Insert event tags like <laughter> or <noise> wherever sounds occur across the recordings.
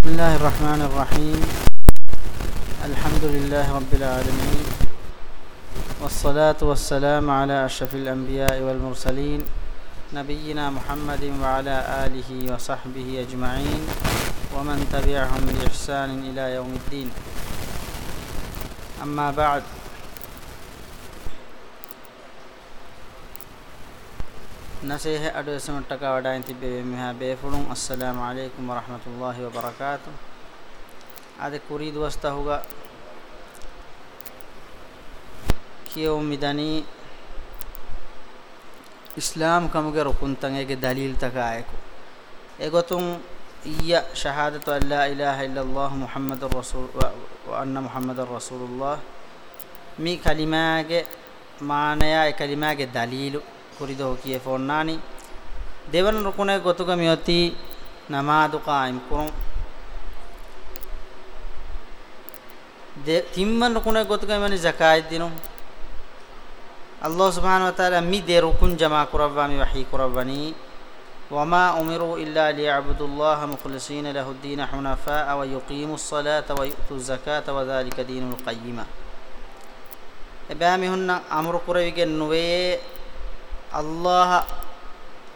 بسم الله الرحمن الرحيم الحمد لله رب العالمين والصلاة والسلام على أشرف الأنبياء والمرسلين نبينا محمد وعلى آله وصحبه أجمعين ومن تبعهم بإحسان إلى يوم الدين أما بعد නසේහ අඩු එසමට් එක වඩායින් තිබෙ මෙහා බේෆුලුන් අස්සලාමු අලයිකුම් වරහමතුල්ලාහි වබරකාතු. අද කුරීද වස්තහුගා කියෝ මිදනි ඉස්ලාම් කමගේ රුකුන් තංගේගේ දලීල් තකායකු එගොතුන් ඊය ශහාදතු අල්ලා ඉලාහා ඉල්ලල්ලාහ් මුහම්මදුර් රසූල් වන්න මුහම්මදුර් රසූලුල්ලාහ්. මේ කලිමාගේ මානය ඒ කලිමාගේ දලීලු. ದಲೀಲು kurido kiye fonnani devan rukune gotuga miyoti namadu qaim kurun de timman rukune gotuga mani zakat dinu Allah subhanahu wa ta'ala mi de rukun jama kurawami wahi kurawani وما أمروا إلا ليعبدوا الله مخلصين له الدين حنفاء ويقيموا الصلاة ويؤتوا الزكاة وذلك دين القيمة إبامي هن أمر قريب نوي අල්ලාහ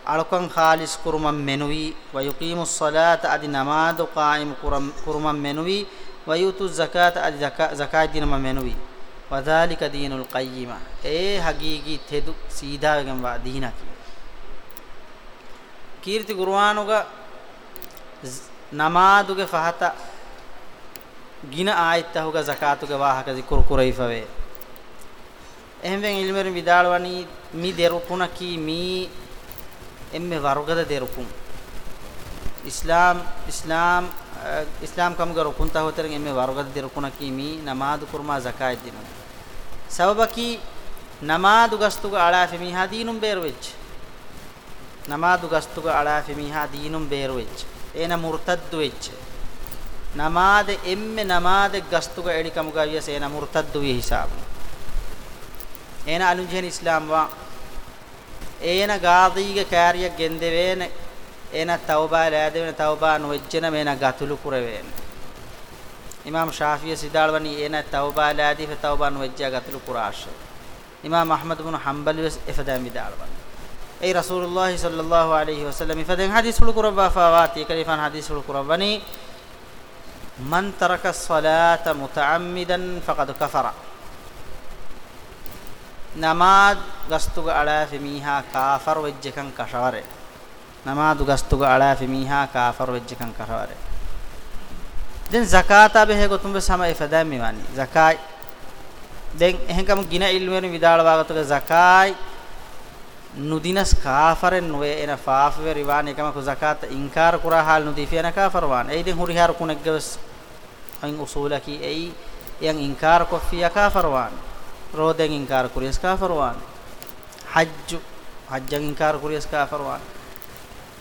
අලකන් ખાලිස් කුරුමම් මෙනුවි වයුකීමුස් සලාත අදි නමාදු කායිම් කුරුමම් මෙනුවි වයුතු zakat අදි zakat දිනම මෙනුවි. වදාලික දීනුල් කයිම ඒ හගීගි තෙදු සීදාවගෙන් වා දීනකි. කීර්ති කුර්ආනුග නමාදුගේ ෆහත ගින ආයත්තහුග zakatuge වාහක zikur kuraifawe එහෙන්වෙන් ඉල්මෙර විදාලවනි mi derupuna ki mi emme warugada derupun islam islam islam kam garu kunta hotere emme warugada derupuna ki mi namadu kurma zakat dinu sababaki namadu gastuga ala fe mi hadinum berwech namadu gastuga ala fe mi hadinum berwech ena murtaddu wech namade emme namade gastuga edikamuga wiya ena murtaddu wi hisabu ena alunjen islam wa ena gaadiige kaariyak gendevene ena tawba laadevene tawba nuwejjena mena gatulu kurevene imam shafi'i sidalwani ena tawba laadi fe tawba nuwejja gatulu kurashe imam ahmad ibn hanbal wes ifada midalwani ei rasulullah sallallahu alaihi wasallam ifaden hadis ul kuraba fawati kalifan hadis ul kurabani man taraka as-salata muta'ammidan faqad kafara නමාද් ගස්තුග අලාෆි මීහා කාෆර් වෙජ්ජකන් කෂවරේ නමාදු ගස්තුග අලාෆි මීහා කාෆර් වෙජ්ජකන් කෂවරේ දැන් zakaata බෙහෙ ගොතුම්බ සම ඉෆදම් මිවනි. zakai දැන් එහෙකම ගින ඉල්මෙන විදාල වාගතුක zakai නුදිනස් කාෆරෙන් නොවේ එන ෆාෆවේ රිවාන එකම කු zakat ඉන්කාර කුරා හාල් නුදිෆියන කාෆරවාන ඒ දෙන් හුරිහාර කුණක් ගවස් අයින් උසූලකි ඒ යන් ඉන්කාර කොෆිය කාෆරවාන. roden inkar kuriyas kafirwan hajj hajjan inkar kuriyas kafirwan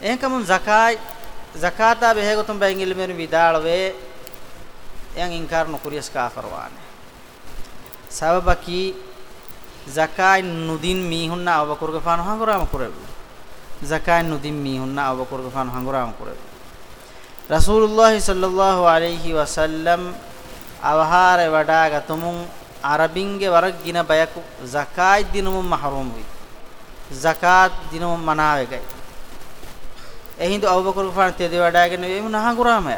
ehkamun zakai zakata behegotum bengil men vidalwe yang inkar no kuriyas kafirwan sababaki zakai nudin mihunna awakurge fanu hanguram kurebu zakai nudin mihunna awakurge fanu hanguram kurebu rasulullah sallallahu alaihi wasallam අවහාර වඩා ගතුමුන් අරබින්ගේ වරක් ගින බයකු zakat දිනුම මහරුම් වේ zakat දිනුම මනාවෙගයි එහිඳු අවබකරු ෆාන තෙද වඩාගෙන වේමු නහගුරාමය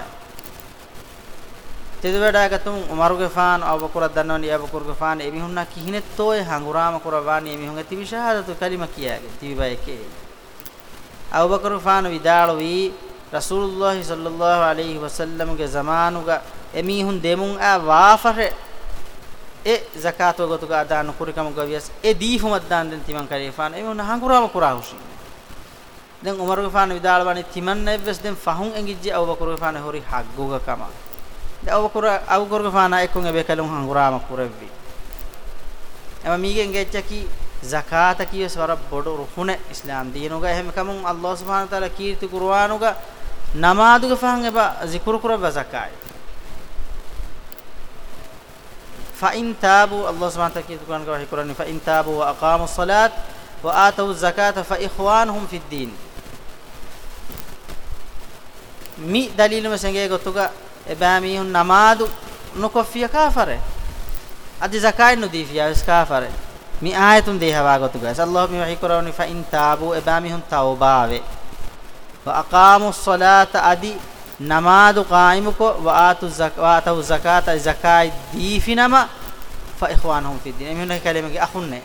තෙද වඩාගතුම් උමරුගේ ෆාන අවබකරු දන්නවනි අවබකරුගේ ෆාන එමිහුන්නා කිහිනෙත් තෝය හංගුරාම කරවානි එමිහුන් ඇති විශාරතු කලිම කියාගේ තිබයිකේ අවබකරු ෆාන විදාලවි රසූලුල්ලාහි සල්ලල්ලාහු අලයිහි වසල්ලම්ගේ zamanuga එමිහුන් දෙමුන් ආ වාෆරේ e zakato gotuga adanu kurikam gavias e difumad dan den timan karifan e mon hangurama kurahushi den umar gafan vidalwani timan nevs den fahun engijje abu bakr gafan hori hagguga kama de abu bakr abu bakr gafan ekun ebe kalun hangurama kurevvi ema mige ngechaki zakata kiyo swara bodu ruhune islam dinuga ehem kamun allah subhanahu wa taala kirti qur'anuga namaduga fahan eba zikru kuraba zakai فإن تابوا الله سبحانه وتعالى القرآن كما القرآن؟ فإن تابوا وأقاموا الصلاة وآتوا الزكاة فإخوانهم في الدين. مي دليل مسنجي قطوغا إبامي نماد نكفي كافر أدي زكاة ندي فيها بس كافر مي آية ديها باقطوغا الله سبحانه وتعالى يقولون فإن تابوا إبامي توباوي وأقاموا الصلاة أدي tabu eba mi hun tawbawe wa aqamu ssalata adi namadu qaimuko wa atu zakata zakata zakai difinama fa ikhwanuhum fi din emihun kalimage akhunne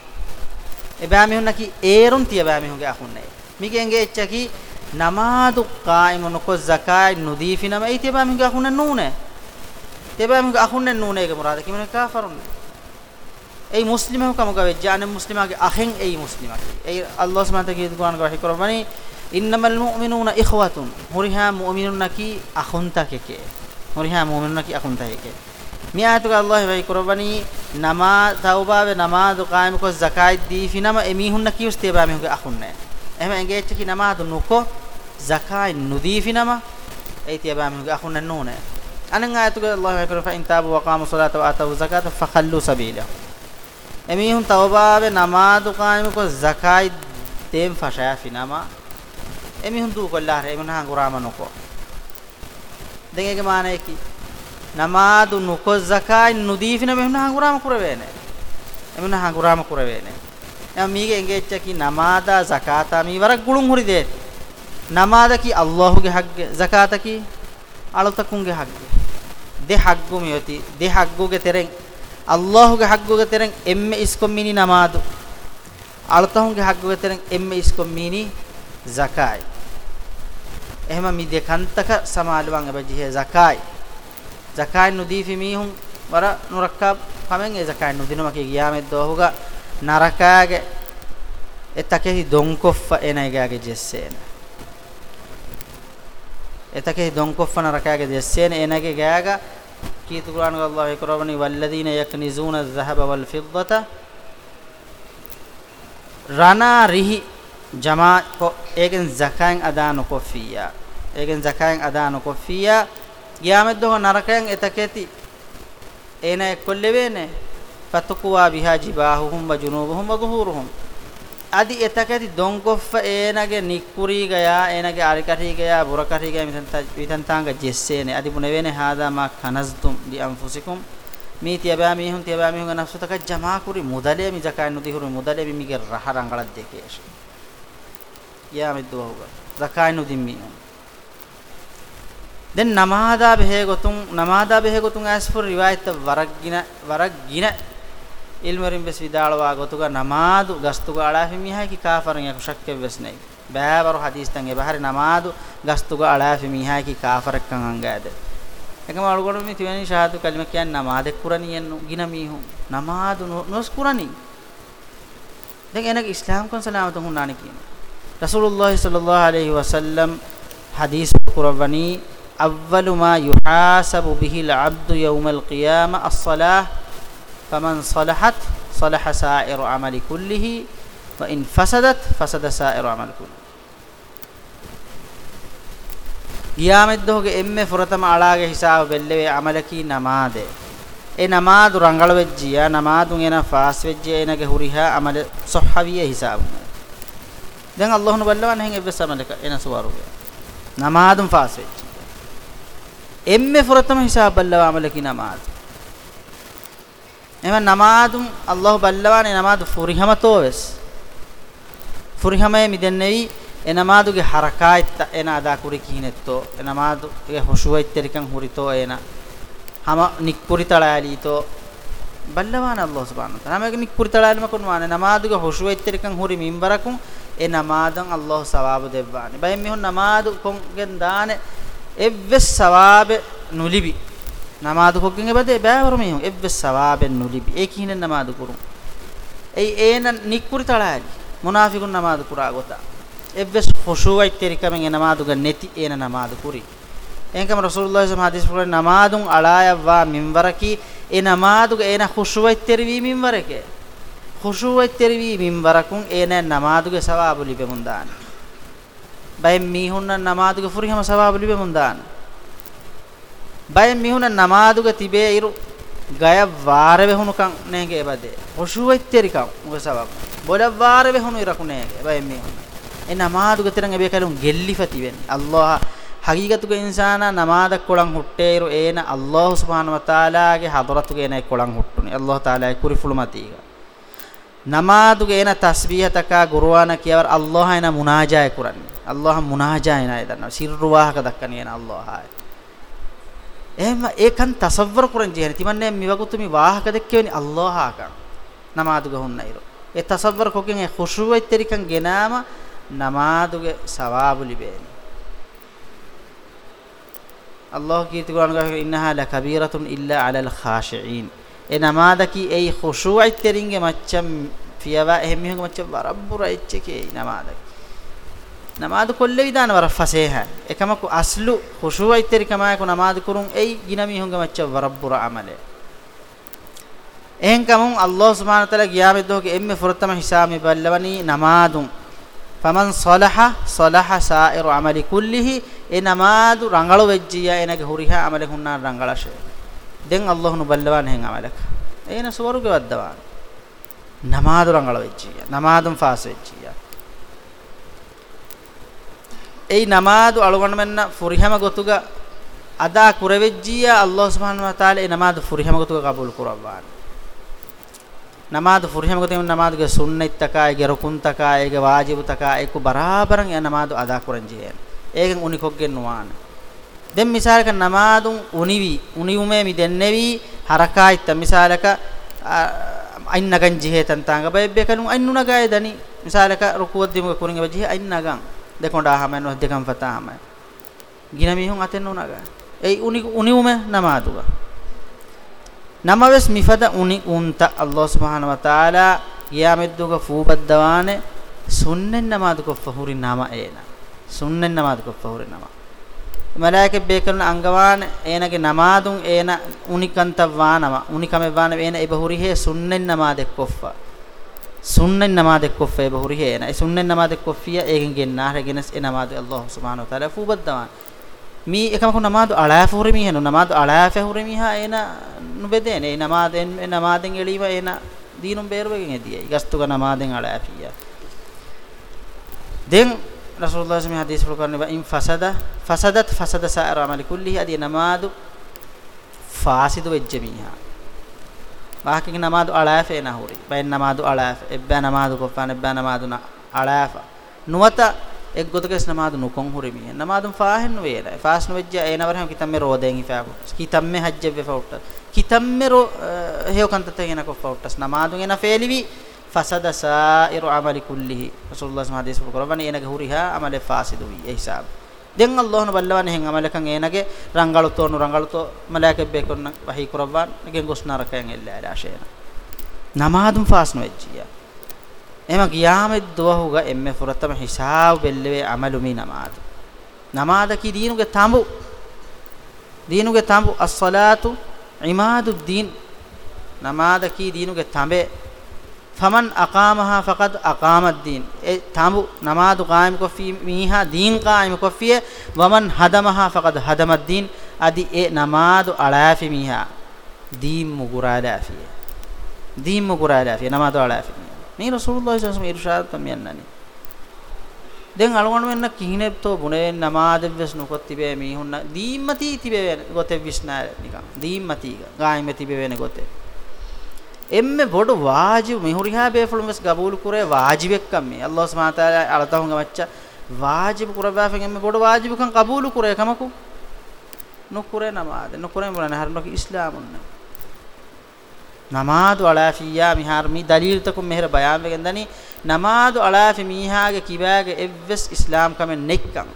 eba mi hun ki erun tiya ba mi hun ge akhunne mi genge echaki නමාදු කායිම නොකො zakai nudifinama ei teba minga akhunne nune teba minga akhunne nune ge murada kimene kafarun ei muslima kam ga vejjane muslima ge akhen ei muslima ei allah subhanahu wa ta'ala Quran ga hikrobani innamal mu'minuna ikhwatun muriha mu'minuna ki akhunta keke muriha mu'minuna ki akhunta keke mi ayatu ga allah wa hikrobani nama tauba ve namadu qaim ko zakai difinama emi hunna ki usteba mi ge akhunne එහෙම engage ki namadu nuko zakai nudifinama eiti abami ga akhunna nune anan ayatu Allah akbar fa in tabu wa qamu salata wa atu zakata fa khallu sabila emihun tawbabe namadu qaim ko zakai tem fashaya finama emihun du kollar emun ha gurama noko dengege maana eki namadu nuko zakai nudifina mehun ha gurama kurawene emun ha gurama kurawene එම මීගේ එංගෙච්ච කි නමාදා zakata මී වරක් ගුළුන් හුරි දෙත් නමාදකි අල්ලාහුගේ හග්ගේ zakataki අලුතකුන්ගේ හග්ගේ. de haggu miyoti de hagguge tereng අල්ලාහුගේ හග්ගුගේ tereng emme iskom mini namadu අලුතහුගේ හග්ගුගේ tereng emme iskom mini zakai. Ehma mi dekantaka samaluwan abajihe zakai. Zakai nudifi mihun wara nurakkab kamen e zakai nudinuma ki giyamet dohuga narakage. Etakehi donkoffa enaigage jessena. Etakehi donkoffa narakage jessena enage gaga. Ki Qur'an Allah ikrabani walladina yaknizuna adh-dhahaba wal-fiddata. Rana rihi jamaa egen zakayen ada nokofiya egen zakayen ada nokofiya qiyamet do narakayen etaketi ena ekollevene fatuqwa biha jibahuhum wa junubuhum wa zuhuruhum adi etaketi dongoffa enage nikkuri gaya enage arikati gaya burakati gaya mitanta mitantanga jessene. Adi bunevene hada ma kanaztum li anfusikum. Mi tiyaba mi hun tiyaba mi hun nafsutaka jamaa kuri mudale mi zakayen nudihuru mudale mi ge raharangala dekesh ya middu hoga zakai nudi mi den namada behe gotun namada behe gotun as for riwayat waragina waragina ilmerin bes vidalwa gotuga namadu gastuga alafi mihai ki kafarin yak shakke bes nei baabaru hadis tan e bahari namadu gastuga alafi mihai ki kafarak kan angade ekam alugodu mi tiwani shahadu kalima kiyan namade kurani ennu gina mihu namadu nos kurani رسول الله صلى الله عليه وسلم حديث قرباني أول ما يحاسب به العبد يوم القيامة الصلاة فمن صلحت صلح سائر عمل كله وإن فسدت فسد سائر عمل كله قيامت دهوك إما فرطم علاقة حساب بلوه عملكي نماد اي نماد رنگل وجيه نماد أنا فاس وجيه أنا كهوريها عمل صحبية حساب نماد දැන් අල්ලාහ්න බල්ලවන්න හෙන් එවස් සමලක. එනස වරුගේ නමාදුම් ෆාසෙ එම්මේ ෆුරතම හිසාබ් බල්ලව අමලකි නමාද. එම නමාදුම් අල්ලාහ් බල්ලවන්නේ නමාදු ෆුරිහමතෝ වෙස් ෆුරිහමයේ මිදෙන්නේ එ නමාදුගේ හරකායත් එන අදා කුරි කිහිනෙත්තෝ එ නමාදුගේ හුෂුවෙත්තරිකන් හුරිතෝ එන. හම නික්පුරිතලාලීතෝ බල්ලවාන අල්ලාහ් සුබ්හානහු තාලා. මේක නික්පුරිතලාලම කොනවානේ නමාදුගේ හුෂුවෙත්තරිකන් හුරි මින්බරකුන් එ නමාදන් අල්ලාහ් සවාබ දෙවවානේ. බයි මිහුන් නමාදු කොන්ගෙන් දානේ එව්වෙස් සවාබ නුලිබි නමාදු කොක්ගෙන් එබදේ බෑවරු මිහුන් එව්වෙස් සවාබෙන් නුලිබි ඒ කිහිනෙන් නමාදු කුරුම් එයි ඒන නික්කුරි තලාලි. මුනාෆිකුන් නමාදු කුරා ගොත. එව්වෙස් ඛුෂුවයි තෙරිකමෙන් ඒ නමාදු ග නැති ඒන නමාදු කුරි. එංකම රසූලුල්ලාහි සම හදීස් පුරේ නමාදුන් අලායවා මින්වරකි. ඒ නමාදු ග ඒන ඛුෂුවයි තෙරිවි මින්වරකේ. ಖುಷೂ' ಎಚ್ಚರಿವಿ ಮಿಂಬರಕುಂ ಏನೇ ನಮಾದುಗೆ ಸವಾಬು ಲಿಬೆ ಮುಂದಾನ ಬಯಂ ಮೀಹುನ್ನ ನಮಾದುಗೆ ಫುರಿಹಮ ಸವಾಬು ಲಿಬೆ ಮುಂದಾನ ಬಯಂ ಮೀಹುನ್ನ ನಮಾದುಗೆ ತಿಬೇ ಇರು ಗಯ ವಾರವೆ ಹುನುಕಂ ನೇಗೆ ಬದೆ ಖುಷೂ' ಎಚ್ಚರಿಕಂ ಉಗೆ ಸವಾಬು ಬೊಲ ವಾರವೆ ಹುನು ಇರಕು ನೇಗೆ ಬಯಂ ಮೀಹುನ್ನ ಎ ನಮಾದುಗೆ ತಿರಂಗ ಬೇಕಲುಂ ಗೆಲ್ಲಿಫತಿವೆನ್ ಅಲ್ಲಾಹ ಹಗೀಗತುಗೆ ಇನ್ಸಾನ ನಮಾದ ಕೊಳಂ ಹುಟ್ಟೇರು ಏನ ಅಲ್ಲಾಹ್ ಸುಬ್ಹಾನಹು ವ ತಆಲಾಗೆ ಹದರತುಗೆ ಏನ ಕೊಳಂ ಹುಟ್ಟುನಿ ಅಲ್ಲಾಹ್ ತಆಲಾಗೆ ಕುರಿಫುಳು ಮತೀಗ ನಮಾದುಗೆ ಏನ ತಸ್ಬೀಹತಕ ಗುರುವಾನ ಕಿಯವರ್ ಅಲ್ಲಾಹ್ ಏನ ಮುನಾಜಾಯ ಕುರನಿ ಅಲ್ಲಾಹ್ ಮುನಾಜಾಯ ಏನ ಇದನ್ನ ಸಿರ್ರುವಾಹಕ ದಕ್ಕನಿ ಏನ ಅಲ್ಲಾಹ್ එහෙම ඒකන් තසව්වර කරන් ජීහන තිමන්නේ මිවගුතුමි වාහක දෙක්කෙවනි අල්ලාහ් ආකන් නමාදුග හුන්නයිරෝ ඒ තසව්වර කොකින් ඒ ඛුෂුව ඉතරිකන් ගෙනාම නමාදුගේ සවාබු ලිබේනි අල්ලාහ් කීති කුරාන ගහ ඉන්නහා ලකබීරතුන් ඉල්ලා අලල් ඛාෂියින් ඒ නමාදකි ඒ ඛුෂුව ඉතරින්ගේ මච්චම් ෆියවා එහෙම මිහුගේ මච්චම් වරබ්බුර එච්චකේ නමාදකි. නමාදු කොල්ලේ විදාන වර ෆසේහ එකමකු අස්ලු ඛුෂුව ඉතරි කමායකු නමාදු කුරුන් එයි ගිනමි හුංග මච්ච වරබ්බුර අමලේ. එහෙන් කමුන් අල්ලාහ් සුබ්හානහු තාලා ගියාමෙ දෝගේ එම්මෙ ෆුරතම හිසාමි බල්ලවනි නමාදුන්. ෆමන් සලහ සලහ සායිරු අමලි කුල්ලිහි. ඒ නමාදු රංගල වෙජ්ජියා එනගේ හුරිහා අමලෙ හුන්නා රංගලෂේ දෙන් අල්ලාහ් නු බල්ලවන් හෙන් අමලක. එන සවරුගේ වද්දවා. නමාදු රංගල වෙජ්ජියා නමාදුන් ෆාස් වෙජ්ජියා ei namadu algonmenna furihama gotuga ada kurevejjiya Allah subhanahu wa taala e namadu furihama gotuga qabul kurawwan namadu furihama gotuga namadu ge sunnat taka ge rukun taka ge wajib taka e ku den misalaka namadun univi uniume mi dennevi harakai ta misalaka ainnagan jihetan tanga baybe kanun ainnunaga edani misalaka rukuwadimu kuringa jihe ainnagan දෙකොඬා හැමෙන් ඔහ දෙකම් ෆතා හැම ගින මිහුන් අතෙන් උනග ඒ උනි උනි උම නමාදුග. නමවස් මිෆද උනි උන්ත අල්ලාහ් සුබ්හානහු වතාලා යාමෙද්දුග ෆූබද්දවානේ සුන්නෙන් නමාදු කොෆහුරි නම ඒන සුන්නෙන් නමාදු malaike bekarna angawana enage namadun ena unikantawan nama unikamewana ena ibahurihe sunnen namadek koffa sunnen namadek koffa ibahurihe ena e sunnen namadek koffiya egen gennahre genas e namadu Allah subhanahu wa taala fubaddawan mi ekam ko namadu alaaf hurimi henu namadu alaaf hurimi ha ena nubeden e namaden e namaden elima ena dinum berwegen ediyai gastuga namaden alaafiya den රසූලුල්ලාහ් මේ හදීස් ප්‍රකරණ වයින් ෆසද ෆසදත් ෆසද සාර අමලි කුල්ලිහි අදී නමාදු ෆාසිදු වෙජ්ජමිහා වාහකින් නමාදු අලාෆේ නහුරි බයෙන් නමාදු අලාෆ එබ්බා නමාදු කොප්පාන එබ්බා නමාදු අලාෆ නුවත එක් ගොතකස් නමාදු නුකොන් හුරිමිය නමාදුම් ෆාහෙන් වේලා ෆාස් නොවෙජ්ජ ඒනවරම කිතම්මෙ රෝදෙන් ඉෆාකු කිතම්මෙ හජ්ජ වෙෆවුට්ට කිතම්මෙ raw හේව කන්තතගෙන කොප්පවුට්ටස් නමාදුන් එන ෆේලිවි ෆසද සායිරු අමලි කුල්ලිහි රසූලුල්ලාහ් සම හදීස් පුරවන්නේ එනගේ හුරිහා අමලෙ ෆාසිදු වී ඒ හිසාබ den allah no ballawani hen amalakan enage rangaluto nu rangaluto malaka be konna wahi kurabban gen gosna rakayen ella ala ashena. Namadum fasno ejjiya. Ema qiyamet duwahuga emme furatama hisab bellewe amalu mi namad namada ki diinuge tambu? Diinuge tambu? As-salatu imadu din namada ki diinuge tambe? Faman aqamaha faqad aqama ad-din e tambu namadu qaim ko fi miha din qaim ko fi waman hadamaha faqad hadama ad-din adi e namadu alafi miha din mugurala fi din mugurala fi namadu alafi මේ රසූලුල්ලාහි සල්ලල්ලාහු අලයිහි වසල්ලම් ඉර්ෂාද් තමියන්නනි දැන් අලගොණ වෙන්න කිහිනෙප්තෝ බුනේ නමාදෙව්ස් නොකොත් තිබේ මීහුන්න දීම්මති තිබේ ගොතේ විශ්නා නිකන්. දීම්මති ගායිමේ තිබේ වෙන ගොතේ එම්මෙ බොඩ වාජිබ් මිහුරිහා බේෆුලුම් වෙස් ගබූල් කුරේ වාජිබෙක්කම් මේ. අල්ලාහ් සුබ්හානහු තාලා අලතහුංග මච්ච. වාජිබ් කුරබාෆෙන් එම්මෙ බොඩ වාජිබ් කන් කබූල් කුරේ කමකු. නුකුරේ නමාද? නුකුරේ මුලන හරනක ඉස්ලාමුන්න නමාදු අලාෆියා මිහාර මි දලීල් තකුම් මෙහෙර බයාන් වෙගෙන් දනි නමාදු අලාෆි මීහාගේ කිබාගේ එව්වස් ඉස්ලාම් කමෙන් නෙක්කම්.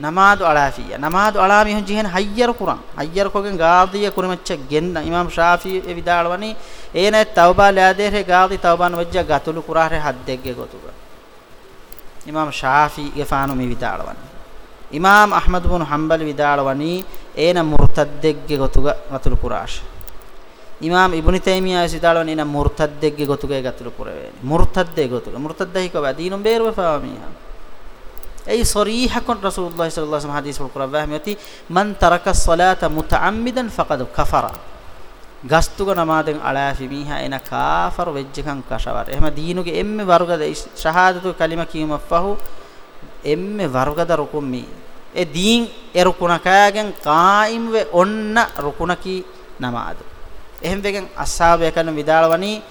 නමාදු අලාෆිය. නමාදු අලාමි හුන් ජිහෙන් හයියර කුරන්. හයියර කොගෙන් ගාදිය කුරමච්ච ගෙන්න ඉමාම් ශාෆි එ විදාලවනි ඒන තවබා ලාදේරේ ගාදි තවබාන වජ්ජ ගතුළු කුරාරේ හද්දෙක්ගේ ගොතුක. ඉමාම් ශාෆි ගෙෆානු මි විදාලවනි ඉමාම් අහමද් බුන් හම්බල් විදාලවනි ඒන මුර්තද්දෙක්ගේ ගොතුක ගතුළු කුරාෂ. ඉමාම් ඉබ්නු තයිමියා විදාලවනි ඒන මුර්තද්දෙක්ගේ ගොතුකේ ගතුළු කුරවේනි. මුර්තද්දේ ගොතුක. මුර්තද්දයි කව දීනුම් බේරුව ෆාමියා. أي صريحة رسول الله صلى الله عليه وسلم حديث القرآن فهمتي من ترك الصلاة متعمدا فقد كفر ගස්තුක නමාදෙන් අලාෆි මීහා එන කාෆර් වෙජ්ජකන් කෂවර එහෙම දීනුගේ එම්මෙ වර්ගද ශහාදතු කලිම කීම ෆහු එම්මෙ වර්ගද රුකුම් මී e deen erukuna kaagen qaim ve onna rukunaki namaz ehem vegen ashabe kalun vidalwani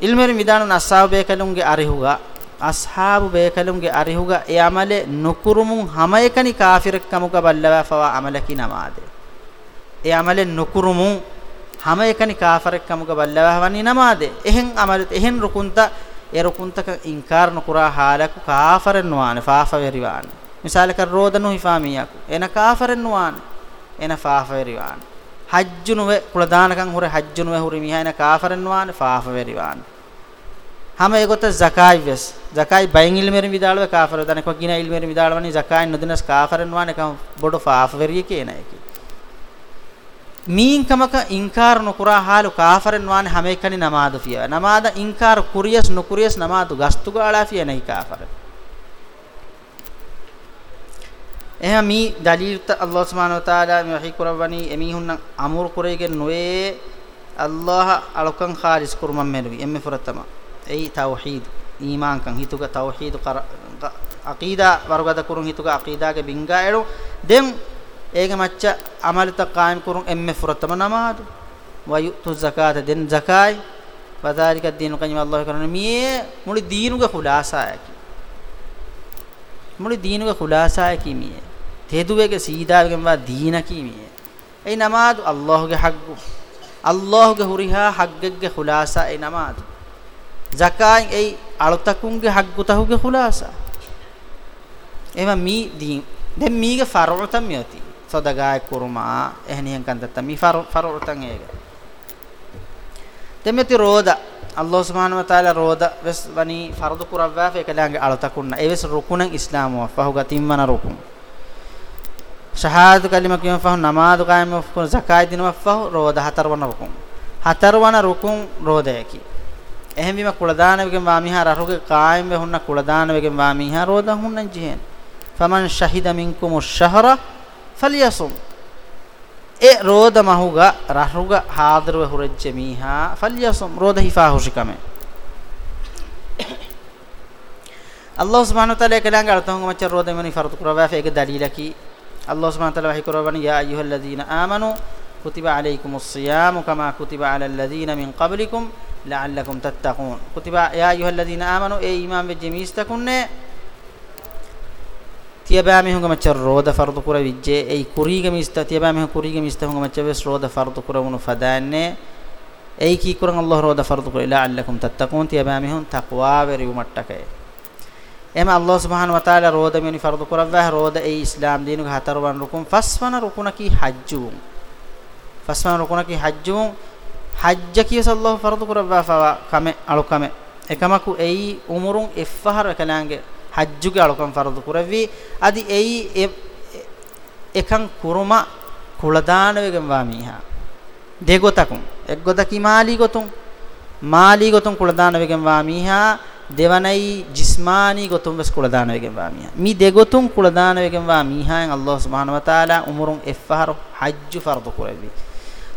ilmeri midanu ashabe kalunge arihuga ashabu bekalunge arihuga e amale nukurumun hama ekani kafir kamuga ballawa fawa amalaki namade e amale nukurumun hama ekani kafir kamuga ballawa wani namade ehen amal ehen rukunta e rukuntaka inkar nukura halaku kafiren nuane faafa veriwan misal kar rodanu hifamiyaku ena kafiren nuane ena faafa veriwan hajjunuwe kuladanakan hure hajjunuwe huri miha ena kafiren nuane faafa veriwan hama egota zakai ves zakai bayin ilmeri vidalwa kafir dane ko gina ilmeri vidalwani zakai nudinas kafiren wane kam bodo faaf veriye kena eki mීන් කමක ඉන්කාර නොකරා හාලු කාෆරන් වාන හැම එකනි නමාදු ෆිය. නමාද ඉන්කාර කුරියස් නොකුරියස් නමාදු ගස්තු ගාලා ෆිය නැහි කාෆර. එහෙනම් මී දලීල්ත අල්ලාහ් සුබ්හානහු වතාලා මේ වහී කරවනි එමිහුන්න අමුර් කුරේගෙන් නොවේ. අල්ලාහ් අලකන් ખાලිස් කුරුමම් මෙලවි එම්මෙ ෆරතමා ei tauhid iman kan hituga tauhid aqida warugada kurun hituga aqida ge binga elu dem ege macca amalta qaim kurun emme furatama namadu. Wa yu'tu zakata den zakai wadhalika ad-din qayyim Allah karana. Miye muli deenuga khulasa yaki muli deenuga khulasa yaki miye teduwege siidaawegen wa deena ki miye ei namadu Allah ge haggu. Allah ge huriha haggege khulasa ei namadu. Zakain ei alutakunge haggutahuge khulasa. Ema mi din den mige faru'tan miyoti sodaga kurma ehnihen kantatta mi faru faru'tan ege demeti roda. Allah subhanahu wa ta'ala roda ves bani fardu kurawwa fe kalange alutakunna. Eves rukunan islamu fahuga timmana rukun. Shahadu kalima kiyam fahu namaz qaim fahu zakat dinwa fahu roda hatarwana rukun. Hatarwana rukun roda yaki එහෙන් බිම කුලදානවගෙන් වාමිහා රරුගේ කායම් වේ හුන්න කුලදානවගෙන් වාමිහා රෝදා හුන්නන් ජිහෙන්. ෆමන් ශහිද මින්කුම් ෂහර ෆලියසුම්. ඒ රෝද මහුගා රරුග හාදරව හුරජ්ජ මීහා ෆලියසුම්. රෝද හිෆා හුෂිකමේ අල්ලාහ් සුබ්හානහු තාලා කලංග අලතහුග මච්ච රෝද මෙනි ෆර්දු කරවා ෆේක දලීලකි අල්ලාහ් සුබ්හානහු තාලා වහී කරවනි යා අයියුහල්ලදීන ආමනු කුතිබ අලයිකුමුස් සියාමු කමා කුතිබ අලල් ලදීන මින් ක්බලිකුම් لعلكم تتقون كتب يا ايها الذين امنوا اي ایمان به جمیستكن තියබෑමි හුඟ මච්ච රෝද ෆර්දු කුර විජ්ජේ ඒ කුරීග මිස්ත තියබෑමි හුඟ කුරීග මිස්ත හුඟ මච්ච වෙස් රෝද ෆර්දු කුර වුණු ෆදාන්නේ ඒ කී කුරන් අල්ලාහ් රෝද ෆර්දු කුර ලඅල්ලකුම් තත්තකුන් තියබෑමි හුඟ තක්වා වෙරි උමට්ටකේ එම අල්ලාහ් සුබ්හානහු වතාලා රෝද මෙනි ෆර්දු කුර වහ රෝද ඒ ඉස්ලාම් දීනුක හතරවන් රුකුම් ෆස්වන රුකුණකි හජ්ජුම් ෆස්වන රුකුණකි හජ්ජුම් hajj kiyo sallahu fardu kurabba fawa kame alu kame. Ekamaku ei umurun effahar ekalange hajjuge alukam fardu kurawwi adi ei e, ekan kuruma kuladanaවegen wa miha degotakun ekgodaki mali gotun mali gotun kuladanaවegen wa miha devanai jismani gotum ves kuladanaවegen wa miha mi degotun kuladanaවegen wa miha en allah subhanahu wa taala umurun effahar hajju fardu kurawwi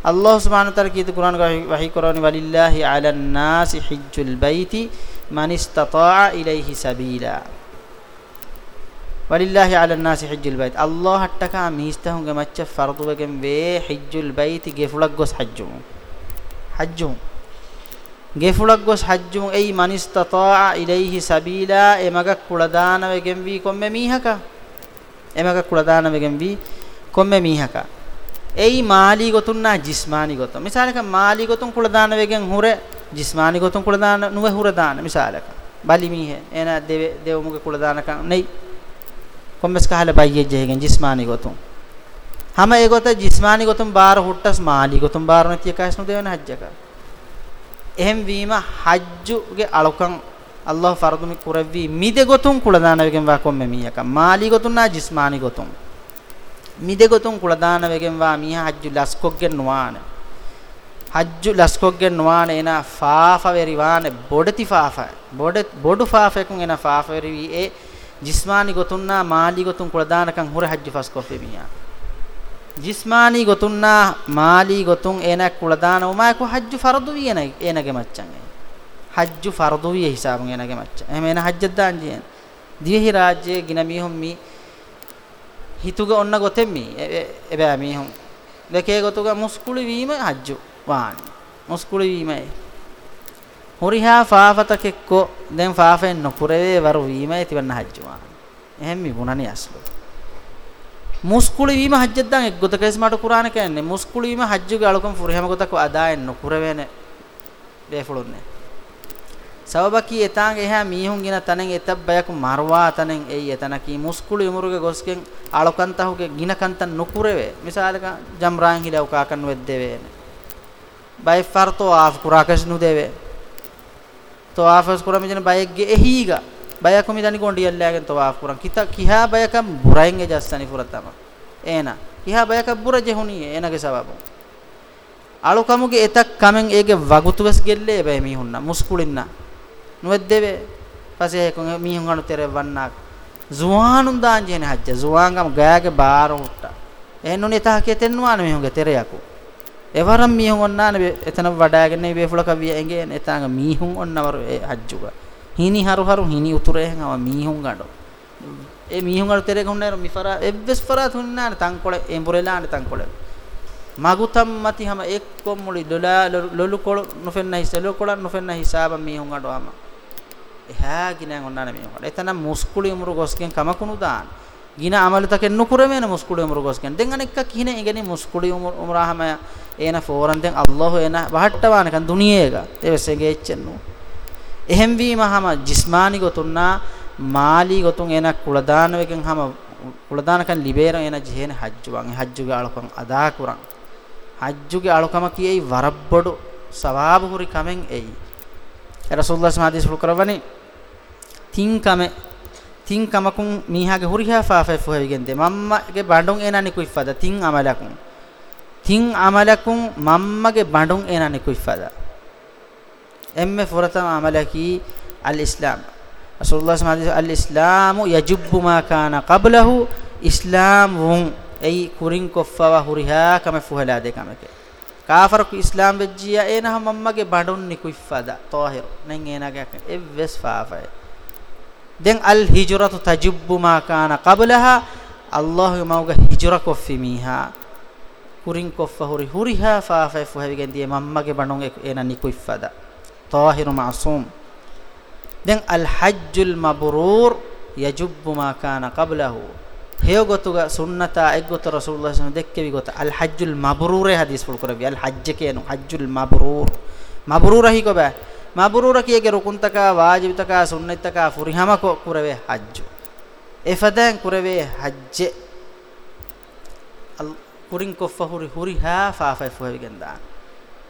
আল্লাহ সুবহানাহু ওয়া তাআলা কি কুরআন ওয়াহি করানি ওয়ালিল্লাহি আলান নাসি হিজ্জুল বাইতি মান ইসতাতাআ ইলাইহি সাবিলা ওয়ালিল্লাহি আলান নাসি হিজ্জুল বাইত আল্লাহ হাট্টাকা মিস্তাহুঙ্গে মাচ্চা ফরদু বেগেম বে হিজ্জুল বাইতি গেফুলাক গস হাজ্জু হাজ্জু গেফুলাক গস হাজ্জু এই মান ইসতাতাআ ইলাইহি সাবিলা এমাগা কুলদান বেগেম বি কম্মে মিহাকা এমাগা কুলদান বেগেম এই මාලි ගොතුන් නා ජිස්මානි ගොතුන් මිසාලක මාලි ගොතුන් කුල දාන වේගෙන් හුර ජිස්මානි ගොතුන් කුල දාන නුව හුර දාන මිසාලක. බලි මිහ එන දෙව දෙවමුගේ කුල දාන කන් නෙයි. කොම්බස් කහල බයියේ ජයගෙන් ජිස්මානි ගොතුන් හැම ඒ ගොත ජිස්මානි ගොතුන් බාර හුට්ටස් මාලි ගොතුන් බාර නැති එකස්නු දෙවන හජ්ජක. එහෙම් වීම හජ්ජුගේ අලකන් අල්ලාහ් ෆර්දුමි කුරවි මිදෙ ගොතුන් කුල දාන වේගෙන් වා කොම්මෙ මියක මාලි ගොතුන් නා ජිස්මානි ගොතුන් මිදෙගොතුන් කුලදාන වෙගෙන් වා මීහ හජ්ජු ලස්කොග්ගෙන් නුවාන. හජ්ජු ලස්කොග්ගෙන් නුවාන එන ෆාෆ වෙරි වාන බොඩති ෆාෆ. බොඩ බොඩු ෆාෆ එකුන් එන ෆාෆ වෙරි වී ඒ ජිස්මානි ගොතුන්නා මාලි ගොතුන් කුලදානකන් හුර හජ්ජු ෆස් කොෆෙ මියා ජිස්මානි ගොතුන්නා මාලි ගොතුන් එන කුලදාන උමා කු හජ්ජු ෆරදු වී එන එනගේ මච්චන් හජ්ජු ෆරදු වී හිසාබුන් එනගේ මච්ච එහෙම එන හජ්ජත් දාන් ජීන් දිවහි රාජ්‍යයේ ගින මිහුම් මී hituga onna gotemmi eba mi hon deke gotuga muskuli wima hajju waan muskuli wima horiha faafatakekko den faafen nokureve waru wima etiwanna hajju waan එහෙම මිබුණනේ අස්ලු. මුස්කුලි වීම හජ්ජද්දාන් එක් ගොතක ස්මාට කුරාන කියන්නේ මුස්කුලි වීම හජ්ජුගේ අලුකම් ෆුරහෙම ගොතක අදායෙන් නොකුරවෙන බේෆුළුන්නේ සවබකි එතාංග එහා මීහුන් ගින තනෙන් එතබ් බයක් මරවා තනෙන් එයි එතනකි මුස්කුලි උමුරුගේ ගොස්කෙන් අලුකන්තහුගේ ගින කන්තන් නොකුරවේ. මිසාලක ජම්රාන් හිලව කාකන් වෙද්දෙවේ. බයි ෆර්තෝ ආෆ් කුරාකස් නුදෙවේ. තෝ ආෆස් කුරමිජන බයෙක්ගේ එහීගා. bayakumi dani gondi yallagen tawaf kuran kita kiha bayakam burain e jassani furatama ena kiha bayaka bura jehuni enage sababu alukamuge etak kamen ege wagutuves gelle bay mi hunna muskulinna nuweddeve pase kon mi hun anu tere wannak zuwanun daanjene hajja zuwangam gaage baaro hutta ehnnuni ta ketennuana mi hunge tereyaku evaram mi hun onnane etana wadagen ne be fulaka wiya enge etanga mi hun onnawar hajjuga hini haru haru hini uture hen awa mihun gado e mihun gado tere gonne mifara evves fara thunna tankole emburela ne tankole magutam mati hama ekkom muli dola lolu kol nofenna hisalo kolan nofenna hisaba mihun gado ama eha ginan onnana mihun gado etana muskuli umru gosken kamakunu daan gina amalutaken nukuremena muskuli umru gosken den anekka kihine igeni muskuli umru umrahama ena foran den allah ena wahattawana kan duniyega evesege echennu එහෙම් වීම හැම ජිස්මානි ගොතුන්නා මාලි ගොතුන් එන කුලදාන වේකෙන් හැම කුලදානකන් ලිබේර එන ජෙහෙන හජ්ජුවන්. හජ්ජුගේ අලකම් අදා කුරන්. හජ්ජුගේ අලකම කියයි වරබ්බඩු සවාබ හුරි කමෙන් එයි. රසූලුල්ලාහ් සමාදීස් full කරවනි තින් කම තින් කමකුන් මීහාගේ හුරිහා ෆාෆේ ෆුහෙවිගෙන්ද මම්මගේ බඬුන් එනනි කුයිෆද තින් අමලකුන් තින් අමලකුන් මම්මගේ බඬුන් එනනි කුයිෆද එම්මෙ ෆොරතම අමලකි අල් ඉස්ලාම් රසූලුල්ලාහ් සමහදී අල් ඉස්ලාමු යජුබ්බු මා කාන qablahu ඉස්ලාම් වුන් එයි කුරින් කොෆවා හුරිහා කම ෆුහලා දෙකමක කාෆරකු ඉස්ලාම් වෙජ්ජියා එනහ මම්මගේ බඩුන් නිකුයිෆදා තෝහිර නෙන් එනගේ එවස් ෆාෆය දැන් අල් හිජරතු තජුබ්බු මා කාන qablaha අල්ලාහ්ගේ මවගේ හිජර කොෆි මීහා කුරින් කොෆ හුරි හුරිහා ෆාෆය ෆුහවිගෙන් දියේ මම්මගේ බඩුන් එන නිකුයිෆදා طاهر معصوم දැන් අල් හජ්ජුල් මබරූර් යජුබ්බු මා කාන qablahu හේගොතුග සුන්නතා එක්ගොත රසූලුල්ලාහ සම දෙක්කෙවි ගොත අල් හජ්ජුල් මබරූර් හදීස් පුල් කරවි අල් හජ්ජ කියනු. හජ්ජුල් මබරූර්. මබරූර් හි කොබ මබරූර කියගේ රුකුන්තක වාජිබතක සුන්නතක ෆුරිහම කුරවේ හජ්ජු. එෆදන් කුරවේ හජ්ජ. අල් කුරින් කොෆහුරි හුරිහා ෆාෆයි ෆුවෙ ගෙන්දා.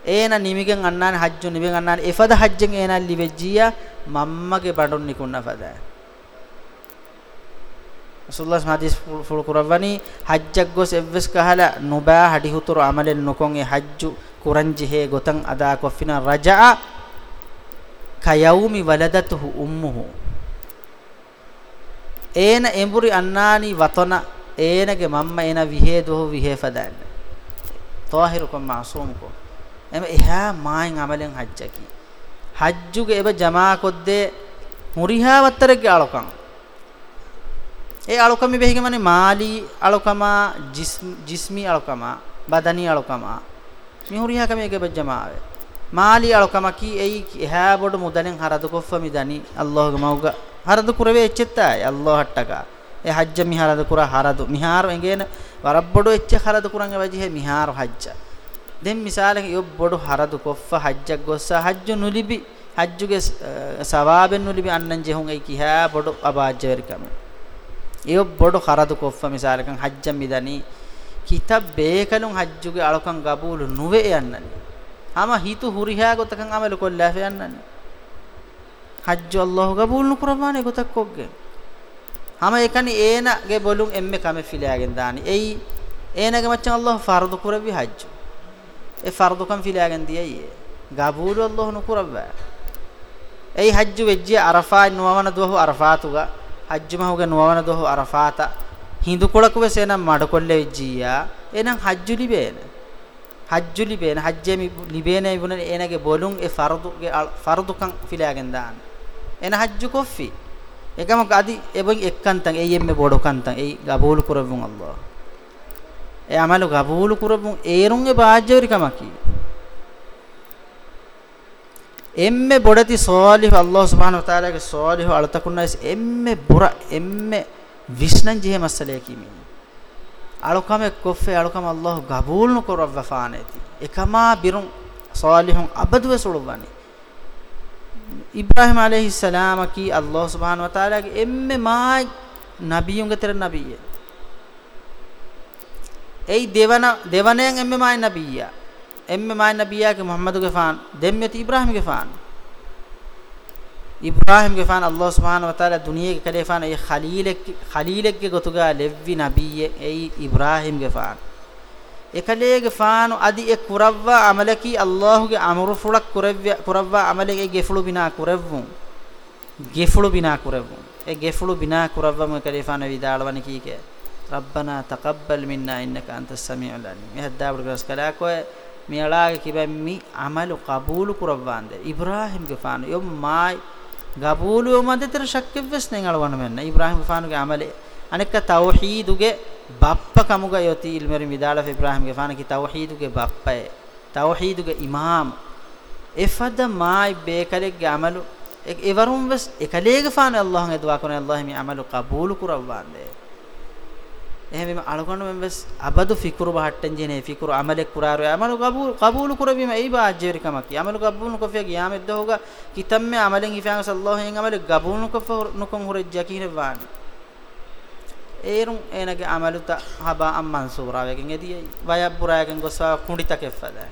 ඒන නිමිගෙන් අන්නාන හජ්ජු නිමිගෙන් අන්නාන එෆද හජ්ජෙන් ඒන ලිවෙජ්ජියා මම්මගේ බඩොන් නිකුන්න ෆදා රසූලුල්ලාහ් හදීස් ෆුල් කුරවනි හජ්ජක් ගොස් එව්වස් කහලා නුබා හඩි හුතුරු අමලෙන් නොකොන් ඒ හජ්ජු කුරංජි හේ ගොතන් අදා කොෆින රජා කයවුමි වලදතුහු උම්මුහු ඒන එඹුරි අන්නානි වතන ඒනගේ මම්ම එන විහෙදුහු විහෙ ෆදාන්න තාහිරුකම් මාසූම්කෝ එම එහා මායින් අමලෙන් හජ්ජකි හජ්ජුගේ එබ ජමා කොද්දේ මුරිහා වත්තරගේ අලකම් ඒ අලකම බෙහිගමනේ මාලි අලකම ජිස්මි අලකම බදනි අලකම. මිහුරිහා කම එකේ බජ්ජමාවේ. මාලි අලකම කි එයි එහා බොඩ මුදලෙන් හරද කොෆ මිදනි. අල්ලාහගේ මව්ග. හරද කුරවේ එච්චෙත්තායි අල්ලාහ හට්ටක. ඒ හජ්ජ මිහරද කුර හරද මිහාර එංගේන වරබ්බඩෝ එච්ච හරද කුරංග වජිහෙ මිහාර හජ්ජා. den misalake yob bodu haradu koffa hajjak gossa hajju nulibi hajjuge sawaben nulibi annan jehun ei kiha bodu abajja verikam yob bodu haradu koffa misalakan hajjam midani kitab bekalun hajjuge alukan gabulu nuve yannani ama hitu huriha gotakan amalu kollafe yannani hajju allah gabul nukurabane gotak kogge hama ekani ena ge bolun emme kame filagen dani ei ena ge machan allah fardu kurabi hajju e fardukan filagen diyai gabulu allah nukurabba ei hajju vejje arafa nuwana dohu arafatuga hajju mahuga nuwana dohu arafata. Hindu kolakuwe sena madakolle vejjiya enan hajju libena. Hajju libena hajjemi libena ibunen enage bolun e fardu ge fardukan filagen dan ena hajju koffi. එකම අදි එබන් එක්කන්තන් එයි එම්මෙ බොඩකන්තන් එයි ගබූල් කරවුන් අල්ලාහ් ඒ අමලු ගබූල් කරවුන් ඒරුන් ඒ බාජ්‍යවරි කමකි එම්මෙ බොඩති සෝලිහ් අල්ලාහ් සුබ්හානහු වතාලාගේ සෝලිහ් අලතකුන්නයිස් එම්මෙ බුර එම්මෙ විස්නන් ජෙහ මස්සලේ කිමි අලුකම කොෆේ අලුකම අල්ලාහ් ගබූල් නුකරව ෆානේති එකමා බිරුන් සෝලිහුන් අබදුව සුළුවනි ඉබ්‍රාහිම আলাইহিস සලාම කි අල්ලාහ් සුබ්හානහු වතාලාගේ එම්මෙ මා නබියුන්ගේ තෙර නබිය එයි දෙවන දෙවනයන් එම්මෙ මා නබියා එම්මෙ මා නබියාගේ මුහම්මදුගේ ෆාන් දෙම්මෙති ඉබ්‍රාහිමගේ ෆාන්. ඉබ්‍රාහිම්ගේ ෆාන් අල්ලාහ් සුබ්හානහු වතාලා දුනියේ කලේ ෆාන ඒ ඛලීලෙක් ඛලීලෙක්ගේ ගොතුගා ලෙව්වි නබියේ එයි ඉබ්‍රාහිම්ගේ ෆාන්. ekaleege faanu adi e kurawwa amalaki Allahuge amru fulak kurawwa kurawwa amalege gefulu bina kurawwun gefulu bina kurawwun e gefulu bina kurawwa mu ekale faanu vidalwani kike rabbana taqabbal minna innaka antas samiul alim me hadda burgas kala ko mi alaage kibammi amalu qabul kurawwande ibrahim ge faanu yom mai qabulu yom ande ter shakke vesnen alwana menna ibrahim ge faanu ge amale anekka tawhiduge bappa kamuga yoti ilmeri midala ibrahim ge fana ki tawhiduge bappa tawhiduge imam efada mai bekalek ge amalu evarum ves ekalege fana allah ge dua kone allah mi amalu qabul kurawande එහෙම අලකණු members අබදු ෆිකුරු බහට්ටන් ජනේ. ෆිකුරු අමලෙක් කුරාරු අමලු කබූල් කබූල් කුරබීම ඒ බාජ්ජරි කමක් අමලු කබූල් කොෆිය ගියාමෙද්ද හොග කිතම්මේ අමලෙන් ඉෆාන් සල්ලාහු හෙන් අමලෙ කබූල් කොෆ නුකම් හුරජ්ජ කිනේ වානි. ඒරුන් ඒනගේ අමලුත හබා අම් මන්සූරා වේගෙන් එදී වයබ්බුරාගෙන් ගොස්වා කුඩිතක එෆදා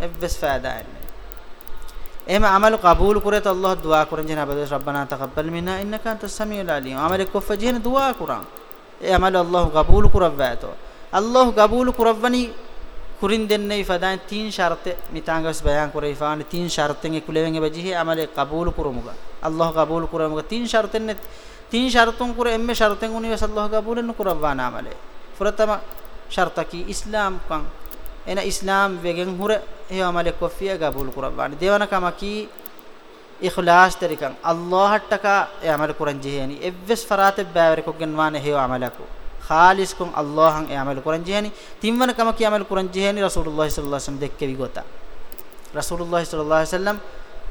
එව්වස් ෆාදාන්නේ එහෙම අමලු කබූල් කුරේත අල්ලාහ් දුආ කරන් ජන. අබද රබ්බනා තකබ්බල් මින්නා. ඉන්නක අන්ත සමීඋල් අලීම්. අමල කොෆ ජන දුආ කුරන්. ඒ අමල අල්ලාහ් ගබූල් කරවෑතෝ අල්ලාහ් ගබූල් කරවවනි කුරින් දෙන්නේ ෆදාන් තීන් ෂර්ත මිතාංගස් බයන් කරේ ෆාන තීන් ෂර්තෙන් එකුලෙවෙන් එබජිහි අමල ගබූල් කරමුග. අල්ලාහ් ගබූල් කරමුග තීන් ෂර්තෙන් තීන් ෂර්තුන් කර එම්මේ ෂර්තෙන් උනිවස් අල්ලාහ් ගබූල් නුකරවාන අමල ෆරතම ෂර්තකි ඉස්ලාම් කන් එන ඉස්ලාම් වෙගෙන් හුර ඒ අමල කොෆිය ගබූල් කරවාන දෙවන කමකි ඉඛලාස් තරිකන් අල්ලාහට්ටක ඒ අමල කුරන් ජීහෙනි. එව්වස් ෆරාතෙ බෑවර කොගෙන් වාන හේව අමලකු ખાලිස් කුම් අල්ලාහන් ඒ අමල කුරන් ජීහෙනි. තිම්වන කම කී අමල කුරන් ජීහෙනි රසූලුල්ලාහි සල්ලල්ලාහු අලයිහි වසල්ලම් දෙක්කෙවි ගොත. රසූලුල්ලාහි සල්ලල්ලාහු අලයිහි වසල්ලම්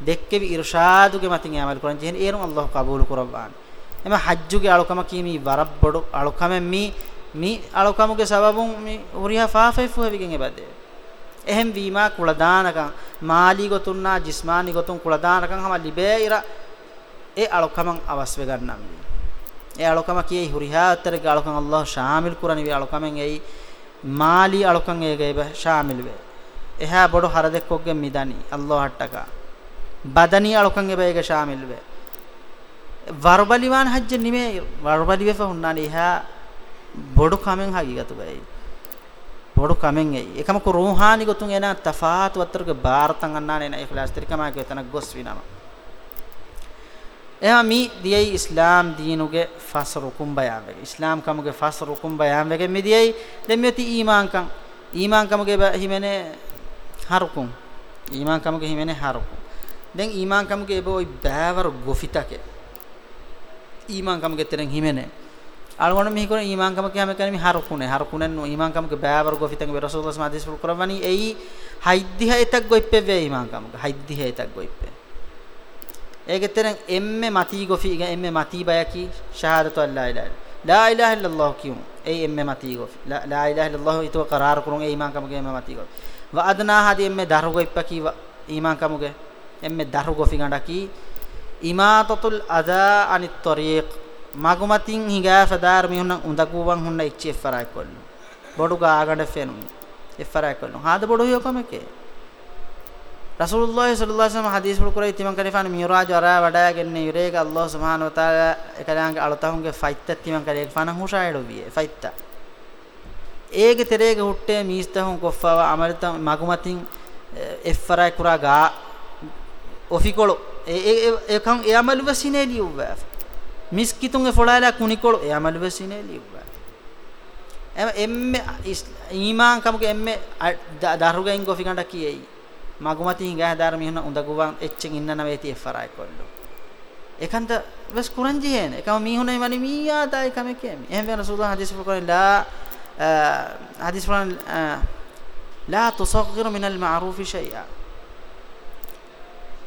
දෙක්කෙවි ඉර්ෂාදුගේ මතින් ඒ අමල කුරන් ජීහෙනි. ඒරුම් අල්ලාහ කබූල් කුරවාන එම හජ්ජුගේ අලකම කීමි වරබ්බඩු අලකම මි මි අලකමගේ සබබුන් මි උරියා ෆාෆයිෆු හැවිගෙන් එබදේ. එහෙම් වීමා කුලදානකම්. මාලි ගොතුන්නා ජිස්මානි ගොතුන් කුලදානකම් හම ලිබේයිර. ඒ අලුකමන් අවස් වේ ගන්නම් ඒ අලුකම කී හුරියා අතරගේ අලුකම් අල්ලාහ් ශාමිල් කුරණි වේ අලුකමෙන් එයි. මාලි අලුකම් ඒගේ බ ශාමිල් වේ. එහා බොඩු හරදෙක්කොක්ගෙන් මිදනි. අල්ලාහ් හට්ටක බදනි අලුකම් ඒගේ ශාමිල් වේ. වරබලිවාන හජ්ජ නිමේ. වරබලි වෙෆ හුන්නානි එහා බොඩු කමෙන් හගීගතු බයි බොඩු කමෙන් එයි. එකම ක රූහානි ගොතුන් එන තෆාත් වතරක බාරතන් අන්නාන එන ඉඛලාස් තරිකම කෙතන ගොස් විනම. එහා මි දියයි ඉස්ලාම් දීනුගේ ෆස්රුකුම් බයම් වෙගේ ඉස්ලාම් කමුගේ ෆස්රුකුම් බයම් වෙගේ මි දියයි. දෙමියති ඊමාන්කම් ඊමාන්කමුගේ හිමනේ හරුකුම්. ඊමාන්කමුගේ හිමනේ හරුකුම්. දැන් ඊමාන්කමුගේ එබෝයි බෑවර ගොෆිතකේ ඊමාන් කම ගෙතරෙන් හිමෙනේ අලගොණ මිහ කොන ඊමාන් කම කියම කන මි හරුකුනේ හරුකුනෙන් නෝ ඊමාන් කම ගේ බෑවර ගෝ ෆිතං වේ රසූලුල්ලාහ් සම හදීස් පුල් කරවනි එයි හයිද්දිහ එතක් ගොයිප්පේ වේ ඊමාන් කම හයිද්දිහ එතක් ගොයිප්පේ ඒගෙතරෙන් එම්මෙ මතී ගොෆි එම්මෙ මතී බයකි ශහාදතු අල්ලා ඉලාහ ලා ඉලාහ ඉල්ලල්ලාහ් කියුම් ඒ එම්මෙ මතී ගොෆි. ලා ඉලාහ ඉල්ලල්ලාහ් ඊතෝ qaraar කුරුන් ඒ ඊමාන් කම ගේ එම්මෙ මතී ගොෆි. වඅදනා හදී එම්මෙ දරු ගොයිප්පකි ඊමාන් කම ගේ එම්මෙ දරු ගොෆි ගඬකි ඉමාතතුල් අදා අනිත් තරීක් මගුමතින් හිගා ෆදාර මිහුන උඳකුවන් හුන්න ඉච්චි එෆරයි කොල්ලු. බොඩුගා ආගඩ ෆෙනු එෆරයි කොල්ලු. හාද බොඩු යකමකේ රසූලුල්ලාහි සල්ලල්ලාහු අලයිහි වසල්ලම හදීස් වල කුරයි තිමන් කරිෆාන මිරාජ් වරා වඩාගෙන යුරේක අල්ලාහ් සුබ්හානහු වතාලා එකලංග අලතහුන්ගේ ෆයිත්ත තිමන් කරේ. ෆාන හුෂායඩෝ වියේ. ෆයිත්ත. ඒගේ තෙරේගේ හුට්ටේ මීස්තහුන් කොෆාව අමරත මගුමතින් එෆරයි කුරා ගා ඔෆිකොලෝ ඒ ඒකන් ඒ අමලු වසිනේ ලියුවා miskitun e folala kunikol e amalu besine liwa emme iman kamuke emme darugain go figanda kiyei magumati hinga dar mihuna undaguwan etchen innana veti efarai kollu ekanta bes kuranji hen ekam mihuna imani miya dai kameke mi ehme rasulullah hadis fulkon la hadis fulkon la tusaghiru min al ma'ruf shay'a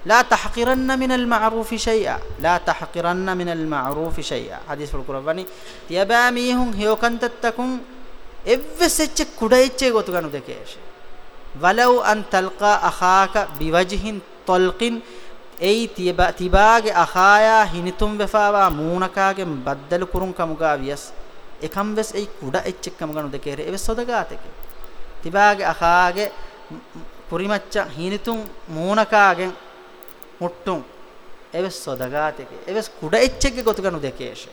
لا تحقرن من المعروف شيئا لا تحقرن من المعروف شيئا حديث في القرآن تيباميهم هيوكنتتكم එව්වසෙච්ච කුඩෙච්චේ ගොතු ගනු දෙකේෂ වලව් අන් තල්කා අඛාක බිවජහින් තල්කින් ei tibaage akhaya hinitum vefawa muunakaage baddal kurun kamuga vias ekam ves ei kuda echchek kamuganu dekere eves sodagateke tibaage akhaage kurimacca hinitum muunakaage muttun eves sodagateke eves kuda echchek gotuganu dekeshe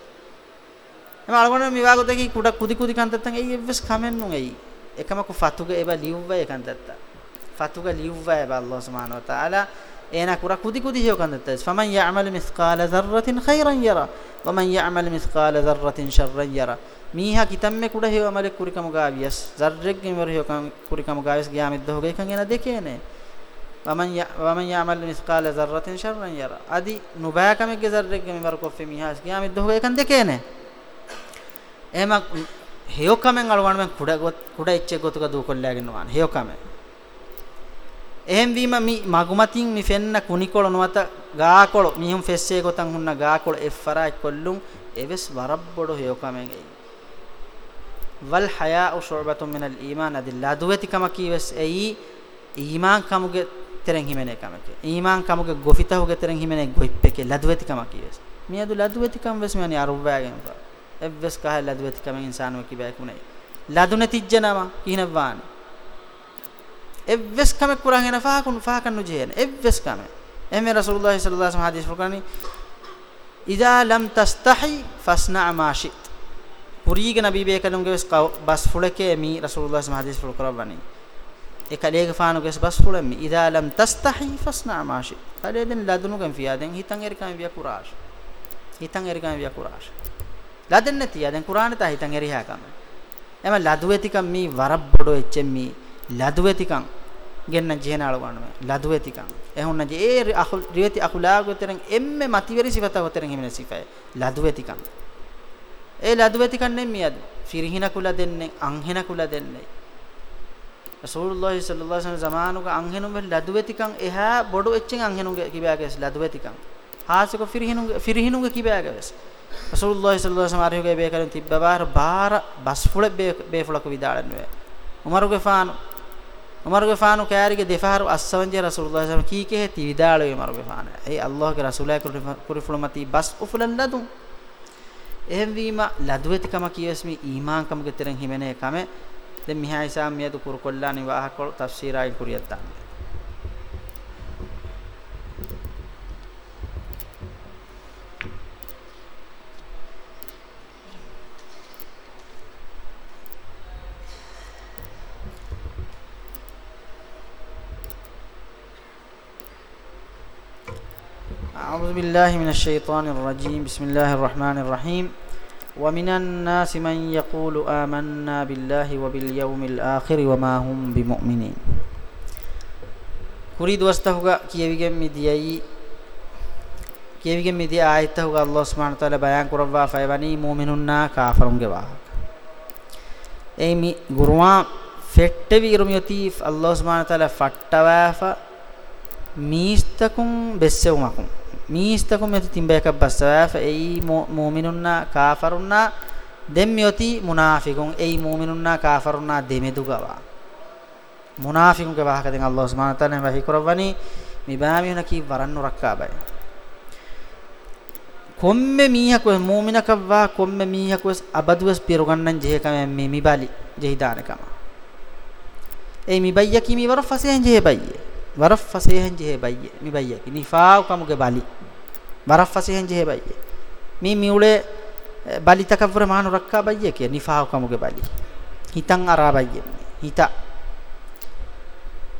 එම අලගොන මිවාගොතකි කුඩ කුදි කුදි කන්තත්තන් එයි එවස් කමෙන්නු එයි. එකමක ෆතුග එබ ලියුව එකන්තත්ත ෆතුග ලියුව එබ අල්ලාහ් සුබ්හානහු වතාලා. එන කුර කුදි කුදි හිය කන්තත්ත. ෆමන් යඅමල් මිස්කාල දර්රතින් ඛයිරන් යරා. වමන් යඅමල් මිස්කාල දර්රතින් ශර්රන් යරා. මීහා කිතම්මෙ කුඩ හිය අමල කුරිකම ගාවියස්. දර්රෙක්ගෙන් වර හිය කුරිකම ගාවියස්. ගියාමිද්ද හොගේ කන් එන දෙකේනේ වමන් වමන් යඅමල් මිස්කාල දර්රතින් ශර්රන් යරා අදි නුබාකමෙගේ දර්රෙක්ගෙන් වර කොෆෙ මීහා ගියාමිද්ද හොගේ කන් දෙකේනේ එහෙම හේයොකමෙන් අලවන්න මං කුඩ කුඩ එච්ච ගොතුක දූ කොල්ලාගෙන වාන හේයොකම එහෙම් වීම මි මගුමතින් මි ෆෙන්න කුනිකොල නොවත ගාකොල මිහුම් ෆෙස්සේ ගොතන් හුන්න ගාකොල එෆරා කොල්ලුම් එවස් වරබ්බොඩ හේයොකමෙන් එයි වල් හයාඋ ෂුබතුම් මිනල් ඊමාන අදිල්ලා දුවති කම කීවස් එයි ඊමාන් කමුගේ තෙරෙන් හිමෙන කමක ඊමාන් කමුගේ ගොෆිතහුගේ තෙරෙන් හිමෙන ගොයිප්පකේ ලදුවති කම කීවස් මියදු ලදුවති කම වෙස් මෙනි අරුබ්බෑගෙන් පා එව්වස් කහ ලදුවෙති කමෙන් ඉන්සානුව කිබෑකුනේ ලදුන තිජ්ජනම කිනවාන එව්වස් කම කුරන් එන ෆාකුන් ෆාකන් නුජේන. එව්වස් කම. එමෙ රසූලුල්ලාහි සල්ලල්ලාහු අලයිහි වසල්ලම් හදීස් ෆුකනි ඉදා ලම් තස්තහි ෆස්නා මා ෂිත් පුරීග නබී බේකලුන්ගේ බස් ෆුලකේ මි රසූලුල්ලාහි සල්ලල්ලාහු හදීස් ෆුල් කරවනි එකලේක ෆානුගේ බස් ෆුලෙමි ඉදා ලම් තස්තහි ෆස්නා මා ෂිත් කලේදෙන් ලදුනුගෙන් ෆියාදෙන් හිතන් එරිකම විය කුරාෂ්. හිතන් එරිකම විය කුරාෂ්. ලදෙන්න තියා. දැන් කුරාන තා හිතන් එරිහා කම එම ලදුවෙතිකම් මී වරබ් බොඩෝ එච්චෙම් මී ලදුවෙතිකම් ගෙන්න ජේනාල වන්නම ලදුවෙතිකම් එහුන්න ජේ ඒ අහුල් රියති අඛුලාගොතරන් එම්මෙ මතිවරි සිවත වතරන් හිමින සිෆය. ලදුවෙතිකම් ඒ ලදුවෙතිකම් නෙම්මියද ෆිරිහින කුල දෙන්නේ අංහෙන කුල දෙන්නේ. රසූලුල්ලාහි සල්ලල්ලාහු අලයිහි වසල්ලම් zamanuක අංහෙනුම ලදුවෙතිකම් එහා බොඩෝ එච්චෙන් අංහෙනුගේ කිබෑගස් ලදුවෙතිකම් හාසික ෆිරිහිනුගේ ෆිරිහිනුගේ කිබෑගස් රසූලුල්ලාහි සල්ලල්ලාහු අලයිහි වසල්ලම් ආරියුගේ බේකරන් තිබ්බවාර බාර බස් ෆුල බේෆුලක විදාලන්නේ උමරුගේ ෆානු උමරුගේ ෆානු කෑරිගේ දෙෆාරු අස්සවන්ජේ රසූලුල්ලාහි සල්ලල්ලාහු අලයිහි කීකේ තිවිදාලේ උමරුගේ ෆාන. ඒ අල්ලාහගේ රසූලයි කුරිෆුලමති බස් උෆුලන් ලදුම්? එහෙන් වීම ලදුවෙතිකම කියස්මි ඊමාන්කමගේ තරන් හිමනේ කම දැන් මිහායිසාම් මියදු කුරුකොල්ලානි වාහකොල් තෆ්සීරායි කුරියත්තාන්නේ أعوذ بالله من الشيطان الرجيم بسم الله الرحمن الرحيم ومن الناس من يقول آمنا بالله وباليوم الآخر وما هم بمؤمنين. كريد وستهوغا كيفيغم مديي كيفيغم مدي آيتهوغا الله سبحانه وتعالى بيان كروا فايباني مؤمنون كافرون جوا ايمي غروا فெட்டவி இருமியதீஃப் الله سبحانه وتعالى தஆலா ஃபட்டவாஃப මීස්තකුම් බෙස්සෙවුමකුම්. මීස්තකුම් යති තිම්බයක බස්සවාෆ එයි මුමිනුන්නා කාෆරුන්නා දෙම්මියති මුනාෆිකුන් එයි මුමිනුන්නා කාෆරුන්නා දෙමෙදුගවා මුනාෆිකුන්ගේ වාහකෙන් අල්ලාහ් සුබ්හානහු තාලා වහී කරවනි මිබාමියුන කි වරන්නු රක්කා බය. කොම්මෙ මීහකෝ මුමිනකවා කොම්මෙ මීහකෝ අබදුවස් පිරුගන්නන් ජෙහකම මේ මිබලි ජෙහිදානකම. ඒ මිබయ్యකි මිවර ෆසෙන් වරෆසෙහෙන් ජෙහෙබයි මි බයි කි නිෆාව කමුගේ බලි වරෆසෙහෙන් ජෙහෙබයි මි මිඋලේ බලි තකවර මානු රක්කා බයි කිය. නිෆාව කමුගේ බලි. හිතන් අරා බයි හිත.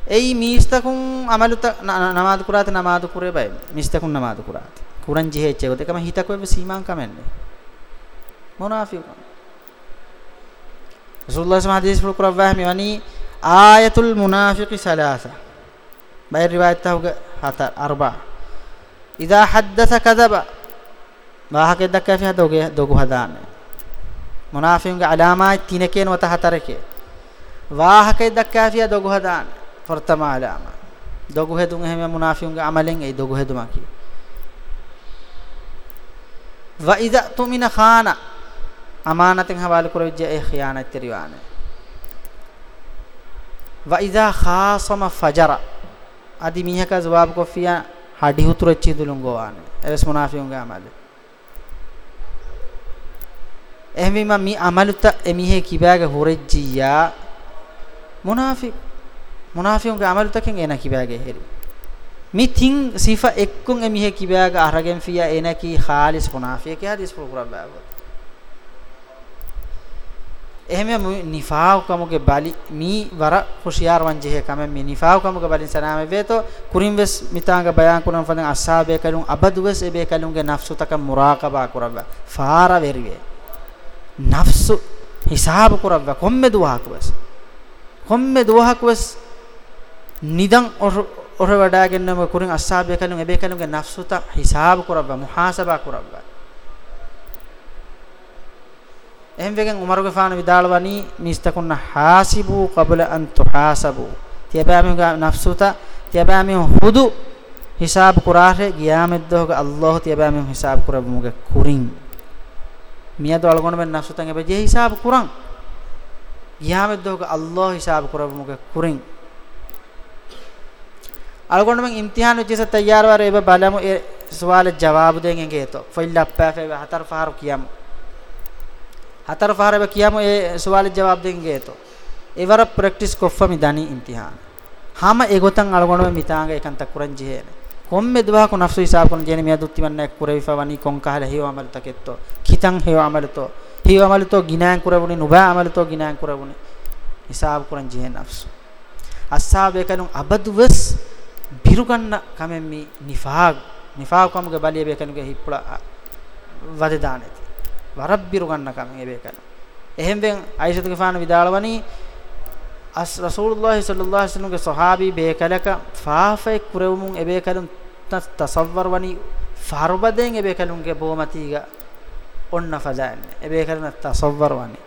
එයි මිස්තකුන් අමලුත නමාදු කුරාත නමාදු කුරේ බයි මිස්තකුන් නමාදු කුරාත. කුරන් ජෙහෙච්චේ දෙකම හිතකව සීමාන් කමන්නේ මොනාෆිකෝ රසූලුල්ලාහ සමහදීස් කුරවහ මෙවනි ආයතුල් මුනාෆිකි සලාසා. බයි රිවායත් තහුග හත අර්බා ඉදා හද්දස කදබ වාහකෙ දක්කා ෆිහ දොගේ දොගු හදාන්නේ මුනාෆිකුන්ගේ අලාමායි තිනකේන වත හතරකේ වාහකෙ දක්කා ෆිහ දොගු හදාන්නේ ප්‍රථම අලාමා දොගු හෙදුන් එහෙම මුනාෆිකුන්ගේ අමලෙන් ඒ දොගු හෙදුමා කි වයිදා තුමින ખાනා අමානතෙන් හවාල කරවෙජ්ජ ඒ ඛියානත් රිවානේ වයිදා ખાසම ෆජර අදි මිහක ජවාබ කොෆියා hadi huturo chidulun gowane eves munafiqun ga amale ehmima mi amaluta emihe kibaga horejjiya munafiq munafiqun ga amaluta ken ena kibaga heri mi tin sifa ekkun emihe kibaga aragen fiya enaki khalis munafiq ke hadis program bawa එහෙම නිෆාව කමුගේ බලි මී වර හුෂියාර වංජේ කම මේ නිෆාව කමුගේ බලි සනාම වේතෝ කුරින් වෙස් මිතාංග බයන් කුරන් ෆදන් අස්සාබේ කලුන් අබදුවස් එබේ කලුන්ගේ නෆ්සු තක මුරාකබා කරබ ෆාර වෙරිවේ. නෆ්සු හිසාබ කරබ කොම්මෙ දුවහකවස් කොම්මෙ දුවහකවස් නිදන් ඔර වඩාගෙන්නම කුරින් අස්සාබේ කලුන් එබේ කලුන්ගේ නෆ්සු ත හිසාබ කරබ මුහාසබා කරබ එහෙන් වෙගෙන් උමරුගේ ෆාන විදාලවනි මිස්තකුන්න හාසිබු qabla an tuhasabu තියබෑමි නෆ්සුත තියබෑමි හුදු හිසාබ් කුරාහේ ගියාමෙද්දෝග අල්ලාහ් තියබෑමි හිසාබ් කුරබමුගේ කුරින්. මියද අලගොන මෙන් නෆ්සුතන් එබේ ජේ හිසාබ් කුරන් ගියාමෙද්දෝග අල්ලාහ් හිසාබ් කුරබමුගේ කුරින්. අලගොන මෙන් ඉම්තිහාන වෙච්ච තයාර වර එබ බලමු ඒ සවාල ජවාබ දෙන් එංගේතෝ ෆයිල්ලප්පා ෆේ හතර ෆාරු කියමු හතර පහරව කියමු ඒ සවාලේ ජවාබ් දෙන්ගේ તો එවර ප්‍රැක්ටිස් කොෆමි දනි ඉම්තිහාන හම ඒ ගොතන් අලගොනම මිතාංග එකන්ත කුරන් ජීහෙන කොම්මෙ දුවා කො නෆ්සු හිසාබ කොන ජේන මිය දුත්ති වන්න කුරවිෆා වනි කොන් කහල හේව අමල තකෙත්තෝ කිතන් හේව අමලතෝ. හේව අමලතෝ ගිනාන් කුරවුනි නුබා අමලතෝ ගිනාන් කුරවුනි. හිසාබ කුරන් ජීහෙන නෆ්සු. අස්සාබේ කනුන් අබදුවස් බිරුගන්න කමෙම්මි නිෆාග්. නිෆාග් කමුගේ බලිය බේ කනුගේ හිප්පුලා වදදානෙති. වරබ්බිරු ගන්නකම ඒ බේකන එහෙන් වෙන් අයිෂතුගේ ෆාන විදාලවනි අස් රසූලුල්ලාහ් සල්ලල්ලාහු අලයිහි වසල්ලම්ගේ සහාබි බේකලක ෆාෆේ කුරෙවුමුන් ඒ බේකලුන් තසවර් වනි ෆාරුබදෙන් ඒ බේකලුන්ගේ බොමතිග ඔන්න ෆදාන්නේ ඒ බේකලුන් තසවර් වනි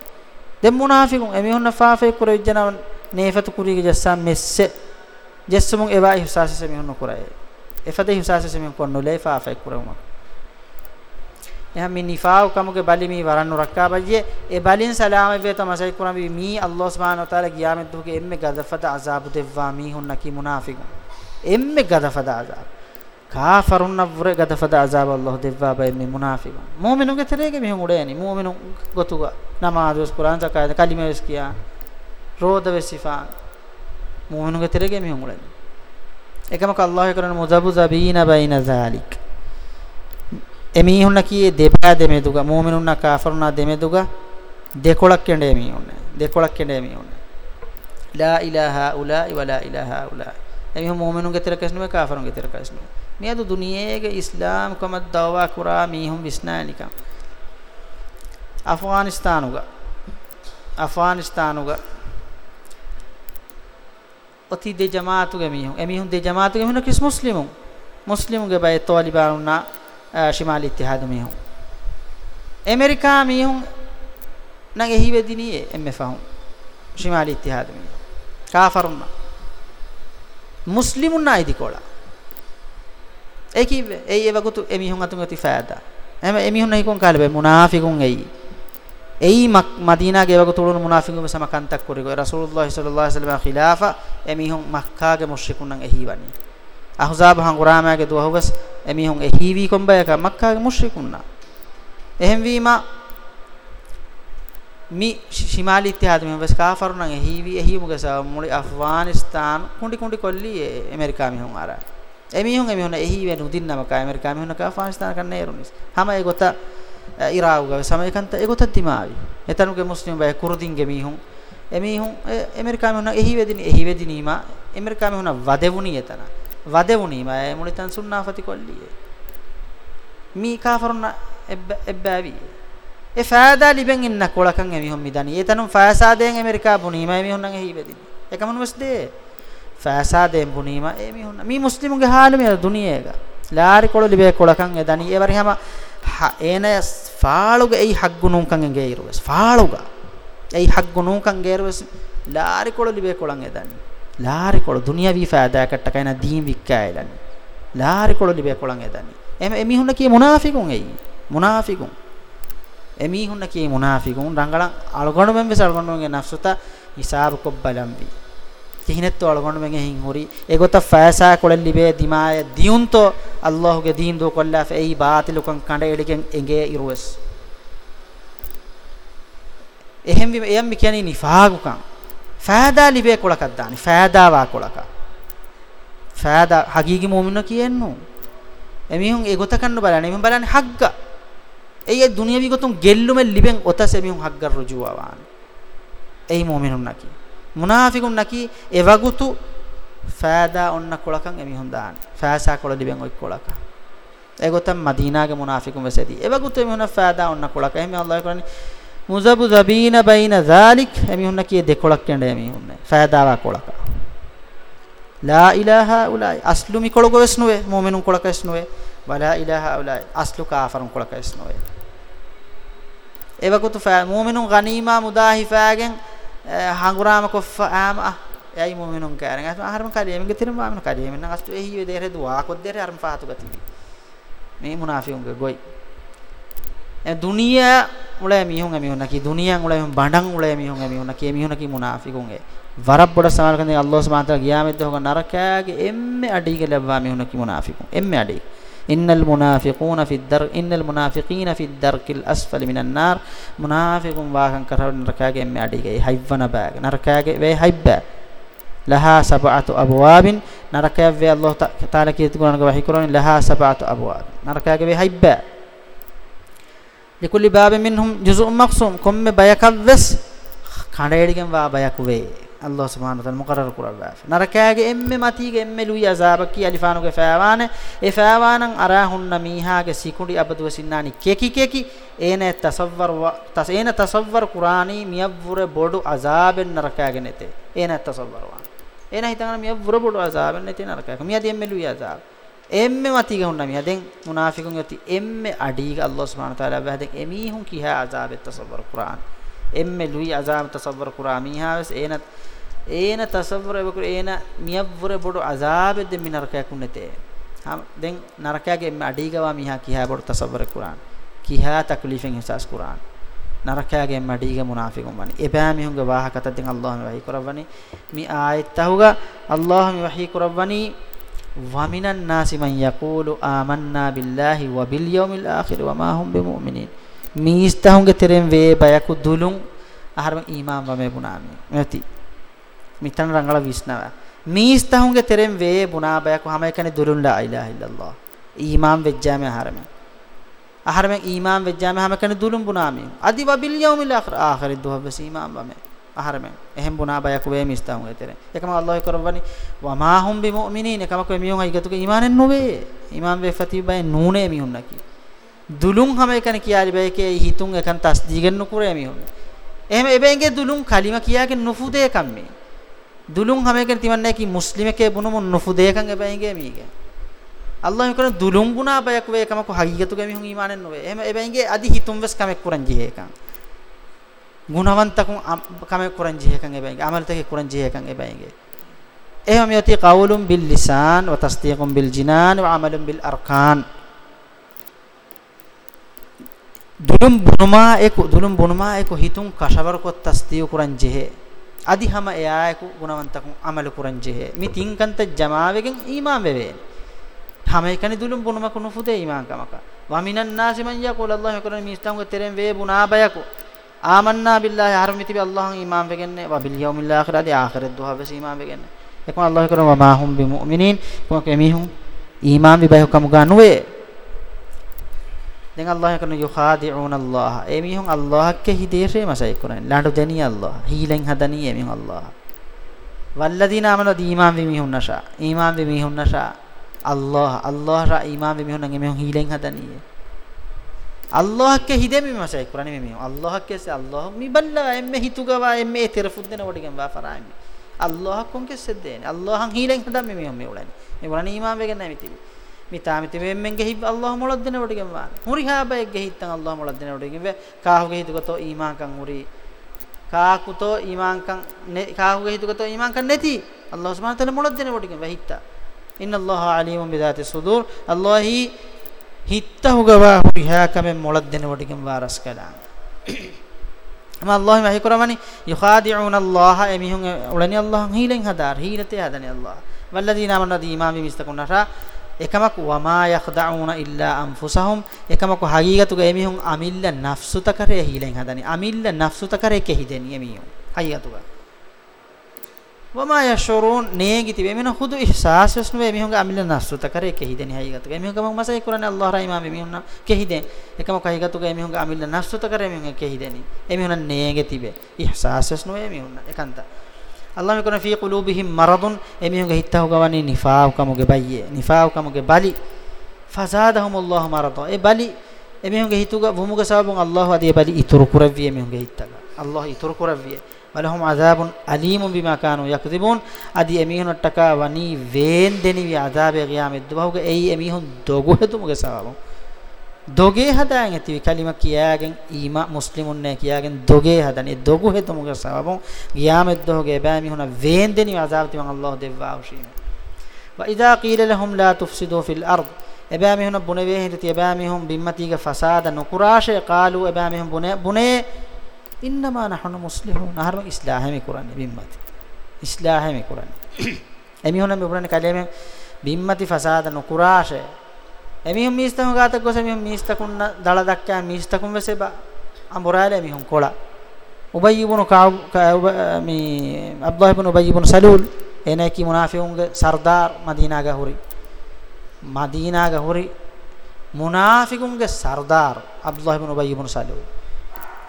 දෙම් මුනාෆිකුන් එමිහුන්න ෆාෆේ කුරෙවිජ්ජනවන් නේෆතු කුරීගේ ජස්සම් මෙස්සේ. ජස්සමුන් එවා හිසාසෙ මිහුන්න කුරයි. එෆදේ හිසාසෙ මිහුන් කොන්නුලේ ෆාෆේ කුරෙවුමක්. එහම මේ නිෆාව කමුගේ බලි මේ වරන්නු රක්කා බජ්ජේ. ඒ බලින් සලාම වේ තමසයි කුරම් මේ අල්ලාහ් සුබ්හානහු වතාලා ගියාමෙත් දුකේ එම්මේ ගදෆත අසාබු දෙවා මී හුන්න කි මුනාෆිකුන්. එම්මේ ගදෆත අසාබ. කාෆරුන් නවර ගදෆත අසාබ අල්ලාහ් දෙවා බයි මේ මුනාෆිකුන්. මුමිනුගේ තරේගේ මෙහු උඩයනි මුමිනු ගොතුග නමාዝ වස් කුරාන් සකායද කලිමේ වස් කියා. රෝද වෙසිෆා මුමිනුගේ තරේගේ මෙහු උඩයනි එකමක අල්ලාහ් කරන මුසබු සබීන බයින zalik එමීහුන්න කී දෙපා දෙමෙදුග මුමිනුන්න කාෆරුනා දෙමෙදුග දෙකොලක් කෙඬ එමීහුන්න. දෙකොලක් කෙඬ එමීහුන්න. ලා ඉලාහා උලායි වලා ඉලාහා උලායි. එමීහු මුමිනුන්ගේ තෙර කස්නුවේ කාෆරුන්ගේ තෙර කස්නුවේ. මියදු දුනියේගේ ඉස්ලාම් කම දවවා කුරා මීහුම් විස්නානිකම් අෆ්ගානිස්තානුග අෆ්ගානිස්තානුග ඔති දෙ ජමාතුගේ මීහුම් එමීහුම් දෙ ජමාතුගේ මිහුන කිස් මුස්ලිමුන්. මුස්ලිමුගේ බය තෝලිබානුනා ශිමාල් ඉතිහාදු මිහුන්. ඇමරිකා මිහුන් නං එහි වෙදිනී එම්එෆහුන් ශිමාල් ඉතිහාදු මිහුන්. කාෆරුන් මුස්ලිමුන් නයිදිකොලා ඒකි ඒ වගුතු එමිහුන් අතුන් ඇති ෆෑදා. එම එමිහුන් නයිකොන් කාලේ මුනාෆිකුන් එයි. එයි මදීනාගේ වගේ තුළුණු මුනාෆිකුම සමකන්තක් කරගොයි රසූලුල්ලාහි සල්ලල්ලාහු අලයිහි වසල්ලම ඛිලාෆා. එමිහුන් මක්කාගේ මුස්ලිකුන් නම් එහිවන්නේ අහුසාබ හංගුරාමයාගේ දුවහුවස් එමිහුන් එහිවි කොම්බයක මක්කාගේ මුෂ්රිකුන්නා එහෙම් වීම මි shimal ittihad me bas kafarun nan ehivi ehimuge sa muli afghanistan kundi kundi kolli amerika mihun ara emihun emihun ehive nudinnama ka amerika mihun ka afghanistan kan nerunis hama egota irauga samay kanta egota timavi etanuge muslim bay kurdinge mihun emihun amerika mihun ehive dini ehive dinima amerika mihun vadevuni etana වදෙවුනීම අය මුලිතන් සුන්නාෆති කොල්ලියේ. මී කාෆරුන එබ්බෑවි. ඒ ෆෑදා ලිබෙන් ඉන්න කොලකන් එමිහොම් මිදනි. ඒතනම් ෆෑසාදෙන් America බුනීම එමිහොන් නම් එහි වෙදින් එකමන වස්දේ ෆෑසාදෙන් බුනීම එමිහොන් මී මුස්ලිමුගේ හාල මේ දුනියේක ලාරි කොළ ලිබේ කොලකන් එදනි. ඒ වරිහම ena faaluga ei haggunun kan enge irwes faaluga ei haggunun kan gerwes laari kolo libe kolan edan laari kolo dunia vi faada katta kaina deen vikkaelan laari kolo libe kolan edan em emi hunna kiye munafiqun ei munafiqun emi hunna kiye munafiqun rangalan algonu men ves algonu men nafsuta hisab kobbalambi kihinetto algonu men hin hori egota faasa kolellibe dimaaya diunto allahge deen do kolla fe ei baatilukan kande ediken enge irwes එහෙම එයම් කියන්නේ නිෆාගුකම්. ෆෑදා ලිබේ කොලකක් දානි ෆෑදාවා කොලක ෆෑදා හගීගි මොමින කියන්නු. එමිහුන් ඒ ගොත කන්න බලන්නේ. එමිහුන් බලන්නේ හග්ග. ඒ දුනියවි ගොතුන් ගෙල්ලුම ලිබෙන් ඔතස එමිහුන් හග්ග රුජුවාවාන ඒ මොමිනුන් නකි. මුනාෆිකුන් නකි එවගුතු ෆෑදා ඔන්න කොලකන් එමිහුන් දාන ෆෑසා කොල ලිබෙන් ඔයි කොලක. ඒ ගොතම් මදීනාගේ මුනාෆිකුන් වෙසෙදි. එවගුතු එමිහුන් ෆෑදා ඔන්න කොලක. එහෙම අල්ලාහ් කරන්නේ මුසබුසබීන බයින ذාලික්. එමිහුන්න කියේ දෙකොලක් යන්න එමිහුන්න ෆෑදාවා කොලක ලා ඉලාහා උලායි. අස්ලු මි කොලක වෙස්නුවේ මුමිනුන් කොලක වෙස්නුවේ වලා ඉලාහා උලායි. අස්ලු කාෆරුන් කොලක වෙස්නුවේ එවකුතු ෆෑ මුමිනුන් ගනීමා මුදාහිෆාගෙන් හංගුරාම කොෆ ආම යයි මුමිනුන් කෑරන්. අස් ආහරම කලියමින් ගෙතිරම ආමන කලියමින් නම් අස්තු එහි වේ දෙරේ දුවා කොත් දෙරේ අරම් ෆාතු ගතිවි. මේ මුනාෆියුන්ගේ ගොයි. දුනියා mulai mihun emihun naki duniyan mulai bandang mulai mihun emihun naki emihun naki munafiqun e warab boda samal kan Allah subhanahu wa taala giyamet hoga narakage emme adige labwa mihun naki munafiqun emme adige innal munafiquna fi dar innal munafiqina fi darkil asfali minan nar munafiqun wa kan karaw narakage emme adige haywana bag narakage ve hayba laha sab'atu abwabin narakage ve Allah taala kiyatu kuran ga wahi kuran laha sab'atu abwab narakage ve hayba likulli babin minhum juz'un maqsum komme bayakavves කණේඩිගෙන් වා බයක් වේ අල්ලාහ් සුබ්හානහු වතාලා මුකරර කුරවා නරකයාගේ එම්මෙ මතීගේ එම්මෙ ලුයි අසාබක් කී අලිෆානුගේ ෆෑවාන. ඒ ෆෑවානන් අරා හුන්න මීහාගේ සිකුඩි අබදුව සින්නානි කෙකි කෙකි. ඒන තසවර් තස ඒන තසවර් කුරානි මියව්වර බොඩු අසාබෙන් නරකයාගේ නැතේ. ඒන තසවර් වා. ඒන හිතන මියව්වර බොඩු අසාබෙන් නැතේ නරකයාගේ. මියදී එම්මෙ ලුයි අසාබ. Emme matiga hunna mi haden munafiqun yoti emme adiga allah subhanahu wa taala bahden emihun kiha azab tasawwur quran. Emme lui azab tasawwur quran mi haves ena ena tasawwur ebakur ena miyavvure bodu azab de minarka kunnete. Ham den narakage emme adiga wa miha kiha bodu tasawwur quran. Kiha taklifen hisas quran. Narakage emme adiga munafiqun mani eba mihunge waha katadin allah mi wahi kurawani mi ayat tahuga allah mi wahi kurawani ومن الناس من يقول آمنا بالله وباليوم الآخر وما هم بمؤمنين. ميستهونگه ترين وي بايكو دولون احرم ایمان و مي بنامي متي ميتن رنگلا ويسنوا ميستهونگه ترين وي بنا بايكو هم اكن دولون لا اله الا الله ایمان وجام احرم احرم ایمان وجام هم اكن دولون بنامي ادي وباليوم الآخر آخر دو بس ایمان و مي aharmen ehem buna bayak we mistam etere ekama allah korwani wa ma hum bi mu'minin ekama ko miyun aigatuke imanen nove iman ve fati bay nune mihun naki dulun hame kan kiyali bay ke hitun ekan tasdigen nukure mihun ehem ebenge dulun kalima kiyake nufude kamme dulun hame kan timanne ki muslime ke bunumun nufude kan ebenge mige Allah කරන දුලුම් ගුණා බයක් වේ කමක හගීගතු ගෙමිහුන් ඊමානෙන් නොවේ. එහෙම එබැයිගේ අදි හිතුම් වෙස් කමෙක් කුරන් ජීහෙකන් ගුණවන්තකම් කම කුරන් ජීහකන් එබැයිගේ අමලතක කුරන් ජීහකන් එබැයිගේ එහෙම යති කවුලුම් බිල් ලිසාන් ව තස්දීකුම් බිල් ජිනාන් ව අමලුම් බිල් අර්කාන්. දුලුම් බුනුමා එක දුලුම් බුනුමා එක හිතුම් කෂවර කො තස්දීව කුරන් ජීහෙ අදි හැම එයායකු ගුණවන්තකම් අමල කුරන් ජීහෙ මි තින්කන්ත ජමාවෙගෙන් ඊමාන් වෙවේ හැම එකනි දුලුම් බුනුමා කුණු ෆුදේ ඊමාන් කමක. වමිනන් නාසි මන් යකුල් අල්ලාහ් කරන මිස්තංග තෙරෙන් වේ බුනා බයකු. ආමන්නා බිල්ලාහි හරමිති බි අල්ලාහන් ඊමාන් වෙගන්නේ වා බිල් යෞමිල් ආඛිර අදී ආඛිරත් දුහ වෙස ඊමාන් වෙගන්නේ. එකම අල්ලාහ් කරන වා මා හුම් බි මුමිනීන් කොමක එමිහුම් ඊමාන් බි බයහ කම ගන්නුවේ දැන් අල්ලාහ් කරන යුඛාදිඋන අල්ලාහ. එමිහුම් අල්ලාහ් ක හිදේශේ මසයි කරන්නේ ලාඬු දෙනී අල්ලාහ්. හීලෙන් හදනී එමිහුම් අල්ලාහ්. වල්ලදීන ආමන දීමාන් බි මිහුම් නෂා. ඊමාන් බි මිහුම් නෂා. අල්ලාහ්. අල්ලාහ් රා ඊමාන් බි මිහුම් නම් එමිහුම් හීලෙන් හදනී. අල්ලාහ්ගේ හිදෙමි මසයි කුරානේ මේ අල්ලාහ්ගේ සේ අල්ලාහ් මිබල්ලා එම්මෙ හිතුගවා එම්මෙ තෙරෆුද්දන වඩගෙන් වා ෆරාමි අල්ලාහ් කොන්ගේ සෙද්දේනේ අල්ලාහන් හීලෙන් හදම් මේ මේ උලන්නේ. මේ වරණ ඊමාන් වෙගෙන නැමෙති මිතාමිති වෙම්මෙන් ගෙහි අල්ලාහ් මොලක් දෙන වඩගෙන් වාන හුරිහා බය ගෙහිත්තන් අල්ලාහ් මොලක් දෙන වඩගෙන් වේ කාහු ගෙහිතුකතෝ ඊමාන්කන් හුරි කාකුතෝ ඊමාන්කන් කාහු ගෙහිතුකතෝ ඊමාන්කන් නැති. අල්ලාහ් සුබ්හානහු තාලා මොලක් දෙන වඩගෙන් වෙහිත්තා ඉන්න අල්ලාහ් අලීමුන් බිදාති සුදූර්. අල්ලාහි හිත්තහුගවා හුරිහා කමෙන් මොලක් දෙන වඩගෙන් වාරස් කළා. අම අල්ලාහ් මහි කරවනි යඛාදිඋන අල්ලාහ් එමිහුන් උලනි අල්ලාහ් හීලෙන් හදාර හීලතේ හදනි අල්ලාහ්. වල්ලදීනා මන්නදී ඊමාමි මිස්තකුන්නරා එකමක් වමා යඛදඋන ඉල්ලා අන්ෆුසහුම් එකමක් හගීගතුග එමිහුන් අමිල්ල නෆ්සුත කරේ හීලෙන් හදනි අමිල්ල නෆ්සුත කරේ කෙහිදෙනි එමිහුන් හගීගතුග වමා යෂුරුන් නේගිති වෙමින හුදු ඉහසාස් වස්නුවේ එමිහුන්ගේ අමිල්ල නෆ්සුත කරේ කෙහිදෙනි හගීගතුග එමිහුන් ගමක් මසයි කුරානේ අල්ලාහ් රයිමා එමිහුන් කෙහිදෙන්. එකමක් හගීගතුග එමිහුන්ගේ අමිල්ල නෆ්සුත කරේ එමිහුන් කෙහිදෙනි. එමිහුන් නේගිතිබේ ඉහසාස් වස්නුවේ එමිහුන් එකන්ත. අල්ලාහ් මෙකන ෆී කුලූබිහිම් මරදුන්. එමිහුගේ හිතව ගවන්නේ නිෆාවකමුගේ බයියේ. නිෆාවකමුගේ බලි. ෆසාදහුමුල්ලාහ් මරදා. ඒ බලි. එමිහුගේ හිතුග වමුගේ සබුන් අල්ලාහ් අදී බලි ඉතුරු කුරවිය එමිහුගේ හිතග. අල්ලාහ් ඉතුරු කුරවිය වලහුම් අසාබුන් අලීමුම් බිමා කානු යක්දිබුන් අදි එමිහුන ටකා වනී වේන් දෙනි වි අදාබේ ගියාමෙත් දුබහුග එයි එමිහුන් දොගු හෙතුමුගේ සාවම. දොගේ හදාන් ඇතිවි කලිම කියාගෙන් ඊමා මුස්ලිමුන් නේ කියාගෙන් දොගේ හදන ඒ දොගු හෙතුමුගේ සාවම. ගියාමෙත් දුහුගේ බෑමිහුන වේන් දෙනි අදාබ තිමන් අල්ලාහ් දෙවවා උෂීම وإذا قيل لهم لا تفسدوا في الأرض එබෑමිහුන බුනේ වේහිට තියබෑමිහුන් බිම්මතිගේ ෆසාද නුකුරාෂේ කාලු එබෑමිහුන් බුනේ බුනේ ඉන්නමා නහනු මුස්ලිහුන් අහරම ඉස්ලාහමි කුරන්නේ බිම්මති ඉස්ලාහමි කුරන්නේ එමි හුන මෙ බුනේ කලිම බිම්මති ෆසාද නුකුරාෂේ එමිහුම් මිස්තම ගාතක ගොස එමිහුම් මිස්තකුන්න දල දක්කා මිස්තකුම් වෙසෙබ අඹරාලේ එමිහුම් කොලා උබයි ඉබ්නු කාබ් මේ අබ්දුල්ලාහ් ඉබ්නු උබයි ඉබ්නු සලූල් එනේ කි මුනාෆිකුන්ගේ සර්දාර් මදීනා ගහුරි මදීනා ගහුරි මුනාෆිකුන්ගේ සර්දාර් අබ්දුල්ලාහ් ඉබ්නු උබයි ඉබ්නු සලූල්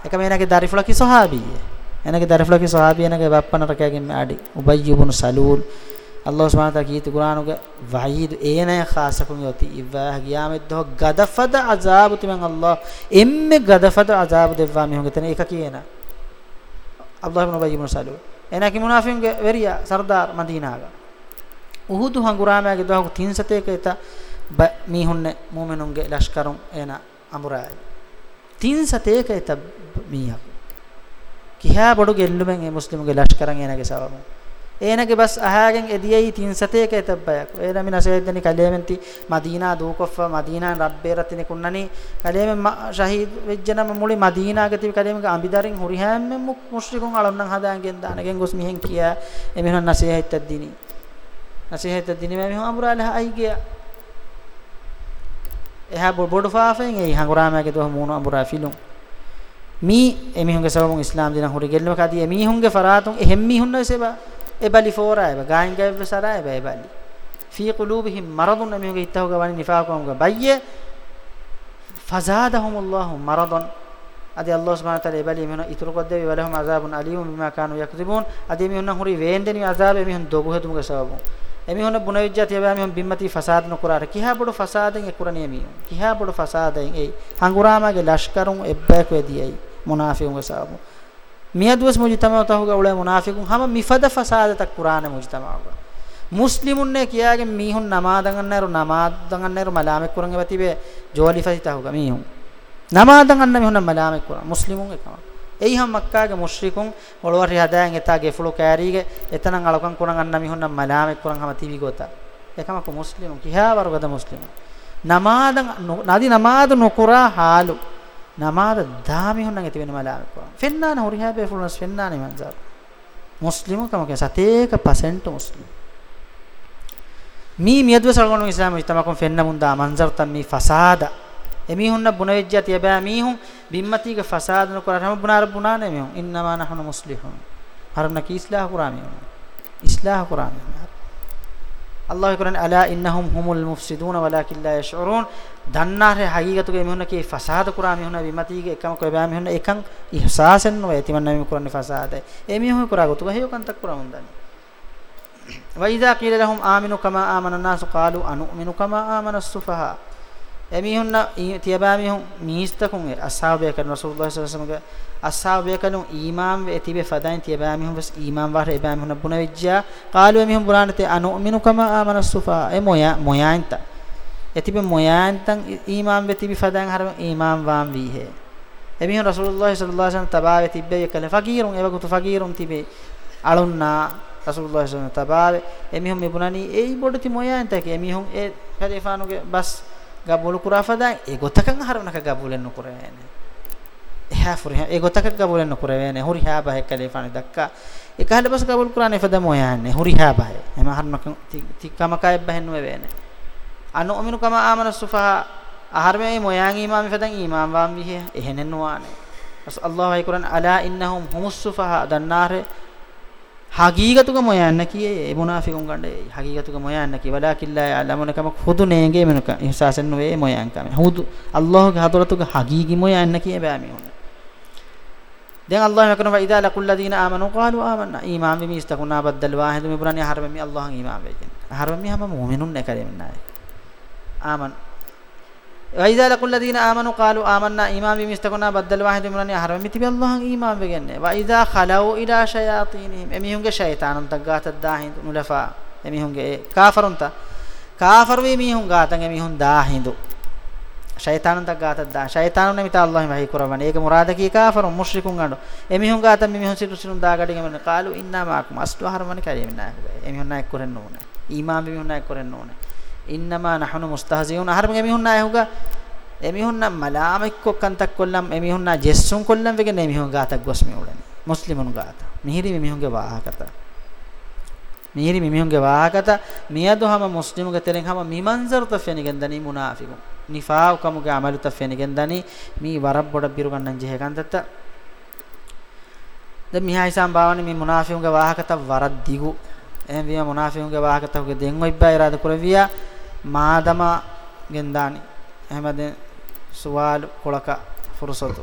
එක මේනගේ දරිෆුලා කි සහාබියේ. එනගේ දරිෆුලා කි සහාබිය එනගේ බප්පනර කෑගෙන් ආඩි උබයි ඉබ්නු සලූල්. අල්ලාහ් සුබ්හානහු තාලා කීති කුරානුගේ වහීද්. ඒනේ ખાસකුන් යති. ඉවා ගියාමෙත් දහ ගදෆද අසාබ තිමන් අල්ලාහ්. එම්මෙ ගදෆද අසාබ දෙවා මිහුගේ තන. එක කියන. අල්ලාහ් ඉබ්නු බයි ඉබ්නු සලූ එනා කි මුනාෆින්ගේ වෙරියා සර්දාර් මදීනාගා. උහුදු හංගුරාමයාගේ දහ තින්සතේක එත මීහුන්නේ මුමිනුන්ගේ ලෂ්කරුන් එනා අමුරායි තින්සතේක එත මීහක්. කිහා බඩු ගෙල්ලුමෙන් ඒ මුස්ලිමුගේ ලෂ්කරන් එනගේ සවමු. ඒනගේ බස් අහාගෙන් එදියයි තින් සතේක එතබ්බයක් ඒන මින සෙද්දනි කලෙමෙන්ති මදීනා දූකොෆ මදීනා රබ්බේරතින කුන්නනි කලෙමෙන් ශහීද් වෙජ්ජනම මුලි මදීනාගේ තිබි කලෙමගේ අඹිදරින් හුරි හැම්මෙන් මුක් මුස්ලිකුන් අලොන්නන් හදාගෙන් දානගෙන් ගොස් මිහෙන් කියා එමිහන් නසීහත් දිනි නසීහත් දිනි මේ මිහන් අමුරාල අයිගේ එහා බොඩ ෆාෆෙන් ඒ හංගුරාමගේ දෝ මූණ අමුරා ෆිලුම්. මී එමිහුන්ගේ සවමුන් ඉස්ලාම් දින හුරි ගෙල්ලම කදී. එමිහුන්ගේ ෆරාතුන් එහෙම් මිහුන් නොසෙබා. ebali fora eba gain gaib sara eba ebali fi qulubihim maradun amiyuge ittahu gawani nifaqum ga bayye fazadahum allah maradun adi allah subhanahu wa taala ebali mena ituru kodde walahum azabun alim bima kanu yakzibun adi mihunna huri wendeni azab emihun dobu hedum ga sababu emihunna bunavijjati eba emihun bimmati fasad no kurara kiha bodu fasaden ekurani emihun kiha bodu fasaden ei hangurama ge lashkarun ebba ko ediyai munafiqun ga sababu මියදුවස් මුජ්තමා තහුග උලේ මුනාෆිකුන් හැම මිෆද ෆසාදතක් කුරාන මුජ්තමා මුස්ලිමුන්නේ කියාගේ මීහුන් නමාදගන්නරු නමාදගන්නරු මලාමෙක් කුරන්ගේ වතිබේ Jolie ෆසිතහුග මීහුන්. නමාදගන්න මිහුන් මලාමෙක් කුරා. මුස්ලිමුන් එකම. එයි හැම මක්කාගේ මුෂ්රිකුන් ඔලවරි හදායන් එතාගේ ෆුලු කෑරීගේ එතනන් අලකන් කුරන් අන්න මිහුන් මලාමෙක් කුරන් හැම තිවි ගොතා එකමක මුස්ලිමුන් කියා වරගද මුස්ලිමුන් නමාදන් නදි නමාද නොකුරා හාලු නමාද දාමි හොන්නන් ඇති වෙන මලාවක් වා ෆෙන්නාන හොරි හැබේ ෆුල්නස් ෆෙන්නානේ මන්සර් මුස්ලිමු කමක සතේක පසෙන්ට් මුස්ලිම් මී මියදුව සල්ගොණු ඉස්ලාම ඉතමකම් ෆෙන්න මුන්දා මන්සර් තම් මී ෆසාද එමි හොන්න බුන වෙජ්ජති යබෑ මී හුන් බිම්මතික ෆසාද නුකර රම බුනාර බුනානේ මී හුන් ඉන්නවා නහනු මුස්ලිහුන් හරන කී ඉස්ලාහ කුරාමි ඉස්ලාහ කුරාමි අල්ලාහ් කුරාන අලා ඉන්නහුම් හුමුල් මුෆ්සිදුන වලාකින් ලා යෂඋරුන් දන්නාරේ හගීගතුගේ මෙහුන කී ෆසාද කුරා මෙහුන විමතිගේ එකම කොබෑ මෙහුන එකන් ඉහසාසෙන් නොවේ තිමන්න මේ කුරන්නේ ෆසාද ඒ මෙහුන කුරා ගතු ගහයෝ කන්තක් කුරා මුන්දනි වයිදා කීල ලහුම් ආමිනු කමා ආමන الناس قالوا අනුමිනු කමා ආමන السفهاء එමිහුන්න තියබා මිහුන් මිහිස්තකුන් අස්සාබය කරන රසූලුල්ලාහ සල්ලල්ලාහු අලයිහි වසල්ලම අස්සාබය කලුන් ඊමාම් වේ තිබේ ෆදායින් තියබා මිහුන් බස් ඊමාම් වාර එබා මිහුන බුන විජ්ජා قالوا මිහුන් බුරානතේ අනුමිනු කමා ආමන السفهاء එ මොයා මොයාන්ත etibe moyantan iman be tibi fadan haram iman wan wi he emihun rasulullah sallallahu alaihi wasallam tabawe tibbe yakale fakirun ewagutu fakirun tibe alunna rasulullah sallallahu alaihi wasallam tabawe emihun mebunani ei bodati moyantan ke emihun e khalifanuge bas gabulu kurafada e gotakan harunaka gabulen nukurene eha furi e gotakan gabulen nukurene huri ha ba hekkale fani dakka e kahle bas gabul kurane fada moyanne huri ha ba ema harunaka tikkama kay bahen nuwene anu aminu kama amana sufaha aharme moyan imam fadan imam wam wihe ehenen nuwane as allah ay quran ala innahum humus sufaha dannare හගීගතුක මොයන්න කියේ ඒ මුනාෆිකුන් ගන්නේ හගීගතුක මොයන්න කි වලාකිල්ලා යලමුන කම හුදු නේගේ මෙනුක ඉහසාසන් වේ මොයන් කම හුදු අල්ලාහගේ හදරතුක හගීගි මොයන්න කියේ බෑ මේ හොන්න දැන් අල්ලාහ මකන වයිදා ලකුල් ලදීන ආමනු قالوا ආමන්නා ඊමාම් මේ ඉස්තකුනා බද්දල් වාහිද මේ පුරාණි හරම මේ අල්ලාහන් ඊමාම් වෙකින් හරම මේ හැම මුමිනුන් නැකරෙන්නේ ආමන් وإذا لقوا الذين آمنوا قالوا آمنا إيمان بمستكنا بدل واحد من يحرم متي الله إيمان بجنة وإذا خلوا إلى شياطينهم أميهم شيطان تقات الداهين نلفا أميهم كافرون تا كافر ويميهم قاتن أميهم داهين ෂයිතානන් තක් ගාතක් දා. ෂයිතානුන මිත අල්ලාහ් මහී කුරබන ඒක මුරාද කී කාෆරුන්? මුෂ්රිකුන් අඬ එමිහුන් ගාතම් මිහුන් සිටු සිටුන් දා ගඩින් එමන කාලු ඉන්නා මාකුම්. අස්තු හරමන කැරියම නා එමිහුන් නා එක් කරෙන්න ඕනේ. ඊමාම් බිමිහුන් නා එක් කරෙන්න ඕනේ. Mustahzi'un aharmge emihunna ehuga emihunna malaamikko kantak kollam emihunna jessun kollam vegen emihun gaatak gosmi ulani muslimun gaata mihiri emihunge waahakata mihiri emihunge waahakata miyadu hama muslimuge teren hama mimanzar tafeni gendani munafiqun nifaa kamuge amalu tafeni gendani mi warab boda biru gannan jehe kantatta දැන් මිහා හිසම් බාවනේ මේ මුනාෆිකුන්ගේ වාහකත වරක් දිගු එහෙන් විය මුනාෆිකුන්ගේ වාහකත උගේ දෙන් ඔයිබ්බා ඉරාද කරවියා. ಮಾದಮ ಗೆಂದಾನಿ Ahmed ಸುವಾಲ್ ಕೊಳಕ ಫುರ್ಸತು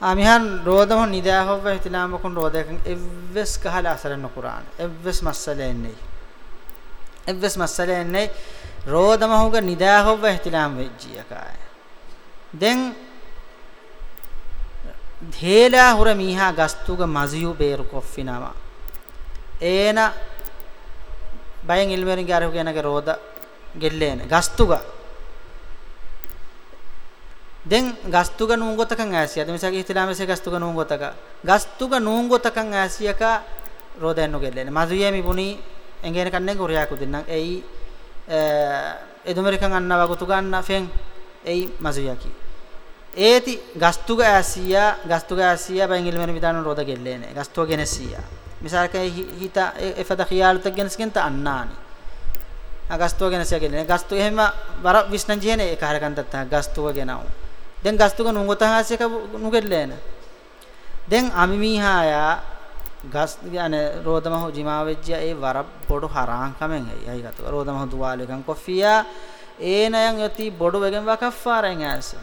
amihan rodamo nidahova ihtilama kun rodakan evves kahala asaran qur'an evves masale ennei evves masale ennei rodama huga nidahova ihtilam vejjiya kaay den dhela hura miha gastuga maziyu beru koffinama ena bayen ilmerin garu genage roda gellene gastuga දැන් ගස්තුක නූගොතකන් ඈසියද මිසගේ ඉස්ලාමයේ ගස්තුක නූගොතක. ගස්තුක නූගොතකන් ඈසියක රෝදෙන්නු ගෙල්ලෙන මදුයමි පුනි එංගේන කන්නේ ගොරියා කුදින්නම් එයි එදුමරිකන් අන්න වගුතු ගන්න ෆෙන් එයි මසුයකි ඒති ගස්තුක ඈසියා ගස්තුක ඈසියා බංගිල් මෙර විදාන රෝද ගෙල්ලේනේ ගස්තුක ගෙනසියා මිසාරක හිත එෆද ඛියාලුත ගෙනස්ගෙන්ත අන්නානි. අගස්තුක ගෙනසියා ගෙල්ලේනේ ගස්තු එහෙම වර විශ්නන් ජීනේ ඒ කාරකන්තත් ගස්තුක ගෙනව. දැන් ගස්තුක නුගතහාසියක නුගෙල්ලේන දැන් අමිමීහායා ගස් යන රෝදමහ ජිමා වෙජ්ජ ඒ වර බොඩු හරාන් කමෙන් එයි අයි ගත රෝදමහ දුවාලෙකන් කොෆියා ඒනයන් යති බොඩු වෙගෙන් වකෆාරෙන් ඇස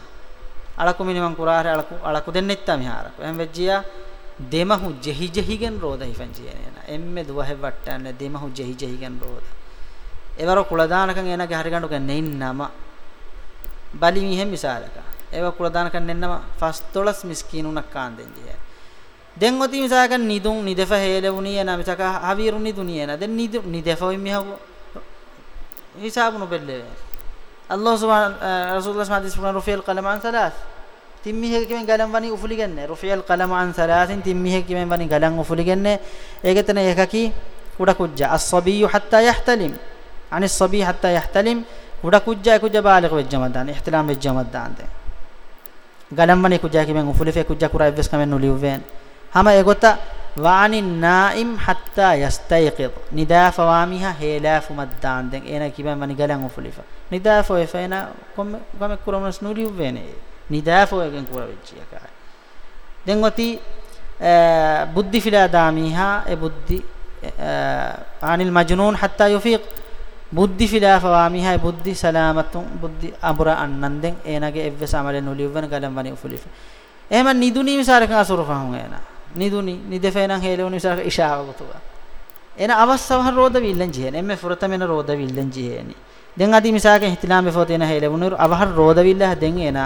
අලකු මිනිමන් කුරාහර අලකු අලකු දෙන්නෙත්තා මිහාරක එම් වෙජ්ජියා දෙමහු ජෙහි ජෙහිගෙන් රෝද හිෆන් ජීනේන එම්මෙ දුවහෙ වට්ටන්නේ දෙමහු ජෙහි ජෙහිගෙන් රෝද. එවර කුලදානකන් එනගේ හරිගඬු කෙනෙන්නම බලි මිහෙම් මිසාලකා ඒව කුලදාන කන්නෙන්නම ෆස්තොලස් මිස්කීනුනක් කාන්දෙන් දිය දැන් ඔති මිසාකන් නිදුන් නිදෙෆ හේලුණිය න මිසක හවීරු නිදුනිය න දැන් නිදු නිදෙෆ මිහව. හිසාබුනු බෙල්ලේ අල්ලාහ් සුබ්හාන රසූලුල්ලාහ් සමහදිස් පුරන රුෆියල් කලම අන් සලාස්. තිම්මිහෙ කිමෙන් ගලම් වනි උෆුලිගන්නේ රුෆියල් කලම අන් සලාසින් තිම්මිහෙ කිමෙන් වනි ගලම් උෆුලිගන්නේ ඒකතන එකකි කුඩ කුජ්ජා අස්සබියු හත්තා යහතලිම්. අනිස් සබී හත්තා යහතලිම්. කුඩ කුජ්ජා කුජ්ජා බාලිග වෙජ්ජමදාන ඉහ්තිලාම් වෙජ්ජමදාන දැන් galamwani kujaki men ufulife kujja kura evves kamen nuliuven hama egota waani naim hatta yastayqid nida fawamiha helafu maddan den ena kiben wani galan ufulifa nida fo efena kom kom kuramnas nuliuven nida fo egen kura vecchiya ka den oti buddhi fila damiha e buddhi anil majnun hatta yufiq බුද්ධි ෆිලාෆවා මිහයි බුද්ධි සලාමතුන් බුද්ධි අඹර අන්නන්දෙන් ඒනගේ එව්වස අමල නුලිවන ගලම් වනි උෆුලිෆ එහෙම නිදුනි විසාරක අසුරෆහුන් එන නිදුනි නිදෙෆේනන් හේලෝනි විසාරක ඉෂාව ගතුවා. එන අවස්සවහ රෝද විල්ලන් ජීහෙන. එම්මෙ ෆුරතමෙන රෝද විල්ලන් ජීහෙනි. දැන් අදි මිසාකෙන් හිතලාම බෙෆෝතේන හේලවුනු අවහර රෝද විල්ල දැන් එන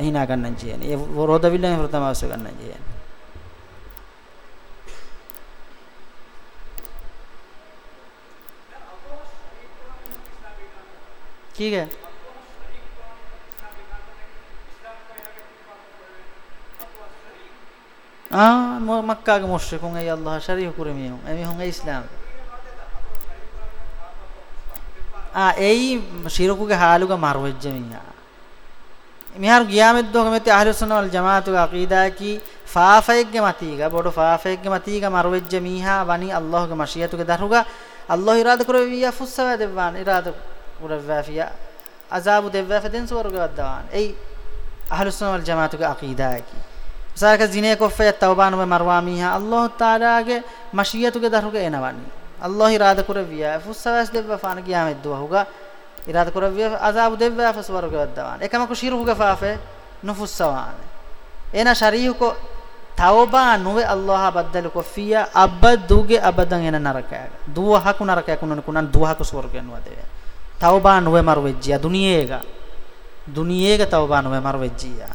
හිනා ගන්නන් ජීහෙනි. ඒ රෝද විල්ලන් ෆුරතම අවස්ස ගන්නන් ජීහෙනි. ठीक है। हाँ मक्का के मुश्रक होंगे अल्लाह शरीफ कुरमी हों एम होंगे इस्लाम। ಆ ಏಯಿ ಶಿರಕುಗೆ ಹಾಲುಗ ಮಾರ್ವಜ್ಜೆ ಮಿಯಾ ಮಿಹಾರು ಗಿಯಾಮೆದ್ದೋಗ ಮೆತ್ತೆ ಅಹ್ಲುಸುನ್ನ ವಲ್ ಜಮಾತುಗ ಅಕೀದಾಕಿ ಫಾಫೈಗ್ಗೆ ಮತೀಗ ಬೋಡು ಫಾಫೈಗ್ಗೆ ಮತೀಗ ಮಾರ್ವಜ್ಜೆ ಮೀಹಾ ವನಿ ಅಲ್ಲಾಹುಗೆ ಮಶಿಯತುಗೆ ದರ್ಹುಗ ಅಲ್ಲಾಹ್ ಇರಾದ ಕುರವಿಯಾ ಫುಸ್ಸವ ದೆವ್ವಾನ ಇರಾದ අල්ලාහ ඉරාද කරවියා ෆුස්සවා දෙවාන ඉරාද උරවැෆියා අසාබු දෙවැෆ දෙන් සුවර්ග වද්දාන එයි අහ්ලුස් සුන්නා වල් ජමාතුගේ අකීදා කි. සාක ජිනේ කොෆය තවබාන ව මර්වා මීහා අල්ලාහ් තාලාගේ මෂියතුගේ දරුගේ එනවන්නේ අල්ලාහ් ඉරාද කරවියා ෆුස්සවාස් දෙව්වා ෆාන ගියාමෙත් දුවහුගා. ඉරාද කරවියා අසාබු දෙව්වා ෆස්වර්ග වද්දාන එකම කුෂිරුහුගේ ෆාෆේ නුෆුස්සවාන. එන ශරීහුකෝ තවබා නුවේ අල්ලාහ බද්දල කොෆියා අබදුගේ අබදන් එන නරකය. දුවහකු නරකය කුනන කුනන් දුවහකු ස්වර්ගයන් වදේ. තවබා නුවේ මර වෙජ්ජියා දුනියේග දුනියේග තවබා නුවේ මර වෙජ්ජියා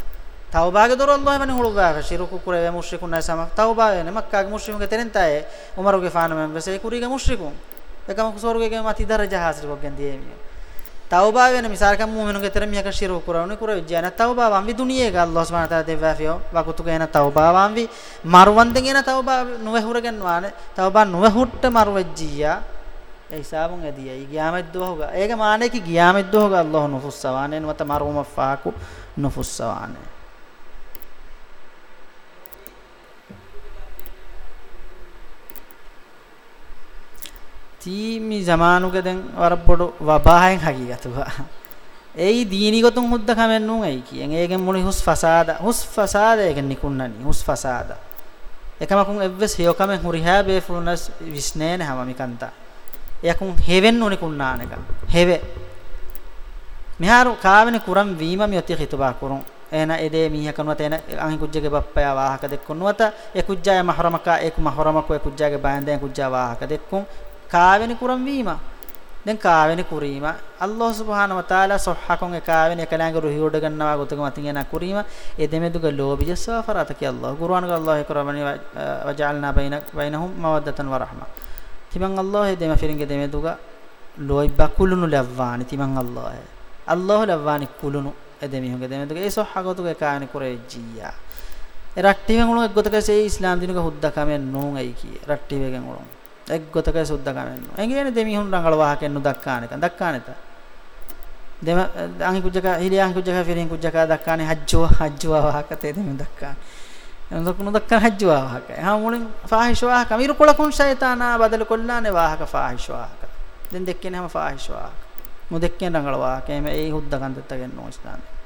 තවබාගේ දොර අල්ලාහ වනේ හුළුවා ශිරුකු කුරේ මුෂ්රිකුන් නැ සම තවබා වෙන මක්කාගේ මුෂ්රිකුන්ගේ තෙරෙන්තය උමරුගේ ෆාන මෙන් වෙසේ කුරීගේ මුෂ්රිකුන් එකම ස්වර්ගයේ මති දරජා හාසිර කොගෙන් දියේමිය. තවබා වෙන මිසාරකම් මුමිනුගේ තෙර මියක ශිරු කුරවනේ කුර විජ්ජාන. තවබා වම් වි දුනියේගේ අල්ලාහ සුබ්හානහු තාලා දෙවැෆියෝ වකුතුගේ එන තවබා වම් වි මරුවන්දෙන් එන තවබා නුවේ හුරගෙන වානේ. තවබා නුවේ හුට්ට මරුවෙජ්ජියා ඒ හිසාබුන් එදියයි ගියාමෙත් දුවහුගා ඒක මානේ කි ගියාමෙත් දුවහුගා අල්ලාහ නුෆුස්සවානේ නවත මරුම ෆාකු නුෆුස්සවානේ. තීමි zamanuge den warabbodu wabahen hagigatuwa ei dini gotun hudda kamen nun ei kiyen egen muni hus fasada hus fasada egen nikunnani hus fasada ekamakun evves heyokamen huriha be fulunas visnene hama mikanta yakun heven nuni kunnaneka heve miharu kaavene kuram vima mi oti khituba kurun ena ede miha kanuata ena anhi kujjage bappaya wahaka dekkunnuata e kujjaya mahramaka ek mahramako e kujjage bande kujja wahaka dekkun කාවෙනි කුරම් වීම. දැන් කාවෙනි කුරීම. අල්ලාහ් සුබ්හානහු වතාලා සොහ්හකොන් ඒ කාවෙනි එකලංග රුහි උඩ ගන්නවා ගොතක මතින් එන කුරීම. ඒ දෙමෙදුග ලෝබියස්වා ෆරත කි අල්ලාහ්. කුර්ආනක අල්ලාහ් කරවනි වජාල්නා බයින බයිනහුම් මවද්දතන් වරහම. තිමන් අල්ලාහ් දෙම ෆිරින්ගේ දෙමෙදුග ලෝයි බකුලුනු ලව්වානි තිමන් අල්ලාහ්. අල්ලාහ් ලව්වානි කුලුනු එදෙමිහුගේ දෙමෙදුග ඒ සොහ්හගොතුග කාවෙනි කුරේ ජීයා රට්ටිවෙන් උණු එක්ගොතක සේ ඉස්ලාම් දිනුක හුද්දකමෙන් නෝන් අයි කි රට්ටිවෙන් උණු. එක් ගොතක සුද්ධකමෙන්න එංගේනේ දෙමිහුන් රංගල වාහකෙන් නුදක්කානෙක දක්කානෙත දෙම අංගි කුජක හිලියන් කුජක ෆිරින් කුජක දක්කානේ හජ්ජුව හජ්ජුව වාහකතේ දෙමු දක්කාන. එනදක් නුදක්කාන හජ්ජුව වාහක එහා මුලින් ෆාහිෂ් වාහක. අමීරු කොලකුන් ෂයිතානා බදල කොල්ලානේ වාහක ෆාහිෂ් වාහක. දැන් දෙක්කේ නම ෆාහිෂ් වාහක. මුදෙක්කේ රංගල වාහක. එමේ ඒ හුද්දකන්තත් ගෙන්නෝ ඉස්ලාමේ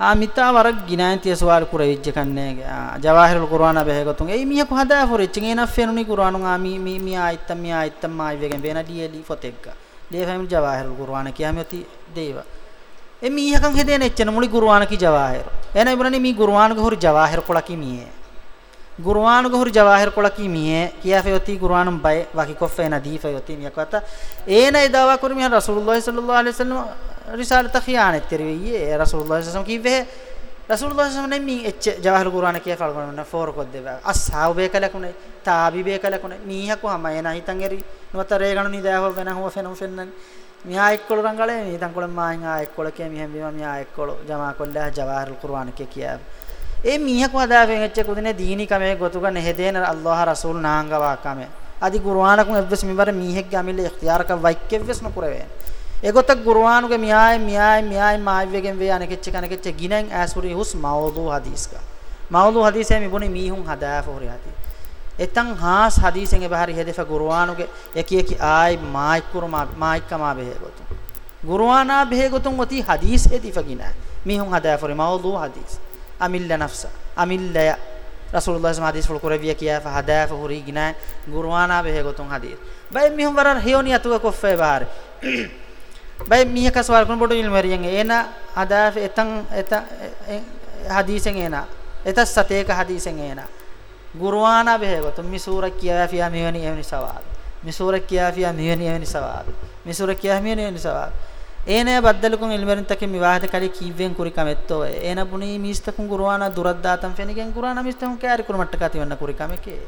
ಆ ಮಿತಾ ವರಗ್ ಗಿನಾಂತಿಯ ಸವಾಲ್ ಕುರ ಇಜ್ಜ ಕನ್ನೆಗೆ ಜವಾಹಿರುಲ್ ಕುರ್ಆನ ಬೆಹಗತುಂ ಏಯ್ ಮಿಯ ಕುಹದಾ ಫೊರ್ ಇಚ್ಚಿಗೆ ನಫೆನುನಿ ಕುರ್ಆನು ಆ ಮಿ ಮಿ ಮಿ ಆಯ್ತ ಮಿ ಆಯ್ತ ಮಾ ಇವೆಗೆ ಬೇನ ಡಿಯಲಿ ಫೊತೆಗ್ಗ ದೇ ಫೈಮ್ ಜವಾಹಿರುಲ್ ಕುರ್ಆನ ಕಿಯಾಮತಿ ದೇವ ಎ ಮಿ ಹಕಂ ಹೆದೇನ ಎಚ್ಚನ ಮುಳಿ ಕುರ್ಆನ ಕಿ ಜವಾಹಿರು ಏನ ಇಬ್ರನಿ ಮಿ ಕುರ್ಆನ ಗ ಹುರಿ ಜವಾಹಿರು ಕೊಳಕಿ ಮಿಯೆ ಕುರ್ಆನ ಗ ಹುರಿ ಜವಾಹಿರು ಕೊಳಕಿ ಮಿಯೆ ಕಿಯಾ ಫೆಯತಿ ಕುರ್ಆನ ಬೈ ವಾಕಿ ಕೊಫೆನ ದಿ ಫೆಯತಿ ಮಿಯ ಕತ ಏನ ಇದಾವ ಕುರಿ ಮಿಯ ರಸೂಲುಲ್ಲಾಹಿ ಸಲ್ಲಲ್ಲಾಹು ಅಲೈಹಿ ವಸಲ್ಲಂ රිසාලත ඛියානෙත් තෙරෙවියේ රසූලුල්ලාහි සල්ලම් කිව්වේ රසූලුල්ලාහි සල්ලම් නෙමි එච්ච ජවාහර් කුර්ආන කිය ෆල් කරන ෆෝර කොත් දෙව අස්හාබ් බේකලකුනේ තාබි බේකලකුනේ මීහකු හම එන හිතන් එරි නොත රේගණු නිදාව වෙන හො ෆෙනු ෆෙන්නන් මියා එක්කොල රංගලේ මේ තන් කොල මායින් ආ එක්කොල කිය මිහෙන් බිම මියා එක්කොල ජමා කොල්ලා ජවාහර් කුර්ආන කිය කියා ඒ මීහකු හදාවෙන් එච්ච කුදිනේ දීනි කමේ ගොතුක නෙහෙදේන අල්ලාහ රසූල් නාංගවා කමේ අදි කුර්ආනකුන් එව්වස් මිවර මීහෙක් ගමිල්ල ඉඛතියාරක වයික්කෙව්වස් නොකරවේ egotak qur'anuge miyai miyai miyai maivegen ve anekecche kanekecche ginen asuri hus mawdu hadiska mawdu hadise mi buni mihun hadafa hori hadi etan has hadisen e bahari hedefa qur'anuge eki eki ai mai kurma mai kama be gotu ගුරුවානා බෙහෙගොතුන් ඔති හදීස් එති ෆගිනා මිහුන් හදාෆරි මවදු හදීස්. අමිල්ල නෆ්ස අමිල්ලය. රසූලුල්ලාහ සම හදීස් full කුරවිය කියා ෆහදාෆ හුරි ගිනා ගුරුවානා බෙහෙගොතුන් හදීස්. බයි මිහුන් වර හේෝනි අතුක කොෆේ බාර බයි මිහක සවාල් කරන බොඩු ඉල්ම මරියන් එන හදාෆ එතන් එත හදීසෙන් එන. එත සතේක හදීසෙන් එන. ගුරුවානා බෙහෙගොතුන් මි සූර කියා ෆියා මෙවනි එවනි සවාල්. මි සූර කියා ෆියා මෙවනි එවනි සවාල්. මි සූර කියා මෙවනි එවනි සවාල්. ඒනේ බද්දලකුන් ඉල්මරින් තකේ මිවාහද කලි කීවෙන් කුරි කමෙත්තෝ ඒන පුනි මිස්තකුන් ගුරුවානා දුරද්දාතම් ෆෙනිගෙන් ගුරුවානා මිස්තකුන් කෑරි කුර මට්ටක තිවන්න කුරි කමකේ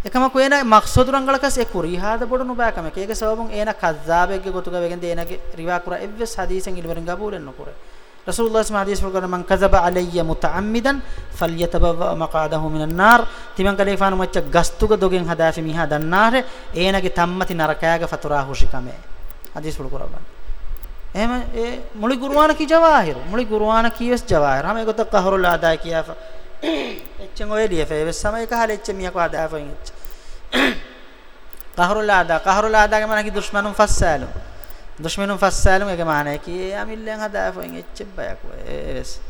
එකම කොේන මක්සදුරංගලකස් ඒ කුරිහාද බොඩනු බෑකම. කේක සවබුන් ඒන කස්සාබෙක්ගේ ගොතුක වෙගෙන් දේනගේ රිවා කුර එව්වස් හදීසෙන් ඉල්වරින් ගබූලෙන් නොකුර. රසූලුල්ලාහ් සම හදීස් වල මං කසබ අලයිය මුතඅම්මිදන් ෆල්යතබව මකාදහු මිනන් නාර්. තිමන් කලේෆාන මච්ච ගස්තුක දොගෙන් හදාෆි මිහා දන්නාර. ඒනගේ තම්මති නරකයාග ෆතුරා හුෂිකමේ හදීස් වල කුරබන් එහෙම ඒ මුලි ගුරුවාන කි ජවාහිර? මුලි ගුරුවාන කීවස් ජවාහිර? හැම එකත කහරුල් ආදා කියාෆා එච්චන් ඔය ලියෆ ඒ සමය කහල එච්ච මියක ආදාෆෙන් එච්ච. කහරුලාදා. කහරුලාදාගේ මන කි දුෂ්මනුන් ෆස්සාලු දුෂ්මනුන් ෆස්සාලු එක මාන කි අමිල්ලෙන් ආදාෆෙන් එච්ච බයක් වෙස්.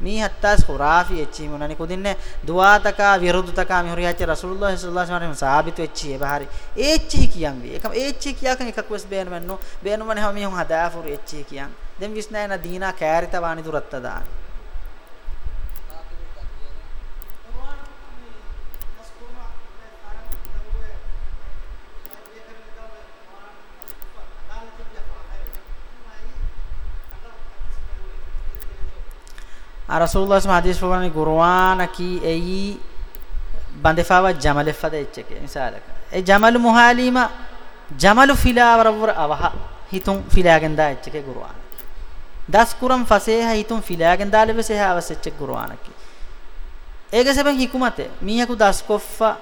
මී හත්තාස් ખુરાෆි එච්චි මොනනි කුදින්නේ දුවාතකා විරුද්ධතකා මිහුරියච්ච රසූලුල්ලාහ සල්ලල්ලාහු අලයිහි වසල්ලම් සාබිතු එච්චි ඒ බහරි. එච්චි කියන් වි. එකම එච්චි කියාකන් එකක් වෙස් බේන මන්නෝ. බේනුමනේ හැම මිහුන් හදාෆුරු එච්චි කියන්. දෙම් විස්නයන දීනා කෑරිත වානි දුරත්ත දාන. රසූලුල්ලාහ් සම හදීස් ප්‍රමාණි ගුර්ආන කී එයි බන්දෙෆාව ජමල් ෆද එච්චකේ මිසාලක. ඒ ජමල් මුහාලිම ජමල් ෆිලාවරවර අවහ හිතුන් ෆිලාගෙන් දා එච්චකේ ගුර්ආන දස් කුරම් ෆසේහ හිතුන් ෆිලාගෙන් දාලෙ වෙසේහ අවස් එච්චක ගුර්ආන කී. ඒගසෙබන් හිකුමතේ. මීහකු දස් කොෆ්ෆා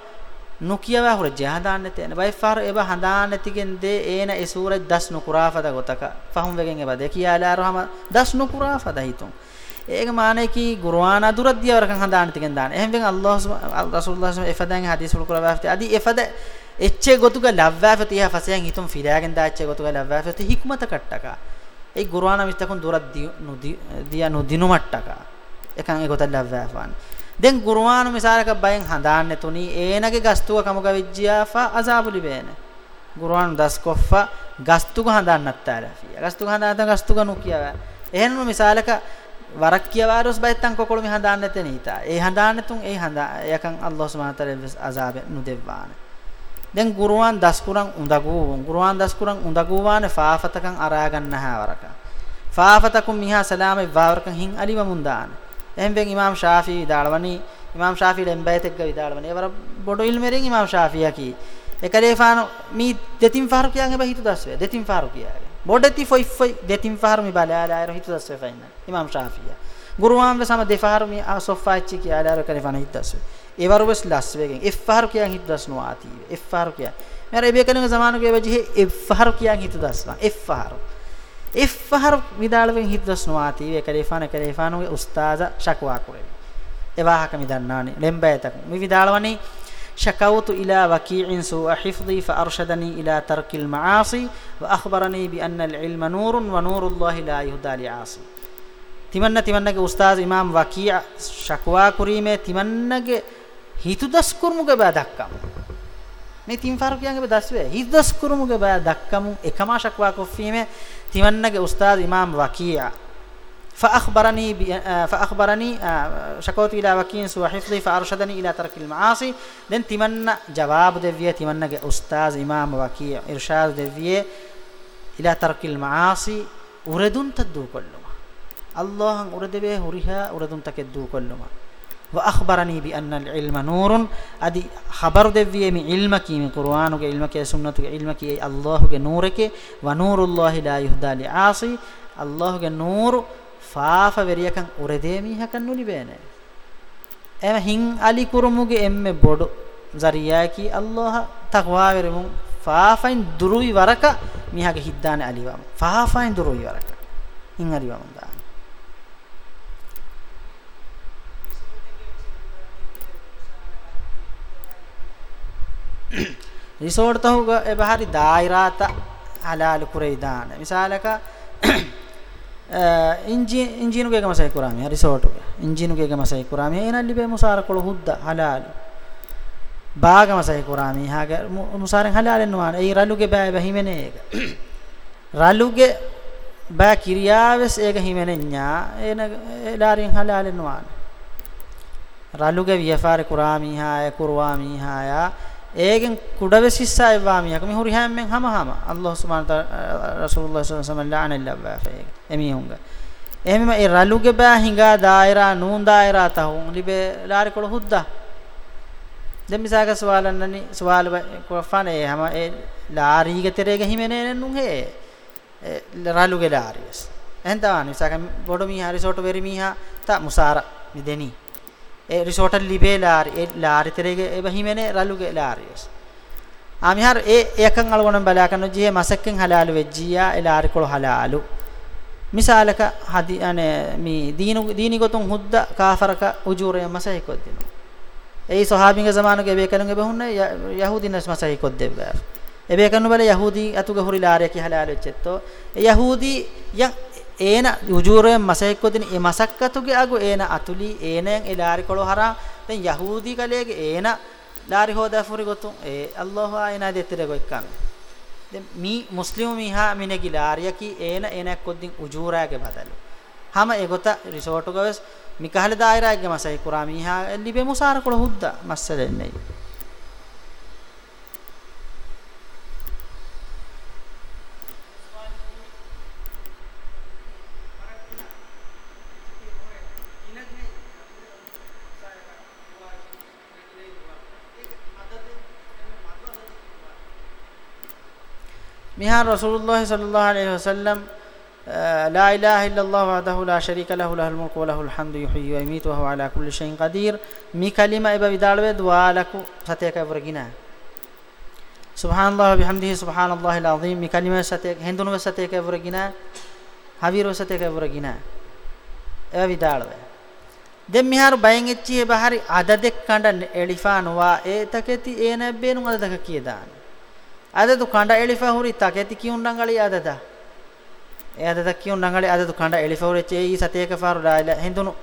නුකියව හොර ජහදාන්න තේන බයිෆාර එබ හඳාන්න තිගෙන් දේ ඒන ඒ සූරජ් දස් නුකුරාෆද ගොතක. ෆහුම් වෙගෙන් එබ දෙකියාලා රහම දස් නුකුරාෆද හිතුන් ඒක මානේ කි ගුර්ආන අදුරද්දිය වරකන් හදාන්න තිකෙන් දාන. එහෙන් වෙන් අල්ලාහ් රසූලුල්ලාහ් සම එෆදන් හදීස් වල කරවාෆති අදි එෆද එච්චේ ගොතුක ලව්වාෆති හ ෆසයන් හිතුම් ෆිදාගෙන් දාච්චේ ගොතුක ලව්වාෆති හික්මත කට්ටක. ඒ ගුර්ආන මිස්තකුන් දුරද්දිය නුදි දිය නුදිනු මට්ටක. එකන් ඒ ගොත ලව්වාෆාන දැන් ගුර්ආන මිසාරක බයෙන් හදාන්නේ තුනි ඒනගේ ගස්තුව කමුග විජ්ජාෆා අසාබුලි බේන. ගුර්ආන දස් කොෆා ගස්තුක හදාන්නත් තාරෆිය ගස්තුක හදාන්න ගස්තුක නුකියව. එහෙනම් මිසාලක වරක් කියවාරොස් බයිත්තන් කොකොළු මි හඳාන්න නැතේ නීතා ඒ හඳාන්න තුන් ඒ හඳා යකන් අල්ලාහ් සුබ්හානහු තාලා අසාබ නුදෙව්වාන. දැන් ගුරුවන් දස්කුරන් උඳගූ ගුරුවන් දස්කුරන් උඳගූවාන ෆාෆතකන් අරා ගන්නහා වරක. ෆාෆතකුම් මිහා සලාමේ වාවරකන් හින් අලිව මුන්දාන. එහෙන් වෙන් ඉමාම් ශාෆි විදාලවනි ඉමාම් ශාෆි ලෙම්බයතෙක්ග විදාලවනි එවර බොඩෝ ඉල්මෙරින් ඉමාම් ශාෆියා කි. එකලේෆාන මි දෙතින් ෆාරුකියන් එබ හිතු දස්වේ දෙතින් ෆාරුකියාගේ. බොඩති ෆොයි ෆොයි දෙතින් ෆාරු මි බලාලායර හිතු දස්වේ ෆයින්න ඉමාම් ශාෆියා. ගුරුවාම් ව සම දෙෆාරු මි ආ සොෆාච්චි කියාලාර කලිෆාන හිතු දස්වේ ඒ වරු බස් ලස්වේගෙන් එෆ් ෆාරු කියන් හිතු දස්නෝ ආති එෆ් ෆාරු කියා. මෙර එබේ කලංග සමානුගේ වජහි එෆ් ෆාරු කියන් හිතු දස්වා එෆ් ෆාරු එෆ් ෆාරු විදාලවෙන් හිතු දස්නෝ ආති ඒ කලිෆාන කලිෆානුගේ උස්තාද ශක්වා කුරේ. එවාහක මිදන්නානේ. ලෙම්බයතක්. මි විදාලවනේ شكوت إلى وكيع سوء حفظي فأرشدني إلى ترك المعاصي وأخبرني بأن العلم نور ونور الله لا يهدى لعاصي. තිමන්න තිමන්නගේ උස්තාස් ඉමාම් වකී ශක්වා කුරීමේ තිමන්නගේ හිතු දස් කුරුමුගේ බය දක්කම් මේ තින් ෆාරුකියන්ගේ දස්වේ හිත දස් කුරුමුගේ බය දක්කම් එකම ශක්වා කොෆීමේ තිමන්නගේ උස්තාස් ඉමාම් වකී فأخبرني فأخبرني شكوت إلى وكين سوى حفظي فأرشدني إلى ترك المعاصي. دن تمنى جواب دفية تمنى أستاذ إمام وكيع إرشاد دفية إلى ترك المعاصي. أردن تدو كلما. الله أرد به هريها أردن تكدو كلما. وأخبرني بأن العلم نور. أدي خبر دفية من علمك من قرآنك علمك سنتك علمك الله نورك ونور الله لا يهدى لعاصي. الله نور ෆාෆ වෙරියකන් උරදේ මීහකන් නුලි බේනේ එම හින් අලි කුරුමුගේ එම්මෙ බොඩු zariya ki allah taqwa veremun. Faafain durui waraka mihage hiddane aliwam. Faafain durui waraka. Hin aliwam da. Resort තහුග එබහරි දායිරාත halal kureidan misalaka <coughs> ge masai kurami enalli be musara kol hudda halal. Baaga masai kurami haga musaren halal nuwan ei raluge ba bahimene ega. <coughs> Raluge ba kiriyaves ega himene nya. Ena larin halal nuwan raluge viafare kurami ha e kurwami ha ya ඒගෙන් කුඩවෙස් හිස්සා එවාමියක් මිහුරි හැම්මෙන් හැම හැම අල්ලාහ් සුබ්හානහු තාලා රසූලුල්ලාහ් සල්ලල්ලාහු අලයිහි වසල්ලම් ලානල්ලා ෆේ එමිහුංග එහෙම ඒ රලුගේ බෑ හිඟා දායරා නූන් දායරා තහුන් ලිබේ ලාරි කොළ හුද්දා දෙමිසාක සවාලන්නනි සවාල කොෆානේ හැම ඒ ලාරීගේ තෙරේගේ හිමෙනේ නුන් හේ? රලුගේ ලාරියස් එහෙන් තවානි මිසාක බොඩ මීහා රිසෝට් වෙරි මීහා තා මුසාර මිදෙනි. e resort libe laari e laari terege e bahimene raluge laarius amihar e ekan algonan bala kan jihe masakken halalu vejjiya e laari kol halalu misalaka hadi ane mi dinu dini gotun hudda kafaraka ujure masai koddinu ei sahabinge zamanu ge bekalunge behunne yahudinas masai koddebba ebe kanu bala yahudi atuge huri laari ki halalu chetto yahudi yang ඒන උජූරයෙන් මසෙක්කොදින ඒ මසක්කතුගේ අගු ඒන අතුලි ඒනෙන් එලාරි කොළ හරා දැන් යහූදි කලේගේ ඒන ලාරි හොදා ෆුරි ගොතුන් ඒ අල්ලාහ් ආයනා දෙතර ගොක්කම් දැන් මී මුස්ලිම් මිහා මිනගි ලාරියකි ඒන ඒනක් කොද්දින් උජූරාගේ බදලු. හැම ඒගොත resort ගවස් මිකහල දායරාගේ මසයි කුරා මිහා ලිබේ මුසාර කොළ මිහා රසූලුල්ලාහි සල්ලල්ලාහු අලයිහි වසල්ලම් لا إله إلا الله وحده لا شريك له له الملك وله الحمد يحيي ويميت وهو على كل شيء قدير مي كلمة إبا بدالوه دوالكو ستيك برغينا سبحان الله وبحمده سبحان الله العظيم مي كلمة ستيك هندونو ستيك برغينا حبيرو ستيك برغينا إبا بدالوه දැන් මිහාරු බයෙන් එච්චි එබහරි අද දෙක් කණ්ඩ එලිෆානවා ඒතකෙති ඒ නැබ්බේනු අදක කියදාන adadu kanda elifa huri taketi kiun rangali adada e adada kiun rangali adadu kanda elifa huri che i sateka faru la ila hindunu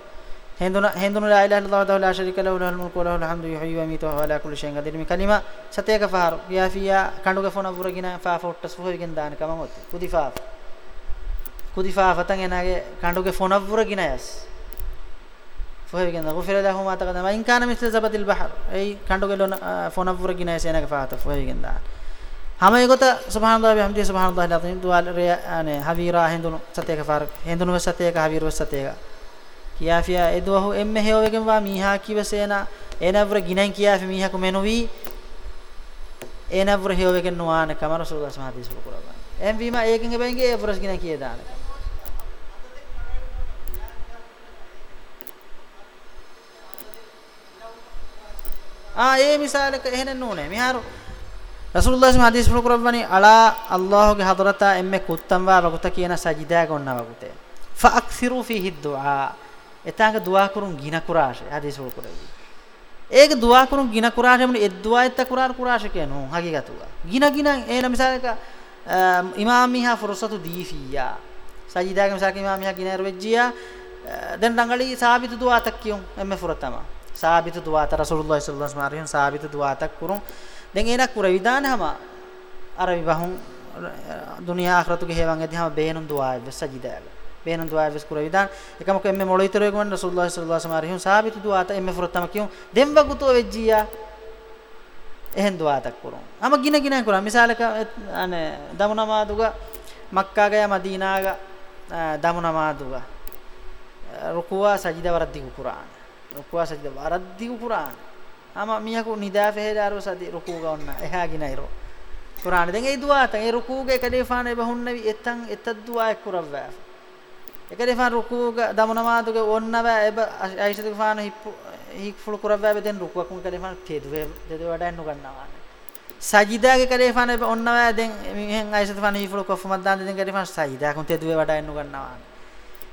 hinduna hindunu la ilaha illallah wa la sharika lahu lahul mulku wa lahul hamdu yuhyi wa yumiitu wa huwa ala kulli shay'in qadir mi kalima sateka faru ya fiya kanduga fona buragina fa fa uttas fuhigen dan kamamot kudifa kudifa fatan enage kanduge fona buragina yas fuhigen da gufira lahu ma taqaddama in kana mithla zabatil bahr ei kanduge lona fona buragina yas enage fa ta fuhigen dan hama egota subhanallah bihamdihi subhanallah alazim dual re ane havira hendunu sateka far hendunu sateka haviru sateka kiafia edwahu emme hewegen wa miha kivesena enavre ginen kiafi miha ku menovi enavre hewegen nuane kamar rasulullah sallallahu alaihi wasallam em vima egen ebenge evres ginen kiedana ආ ඒ මිසාලක එහෙනෙන් නෝනේ මිහාරු රසූලුල්ලාහ් සම හදීස් පුරවන්නේ අලා අල්ලාහ්ගේ හදරතා එම්මෙ කුත්තම් වා වගත කියන සජිදා ගොන්න වගතේ. ෆඅක්සිරු ෆීහි දුආ එතාංග දුආ කරුන් ගින කුරාෂ හදීස් පුරවන්නේ ඒක දුආ කරුන් ගින කුරාෂ එමුනි එත් දුආ එත්ත කුරාර කුරාෂ කියනෝ හගීගතුවා. ගින ගින ඒන මිසාලක ඉමාමිහා ෆුර්සතු දීෆියා සජිදාගේ මිසාලක ඉමාමිහා ගිනර වෙජ්ජියා දැන් රංගලි සාබිතු දුආ තක් කියුම් එම්මෙ ෆුරතම. සාබිතු දුආ ත රසූලුල්ලාහ් සල්ලල්ලාහු අලයිහි වසල්ලම් සාබිතු දුආ තක් කුරුන් දැන් එනක් කුර විදානහම අර විබහුන් දුනියා ආඛරතුගේ හේවන් එදිහම බේනුම් දුආය වෙසජිදාග බේනුම් දුආය වෙස් කුර විදාන එකමක එම්මේ මොළොයිතරේ ගමන් රසූලුල්ලාහි සල්ලල්ලාහු අලයිහි වසල්ලම් සාබිත දුආත එම්මේ ෆුරත්තම කියුම් දෙම්වගුතෝ වෙජ්ජියා. එහෙන් දුආතක් කුරුම් අම ගින ගින කුරා. මිසාලක අනේ දමුනමාදුග මක්කාගය මදීනාග දමුනමාදුග. රුකුවා සජිදා වරද්දි කුරාන. රුකුවා සජිදා වරද්දි කුරාන. ama mihaku nida fehedaro sadi ruku gawna eha ginairo qur'an den ei dua tan ei ruku ge kade fane behunnavi etan etad dua ekurawa ekade fan ruku ga damunamadu ge onnawa eba aisha de fan hippu hik fulu kurawa be den ruku akun kade fan tedu tedu wadan nu gannawa sajida ge kade fan eba onnawa den mihen aisha de fan hik fulu kofmat dan den kade fan sajida akun tedu wadan nu gannawa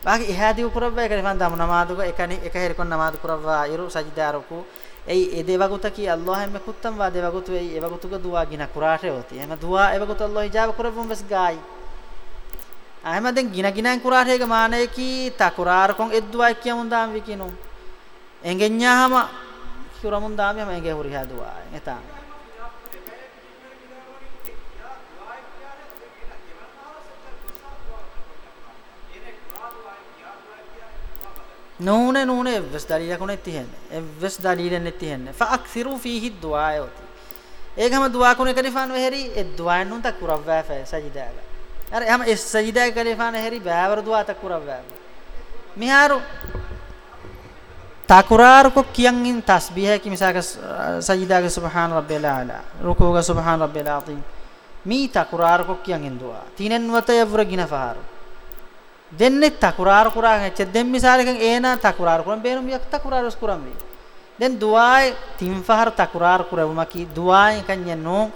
වාගේ එහාදී උකරවවා එකේ මන් දම නමාදුක එකනි එක හෙරකොන් නමාදු කරවවා ඉරු සජිදා රුකු ei edevaguta ki allah emme kuttam wa devagutu ei evagutuga duwa gina kurate oti ema duwa evagutu allah ijaba kurabum bes gai ahma den gina gina kurate ga mane ki takurar kon edduwa kiyamun dam wikinu engenya hama kuramun dam hama enge huri ha duwa eta නූනේ නූනේ එවස් දලීලකුනේ තිහෙන්නේ. එවස් දලීලෙන් තිහෙන්නේ. ෆාක්සිරු ෆීහි දුආ යොති ඒකම දුආ කුනේ කලිෆාන් වෙහෙරි ඒ දුආ නුන් තකුරවෑ ෆේ සජිදාග. අර එහම ඒ සජිදා කලිෆාන් වෙහෙරි බෑවර දුආ තකුරවෑ මිහාරු තකුරාර කො කියන් ඉන් තස්බීහ කි මිසක සජිදාග සුබ්හාන රබ්බිල් ආලා. රුකූග සුබ්හාන රබ්බිල් ආතීම් මී තකුරාර කො කියන් ඉන් දුආ. තිනෙන් වත යවර ගින ෆාරු දෙන්නේ තකුරාර කුරාන් එච්ච දෙම් මිසාලකන් ඒනා තකුරාර කුරන් බේනුම් යක් තකුරාර උස් කුරන් වේ දැන් දුආයි තින්ෆහර තකුරාර කුරවමකි දුආයි කන්යනෝ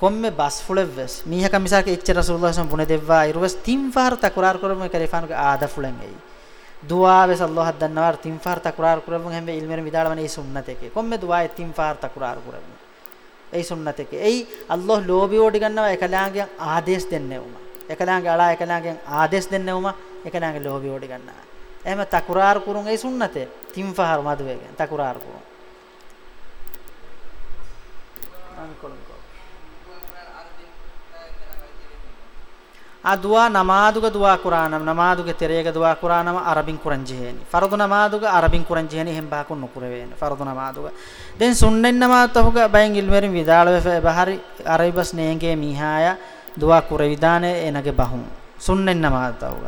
komme bas fulevves mihaka misaka ecce rasulullah sallallahu pune devva irves tinfar takrar kurum kalifan ga aada fulen ei dua ves allah dannawar tinfar takrar kurum hembe ilmer midal mane sunnate ke komme dua tinfar takrar kurum ei sunnate ke ei allah lobi odi gannawa ekalaange ආදේශ දෙන්නේ උමා. එකලාගේ අලා එකලාගෙන් ආදේශ දෙන්නවම එකලාගේ ලෝභය ඔඩ ගන්නවා. එහෙම තකුරාර කුරුන් ඒ සුන්නතේ තින්ෆහර් මදුවේගෙන් තකුරාර කුරුන්. අදුවා නමාදුක දුවා කුරානම් නමාදුක තෙරේක දුවා කුරානම අරබින් කුරංජේනි ෆරදු නමාදුක අරබින් කුරංජේනි එහෙම බාකුන් නුකුර වේන ෆරදු නමාදුක දැන් සුන්නෙන් නමාත් අහුක බයෙන් ඉල්මෙරින් විදාල වේ බහරි අරයිබස් නේගේ මීහායා දුවා කුරවිදාන එනගේ බහුම් සුන්නෙන් නමාතවග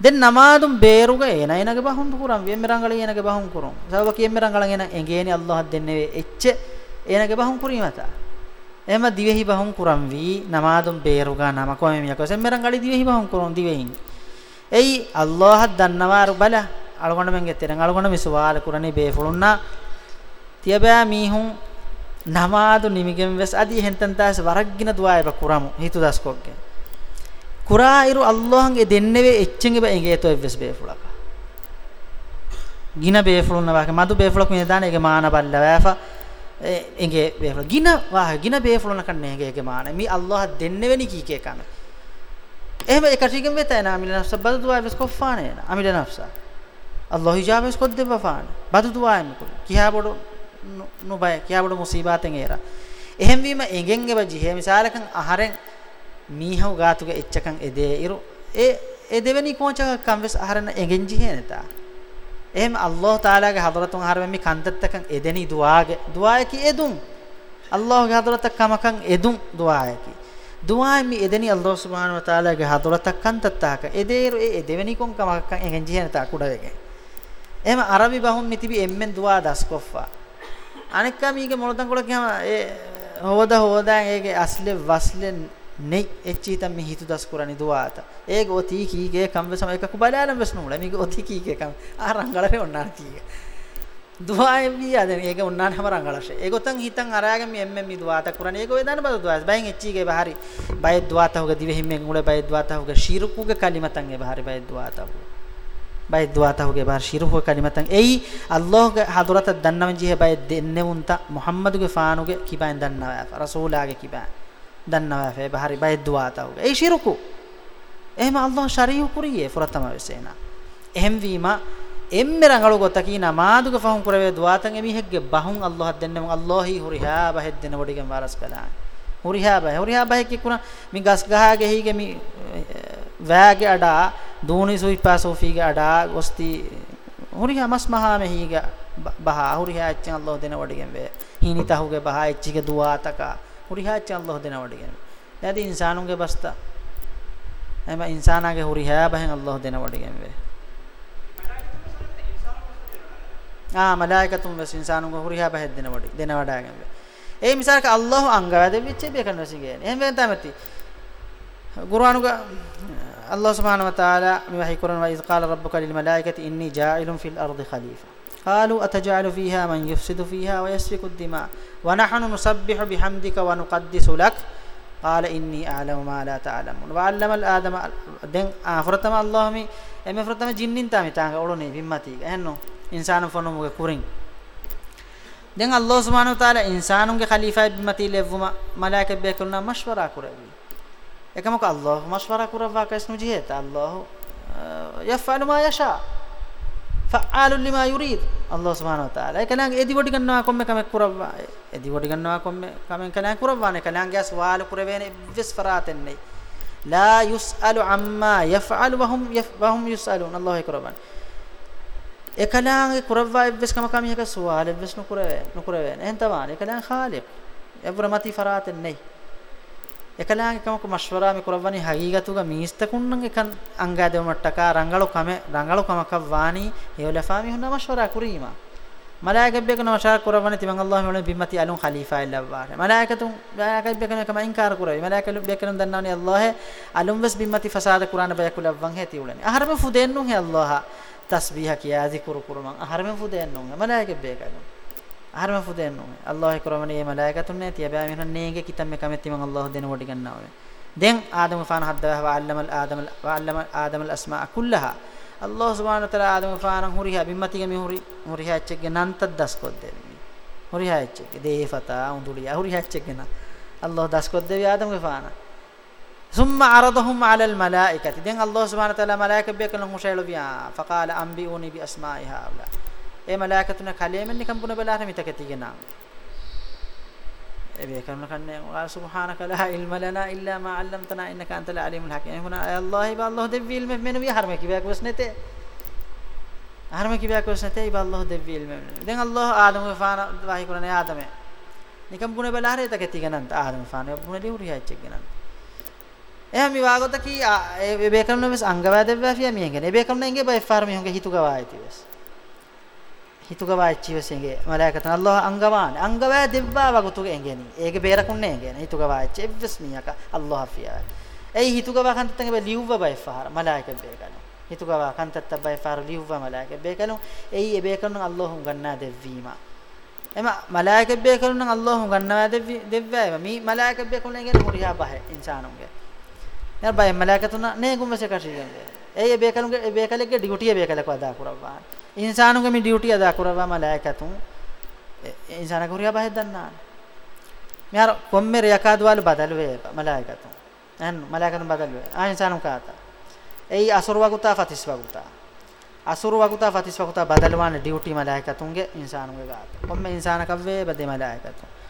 දෙන් නමාදුම් බේරුග එන එනගේ බහුම් පුරම් වෙමරංගලේ එනගේ බහුම් කුරුම්. සබ කියෙමරංගලන් එන එගේනි අල්ලාහ දෙන්නේ එච්ච එනගේ බහුම් කුරීමත. එම දිවෙහි බහුම් කුරම් වී නමාදුම් බේරුග නම කොම යක සෙමරංගලේ දිවෙහි බහුම් කුරුම් දිවෙහින් එයි අල්ලාහ දන්නවාරු බල අලගොණ මෙන් ගෙතරන් අලගොණ මිසවාල කුරණේ බේෆුලුන්නා තියබෑ මීහුම් නමාදු නිමිගෙන් වෙස් අදී හෙන්තන් තාස් වරග්ගින දුආය බ කුරමු. හිතු දස්කොක්ගේ කුරා ඉරු අල්ලාහ්ගේ දෙන්නේවේ එච්චෙන්ගේ බ එගේ තෝ එවස් බේෆුලක. ගින බේෆුළුන්නා වාගේ මදු බේෆුලක මේ දාන එගේ මාන බල්ල වෑෆා. එගේ බේෆල. ගින වාහ ගින බේෆලන කන්නේ එගේ මාන. මි අල්ලාහ දෙන්නේ වෙනි කීකේ කම එහෙම එකටිගෙන් වෙත එන අමිල නෆ්ස. බදු දුවා වෙස් කොෆානේ එන අමිල නෆ්ස. අල්ලාහ හිජාබස් කොද්ද වෆාන බදු දුවා එම කුල කියා බොඩ? නුබය කියා බොඩ මුසීබාතෙන් ඒරා එහෙම වීම එගෙන් ගෙව ජිහෙ මිසාලකන් අහරෙන් මීහව ගාතුගේ එච්චකන් එදේ ඉරු. ඒ ඒ දෙවෙනි කෝචක කම් වෙස් අහරන එගෙන් ජිහෙ නතා. එහෙම අල්ලාහ් තාලාගේ හදරතුන් හරම මේ කන්දත්තකන් එදෙනි දුආගේ දුආයකි එදුම්. අල්ලාහ්ගේ හදරතක් කමකන් එදුම් දුආයකි දුආයි මේ එදෙනි අල්ලාහ් සුබ්හානහු වතාලාගේ හදරතක් කන්තත්තාක එදේරු ඒ දෙවෙනි කොන් කමකන් එගෙන් ජීහන තා කුඩදෙක එහෙම අරබි බහුම් මිතිබි එම්මෙන් දුආ දස්කොෆා අනෙක්කා මීගේ මොළතන් කොල කියම ඒ හොවද හොවදන් ඒගේ අස්ලෙ වස්ලෙ nei ecchitam mi hitu das kurani duata ege oti kige kambe sama ekku balalam vesnula mi oti kige kam arangalare onna kige දුවාය වී ආදෙන ඒක උන්නාන හැම රංගලෂේ ඒගොතන් හිතන් අරාගෙන මේ එම්මෙ මි දුවාත කුරණ ඒක වේදන බද දුවාස් බයෙන් එච්චිගේ බහරි. බය දුවාත හොග දිවෙ හිම්මෙන් උඩ බය දුවාත හොග ශිරුකුගේ කලිමතන් ඒ බහරි බය දුවාත හොග. බය දුවාත හොගේ බහරි ශිරුකුගේ කලිමතන් එයි අල්ලාහ්ගේ හදරත දන්නවන් ජීහ බය දෙන්නේ උන්ත මුහම්මදුගේ ෆානුගේ කිබෙන් දන්නවා රසූලාගේ කිබෙන් දන්නවා ෆේ බහරි බය දුවාතව ඒ ශිරුකු. එහෙම අල්ලාහ් ශරීහු කුරියේ ෆුරතම වෙසේන. එහෙම් වීම එම්මෙ රංගලු ගොතකී නමාදුක ෆහුන් කරවේ දුවාතන් එමිහෙක්ගේ බහුන් අල්ලාහ් දෙන්නෙම අල්ලාහි හුරිහා බහෙත් දෙන වඩිගෙන් වාරස් කළා හුරිහා බහ. හුරිහා බහ කිකුණ. මි ගස් ගහගේ හීගේ මි වැගේ අඩා දූනිසු ඉපාසෝෆීගේ අඩා ගොස්ති හුරිහා මස්මහා මෙහිගේ බහා හුරිහා අච්චන් අල්ලාහ දෙන වඩගෙන් වේ. හීනිතහුගේ බහා එච්චිගේ දුආතක හුරිහා අච්චන් අල්ලාහ දෙන වඩගෙන් යදි ඉන්සානුගේ බස්තා. එම ඉන්සානාගේ හුරිහා බහෙන් අල්ලාහ දෙන වඩගෙන් වේ. ආ මලායිකතුන් වස් ඉන්සානුගේ හුරිහා බහෙන් දෙන වඩි දෙන වඩාගෙන් වේ. ඒ මිසාරක අල්ලාහ අංග වැදෙවිච්ච බේකන් රසිගේ එහෙම වෙන තමයි කුර්ආනුග අල්ලාහ් සුබ්හානහු වතාලා මෙවහි කුරාන වයිස් قال ربك للملائكه اني جاعل في الارض خليفه قالوا أتجعل فيها من يفسد فيها ويسفك الدماء ونحن نسبح بحمدك ونقدس لك قال إني أعلم ما لا تعلمون وعلم الآدم دين فرتم الله مي එමෙ فرتم ජින්නින් තමයි තාංග ඔළුනේ බිම්මති එහෙන්නෝ ඉන්සාන ෆොනමුගේ කුරින් දැන් අල්ලාහ් සුබ්හානහු තාලා ඉන්සානුන්ගේ ඛලීෆා බිම්මති ලෙව්වම මලායිකෙ බේකරුණා මෂ්වරා කරවි එකමක අල්ලාහ් මෂ්වරා කරවා කස්නු ජිහෙත අල්ලාහ් යෆ්අලු මා යෂා ෆාලු ලිමා යුරීද් අල්ලාහ් සුබ්හානහු තාලා එකලං එදි වඩි ගන්නවා කොම්මෙ කමෙක් කරවා එදි වඩි ගන්නවා කොම්මෙ කමෙන් කලං කරවානේ කලං ගස් වාල කරවේනේ විස් ෆරාතෙන්නේ ලා යුස්අලු අම්මා යෆ්අලු වහුම් වහුම් යුස්අලුන් අල්ලාහ් කරවන් එකලං කරවා විස් කම කම යක සවාල විස් නුකරවේ නුකරවේ එහෙන් තමාන එකලං ખાලික් එවරමති ෆරාතෙන්නේ එකලාගේ කමක මෂ්වරා මේ කරවani හගීගතුග මීස්තකුන්නන් එකන් අංගා දෙව මට්ටක රංගලු කම රංගලු කමක වානි හේවලෆාමි හුන්න මෂ්වරා කුරීම. මලායිකබ් බෙකන මෂා කරවani තිමන් අල්ලාහ් වල බිම්මති අලුන් ඛලීෆා ඉල්ලවාර මලායිකතුන් මලායිකබ් බෙකන කම ඉන්කාර කරවයි මලායිකලු බෙකන දන්නානි අල්ලාහ්. අලුන් වස් බිම්මති ෆසාද කුරාන බයකුල වන් හේති උලනි අහරම ෆුදෙන්නුන් හේ අල්ලාහ්. තස්බීහ කියා zikru කුරුමන් අහරම ෆුදෙන්නුන් මලායිකබ් බෙකන අහරම ෆුදෙන්නු අල්ලාහ් කරමනේ මේ මලායිකතුන් නේ තියබෑ මිහන් නේගේ කිතම් මේ කමෙtti මං අල්ලාහ් දෙන වඩි ගන්නවා දැන් ආදම ෆාන හද්දව වඅල්ලම ආදම වඅල්ලම ආදම අස්මා කුල්ලහා අල්ලාහ් සුබ්හානහු තාලා ආදම ෆාන හුරිහා බිම්මතිගේ මේ හුරි හුරිහා එච්චගේ නන්ත දස් කොද්දේ හුරිහා එච්චගේ දේෆතා උඳුලියා හුරිහා එච්චගේ න අල්ලාහ් දස් කොද්දේ ආදමගේ ෆාන ثم عرضهم على الملائكه دين الله سبحانه وتعالى ملائكه بكلهم مشيلو بيا فقال انبئوني باسماء هؤلاء ඒ මලාකතුන කලෙමෙන් නිකම් පුන බලාර මිතකතිගේ නාම ඒ බේකරන කන්නේ වා සුබ්හානක ලා ඉල්ම ලනා ඉල්ලා මා අල්ලම්තනා ඉන්නක අන්තල් අලීමුල් හකීම්. එහුන අල්ලාහ් බා අල්ලාහ් දෙවි ඉල්ම මෙන්න විය හර්ම කිවයක් වස් නැතේ. හර්ම කිවයක් වස් නැතේ බා අල්ලාහ් දෙවි ඉල්ම දැන් අල්ලාහ් ආදම ෆාන වාහි කරන ආදම. නිකම් පුන බලාර එතකතිගේ නන්ත ආදම ෆාන පුන ලිහුරි හැච්චෙගේ නන්ත එහම විවාගත කී ඒ බේකරන මෙස් අංගවා දෙවවා ෆියා මියගෙන. ඒ බේකරන එංගේ බයි ෆාර්ම යොන්ගේ හිතුගවා ඇති වෙස් හිතුගවාච්චිවසෙන්ගේ මලයිකතන අල්ලාහ් අංගවාන. අංගවා දෙවවා වගතුගේ එංගේනි ඒගේ බේරකුන්නේ එංගේන හිතුගවාච්චි එවස් මියක අල්ලාහ් ෆියා. ඒ හිතුගවා කන්තතගේ බ ලියුව බයි ෆාර මලයික බේකන. හිතුගවා කන්තත බයි ෆාර ලියුව මලයික බේකනු ඒ බේකනු අල්ලාහ් ගන්නා දෙවීම එම මලයික බේකනු නම් අල්ලාහ් ගන්නවා දෙවි දෙවවා මේ මලයික බේකනු එංගේන මුරියා බහ ඉන්සානුගේ යar බයි මලයිකතුන නේ ගුම්මසේ කෂියන්නේ ඒ බේකනුගේ බේකලෙක්ගේ ඩියුටිය බේකලක අදා කරවවා ඉන්සානුගේ මේ ඩියුටි අදා කරවවා මලායිකතුන් ඉන්සාන කුරියා බහෙද දන්නා. මෙහර කොම්මෙර යකාදවල බදල් වේ මලායිකතුන් අන්න මලායිකතුන් බදල් වේ ආ ඉන්සානුම් කාතා. එයි අසුර වගුතා ෆතිස් වගුතා. අසුර වගුතා ෆතිස් වගුතා බදල්වාන ඩියුටි මලායිකතුන්ගේ ඉන්සානුගේ ගාත. කොම්මෙ ඉන්සාන කව්වේ බදේ මලායිකතුන්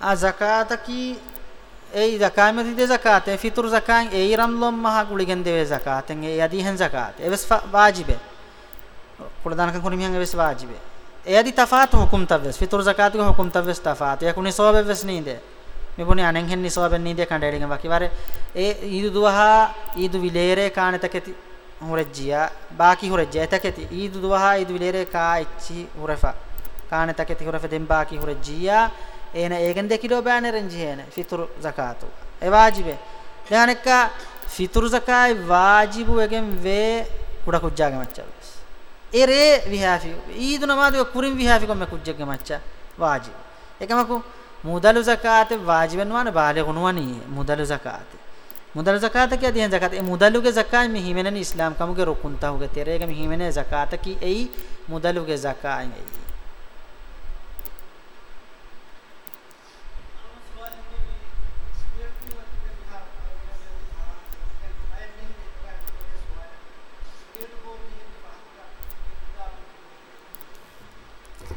a zakata ki ei zakamati de zakate fitr zakan ei ramlom maha guligen de zakaten ei adi hen zakat eves wajibe kuladana kan kunimihan eves wajibe ei adi tafat hukum tavs fitr zakat ko hukum tavs tafat yakuni sobe ves ninde mebuni anen hen ni sobe ninde kandeligen wakivare e idu duha idu vilere kanetaketi hurejjiya baki hurejjiya etaketi idu duha idu vilere ka ichi hurefa. Kanetaketi hurefa dem baki hurejjiya ena egende kilo bane renji ena fitr zakatu e wajibe yanekka fitr zakai wajibu egem ve kuda kujjage maccha ere vihafi idu namadu kurim vihafi ko me kujjage maccha wajib ekamaku mudalu zakat wajiben wan bale gunwani mudalu zakat मुदल ज़कात क्या दिए ज़कात ए मुदलु के ज़कात में ही मैंने इस्लाम का मुगे रुकुनता होगे तेरे के में ही मैंने ज़कात की ए मुदलु के ज़कात में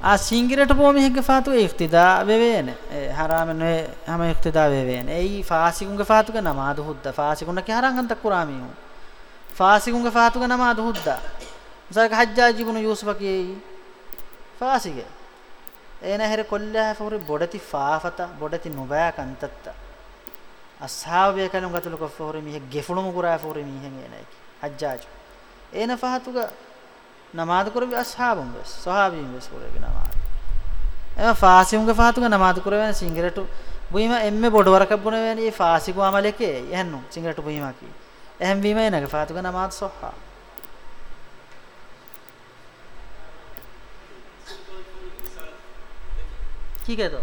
ආ සිංගිරට පොමිහගේ ෆාතු ඉක්තිදා වෙවේන. හරාම නොය හැම ඉක්තිදා වෙවේන. ඒයි ෆාසිකුන්ගේ ෆාතුක නමාද හුද්ද. ෆාසිකුන්නගේ හරං හන්තක් කුරාමියු ෆාසිකුන්ගේ ෆාතුක නමාද හුද්ද. සල්ක හජ්ජාජි බුනු යූසුෆකේ ෆාසිගේ එනහෙර කොල්ලා ෆෝරි බොඩති ෆාෆත බොඩති නොබෑ කන්තත්ත. අස්හාබය කලම් ගතුලක ෆෝරි මිහ ගෙෆුණුම කුරා ෆෝරි මිහෙන් එනයි හජ්ජාජ්. එන ෆාතුක namaz kurbi ashabun bes sahabiyun bes kurbi namaz එම ෆාසිමුගේ ෆාතුග නමාතු කරවන සිංගරට බුයිම එම්මේ බොඩ වරක බුන වෙනී ෆාසිකු අමලකේ. යන්නු සිංගරට බුයිම කි. එහෙන් වීම එනක ෆාතුග නමාත් සොහා. කීකේතෝ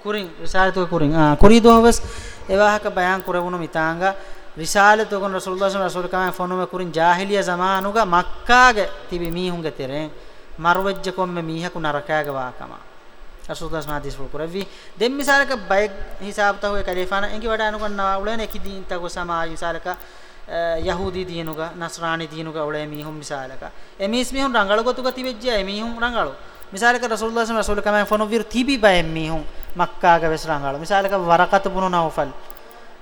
කුරින් විසාරතෝ කුරින්. ආ කුරි දෝවස් kuri do hobes ewaha ka bayan kurewunu mitanga risalatu gon rasulullah sallallahu alaihi wasallam fonume kurin jahiliya zamanuga makkage tibi mihunge tere marwajje komme mihaku narakage wakama rasulullah sallallahu alaihi wasallam kuravi dem misalaka bay hisab ta hoye kalifana engi wada anuganna ulene kidin ta go sama misalaka යහූදී දිනුග නස්රානි දිනුග ඔලේ මීහුම් මිසාලක. එමීස් මීහුම් රංගල ගොතුග තිබෙජ්ජා එමීහුම් රංගලෝ. මිසාලක රසූලුල්ලාහ සල්ලල්ලාහු අලයිහි වසල්ලම ෆොනෝ විර් තිබි බය මීහුම් මක්කාග වෙස් රංගලෝ මිසාලක වරකත බුනු නවෆල්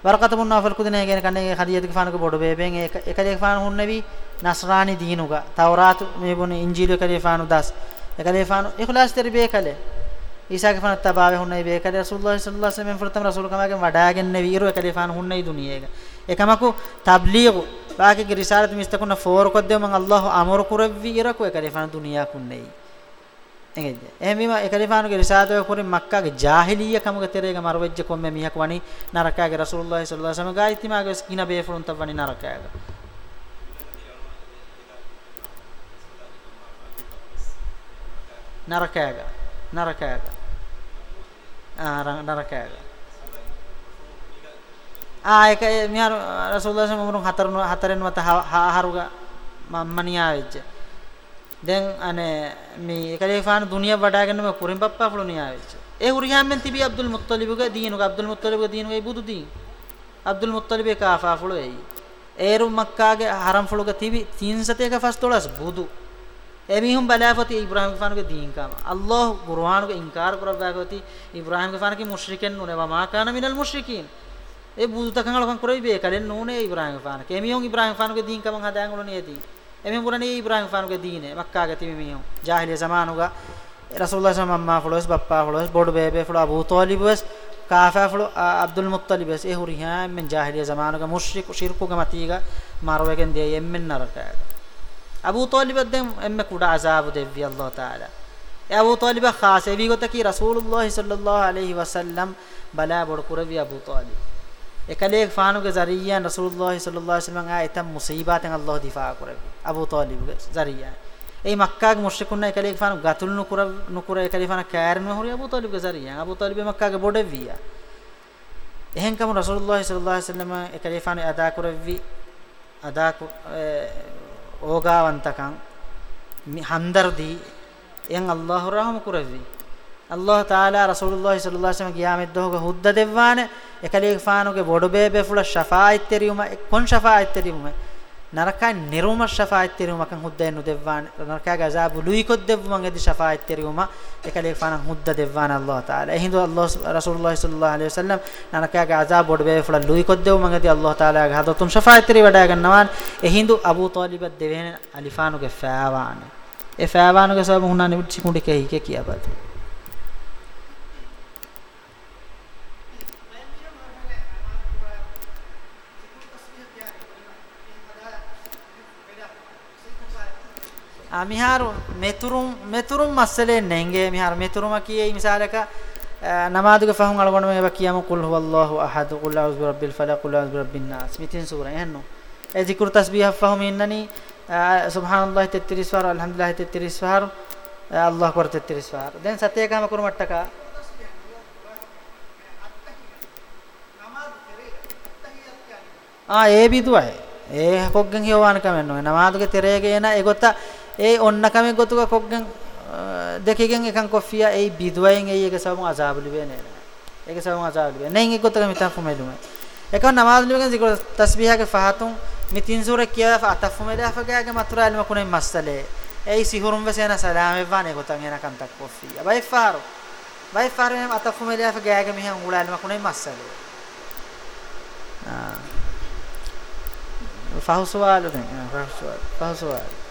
වරකත බුනු නවෆල් කුදිනේ ගෙන කන්නේ හදියතික ෆානක බොඩ බේබෙන් ඒක එකලේ ෆාන හුන්නවි නස්රානි දිනුග. තවරාත් මේ බුන ඉන්ජීල් කලේ ෆානු දස්. එකලේ ෆානු ඉඛලාස් තෙරි බේකලේ. ඊසාගේ ෆාන තබාවේ හුන්නයි බේකලේ. රසූලුල්ලාහ සල්ලල්ලාහු අලයිහි වසල්ලම ෆරතම රසූල් කමගේ වඩාගෙන නෙවීරු එකලේ ෆාන හුන්නයි දුනියේක ekamaku tabligu baake ki risalat mistakuna for kodde man allah amru kurawvi iraku ekalifan duniya kunnei engejje ehmima ekalifanu ge risalat kuri makka ge jahiliya kamuge terega marwejje komme mihak wani naraka ge rasulullah sallallahu alaihi wasallam ga itima ge skina be fulun tawani naraka ge naraka ge naraka ge ah naraka ge ආ ඒක මිහාර රසූලුල්ලාහ සමරුන් හතරන හතරෙන් මත ආහාරුග මම්මනියා වෙච්ච. දැන් අනේ මේ එකලේෆාන දුනිය වඩාගෙනම කුරින් පප්පා ෆලුනියා වෙච්ච ඒ හුරියාම්ෙන් තිබි අබ්දුල් මුත්තලිබ්ගේ දීනුක අබ්දුල් මුත්තලිබ්ගේ දීනුගේ බුදු දීන්. අබ්දුල් මුත්තලිබේ කාෆා ෆලු එයි ඒරු මක්කාගේ හරම් ෆලුගේ තිබි 300ක ෆස්තොලස් බුදු. එමිහුම් බලාපති ඉබ්‍රාහිම් ෆානුගේ දීන් කාම අල්ලාහ් කුර්ආනුගේ ඉන්කාර කරවගති ඉබ්‍රාහිම් ෆානුගේ මුෂ්රිකෙන් නුනේ වමා කාන මිනල් මුෂ්රිකීන් ඒ බුදු තකංගලකන් කරොයි බේ කලෙන් නෝනේ ඉබ්‍රාහිම් ෆාන කෙමියොන් ඉබ්‍රාහිම් ෆානුගේ දීන් කමන් හදාන් උලනේ දී. එමෙ පුරණේ ඉබ්‍රාහිම් ෆානුගේ දීනේ මක්කාගේ තිමි මියොන් ජාහිලිය සමානුගා රසූලුල්ලාහ සමම්මා ෆලොස් බප්පා ෆලොස් බොඩ බේබේ ෆලෝ අබූ තාලිබ් වස් කාෆා ෆලෝ අබ්දුල් මුත්තලිබ් වස්. ඒ හුරියා මෙන් ජාහිලිය සමානුගා මුෂ්රික් ශිර්කුගේ මතීගා මාරවගෙන් දෙය එම්මෙන් නරකා අබූ තාලිබ් දැන් එම්මෙ කුඩා අසාබ් දෙවි අල්ලාහ් තාලා ඒ අබූ තාලිබ ખાસ එවි ගොතකි රසූලුල්ලාහ සල්ලල්ලාහු අලයිහි වසල්ලම් බලා බොඩ කුරවි Abu Talib එකලේක ෆානුගේ zariyan rasulullah sallallahu alaihi wasallam ආ එතම් මුසීබාතෙන් අල්ලාහ් දිෆා කරවි අබූ තාලිබ්ගේ zariyan ඒ මක්කාගේ මුෂ්රිකුන්න එකලේක ෆානු ගතුල් නුකුර නුකුර එකලේක ෆාන කෑරන හොරි අබූ තාලිබ්ගේ zariyan අබූ තාලිබ් මක්කාගේ බොඩ වියා එහෙන් කම rasulullah sallallahu alaihi wasallam එකලේක ෆානු අදා කරවි අදා ඕගාවන්තකම් හන්දර්දී එන් අල්ලාහ් රහම කරවි අල්ලාහ් තාලා රසූලුල්ලාහි සල්ලල්ලාහු අලයිහි වසල්ලම් ගියාමෙත් දෝග හුද්ද දෙවවාන. එකලේක ෆානුගේ බොඩ බේබේ ෆුල ෂෆායිත් තෙරියුම කොන් ෂෆායිත් තෙරියුම නරකයි නිරුම ෂෆායිත් තෙරියුම කන් හුද්දෙන් නුදෙවවාන නරකගේ අසාබු ලුයි කොත් දෙවමන් එදි ෂෆායිත් තෙරියුම එකලේක ෆාන හුද්ද දෙවවාන අල්ලාහ් තාලා. එහිඳු අල්ලාහ් රසූලුල්ලාහි සල්ලල්ලාහු අලයිහි වසල්ලම් නරකගේ අසාබ බොඩ බේබේ ෆුල ලුයි කොත් දෙවමන් එදි අල්ලාහ් තාලාගේ හදතුන් ෂෆායිත් තෙරිය වඩා ගන්නවාන් එහිඳු අබූ තාලිබ් දෙවෙන අලිෆානුගේ ෆෑවාන. ඒ ෆෑවානුගේ සබ හුන්නා නිවිත් සිකුණ්ඩි කෙහිකේ කියපත් මිහාරු මෙතුරුම් මෙතුරුම් මස්සලේ නැංගේ මිහාරු. මෙතුරුම කියේ මිසාලක? නමාදුක ෆහුන් අලගොන මේවා කියමු. කුල් හුවල්ලාහු අහද්. කුල් අවුස් බිරබ්බිල් ෆලක් කුල් අවුස් බිරබ්බින් නාස් මිතින් සූරා එන්නෝ ඒ zikr tasbih ෆහුම් ඉන්නනි. සුබ්හානල්ලාහ් 33 වාර අල්හම්දුලිල්ලාහ් 33 වාර අල්ලාහ් අක්බර් 33 වාර දැන් සතේ ගාම කුරුමට්ටක ආ ඒ බිදුවයි ඒ හොග්ගෙන් හියවාන කමන්නෝ නමාදුක තෙරේගේ එන ඒ ගොත්තා ඒ ඔන්නකමේ ගොතුක කොක්ගෙන් දෙකකින් එකන් කොෆියා ඒ බිදුවෙන් ඒ එක සබුන් අසාබලි වෙන්නේ ඒක සබුන් අසාබලි වෙන්නේ නැන් ඒ ගොතුක මිතන් ෆුමෙලුම ඒක නමාਜ਼ ලිමකන් සිකර තස්බීහක ෆහතුන් මිතින් සූර කියා අතෆුමෙ දාෆකයාගේ මතුරු අල්ම කුනේ මස්සලේ. ඒ සිහුරුම් වසේන සලාමෙ වනේ ගොතන් එනකන් තක් කොෆියා. බයි ෆාරු. බයි ෆාරු එම් අතෆුමෙ දාෆකයාගේ මිහන් උලාල්ම කුනේ මස්සලේ. ආ. ෆහුසවාලු නේ. ෆහුසවාලු. ෆහුසවාලු.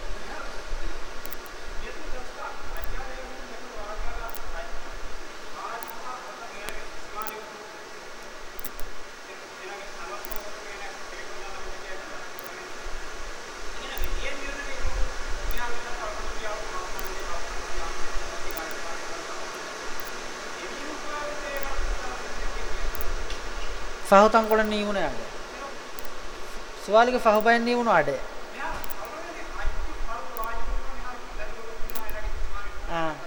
සහතංකොළ නීවුණ යඩ. සුවාලික සහබයන් නීවුණ අඩ. ආ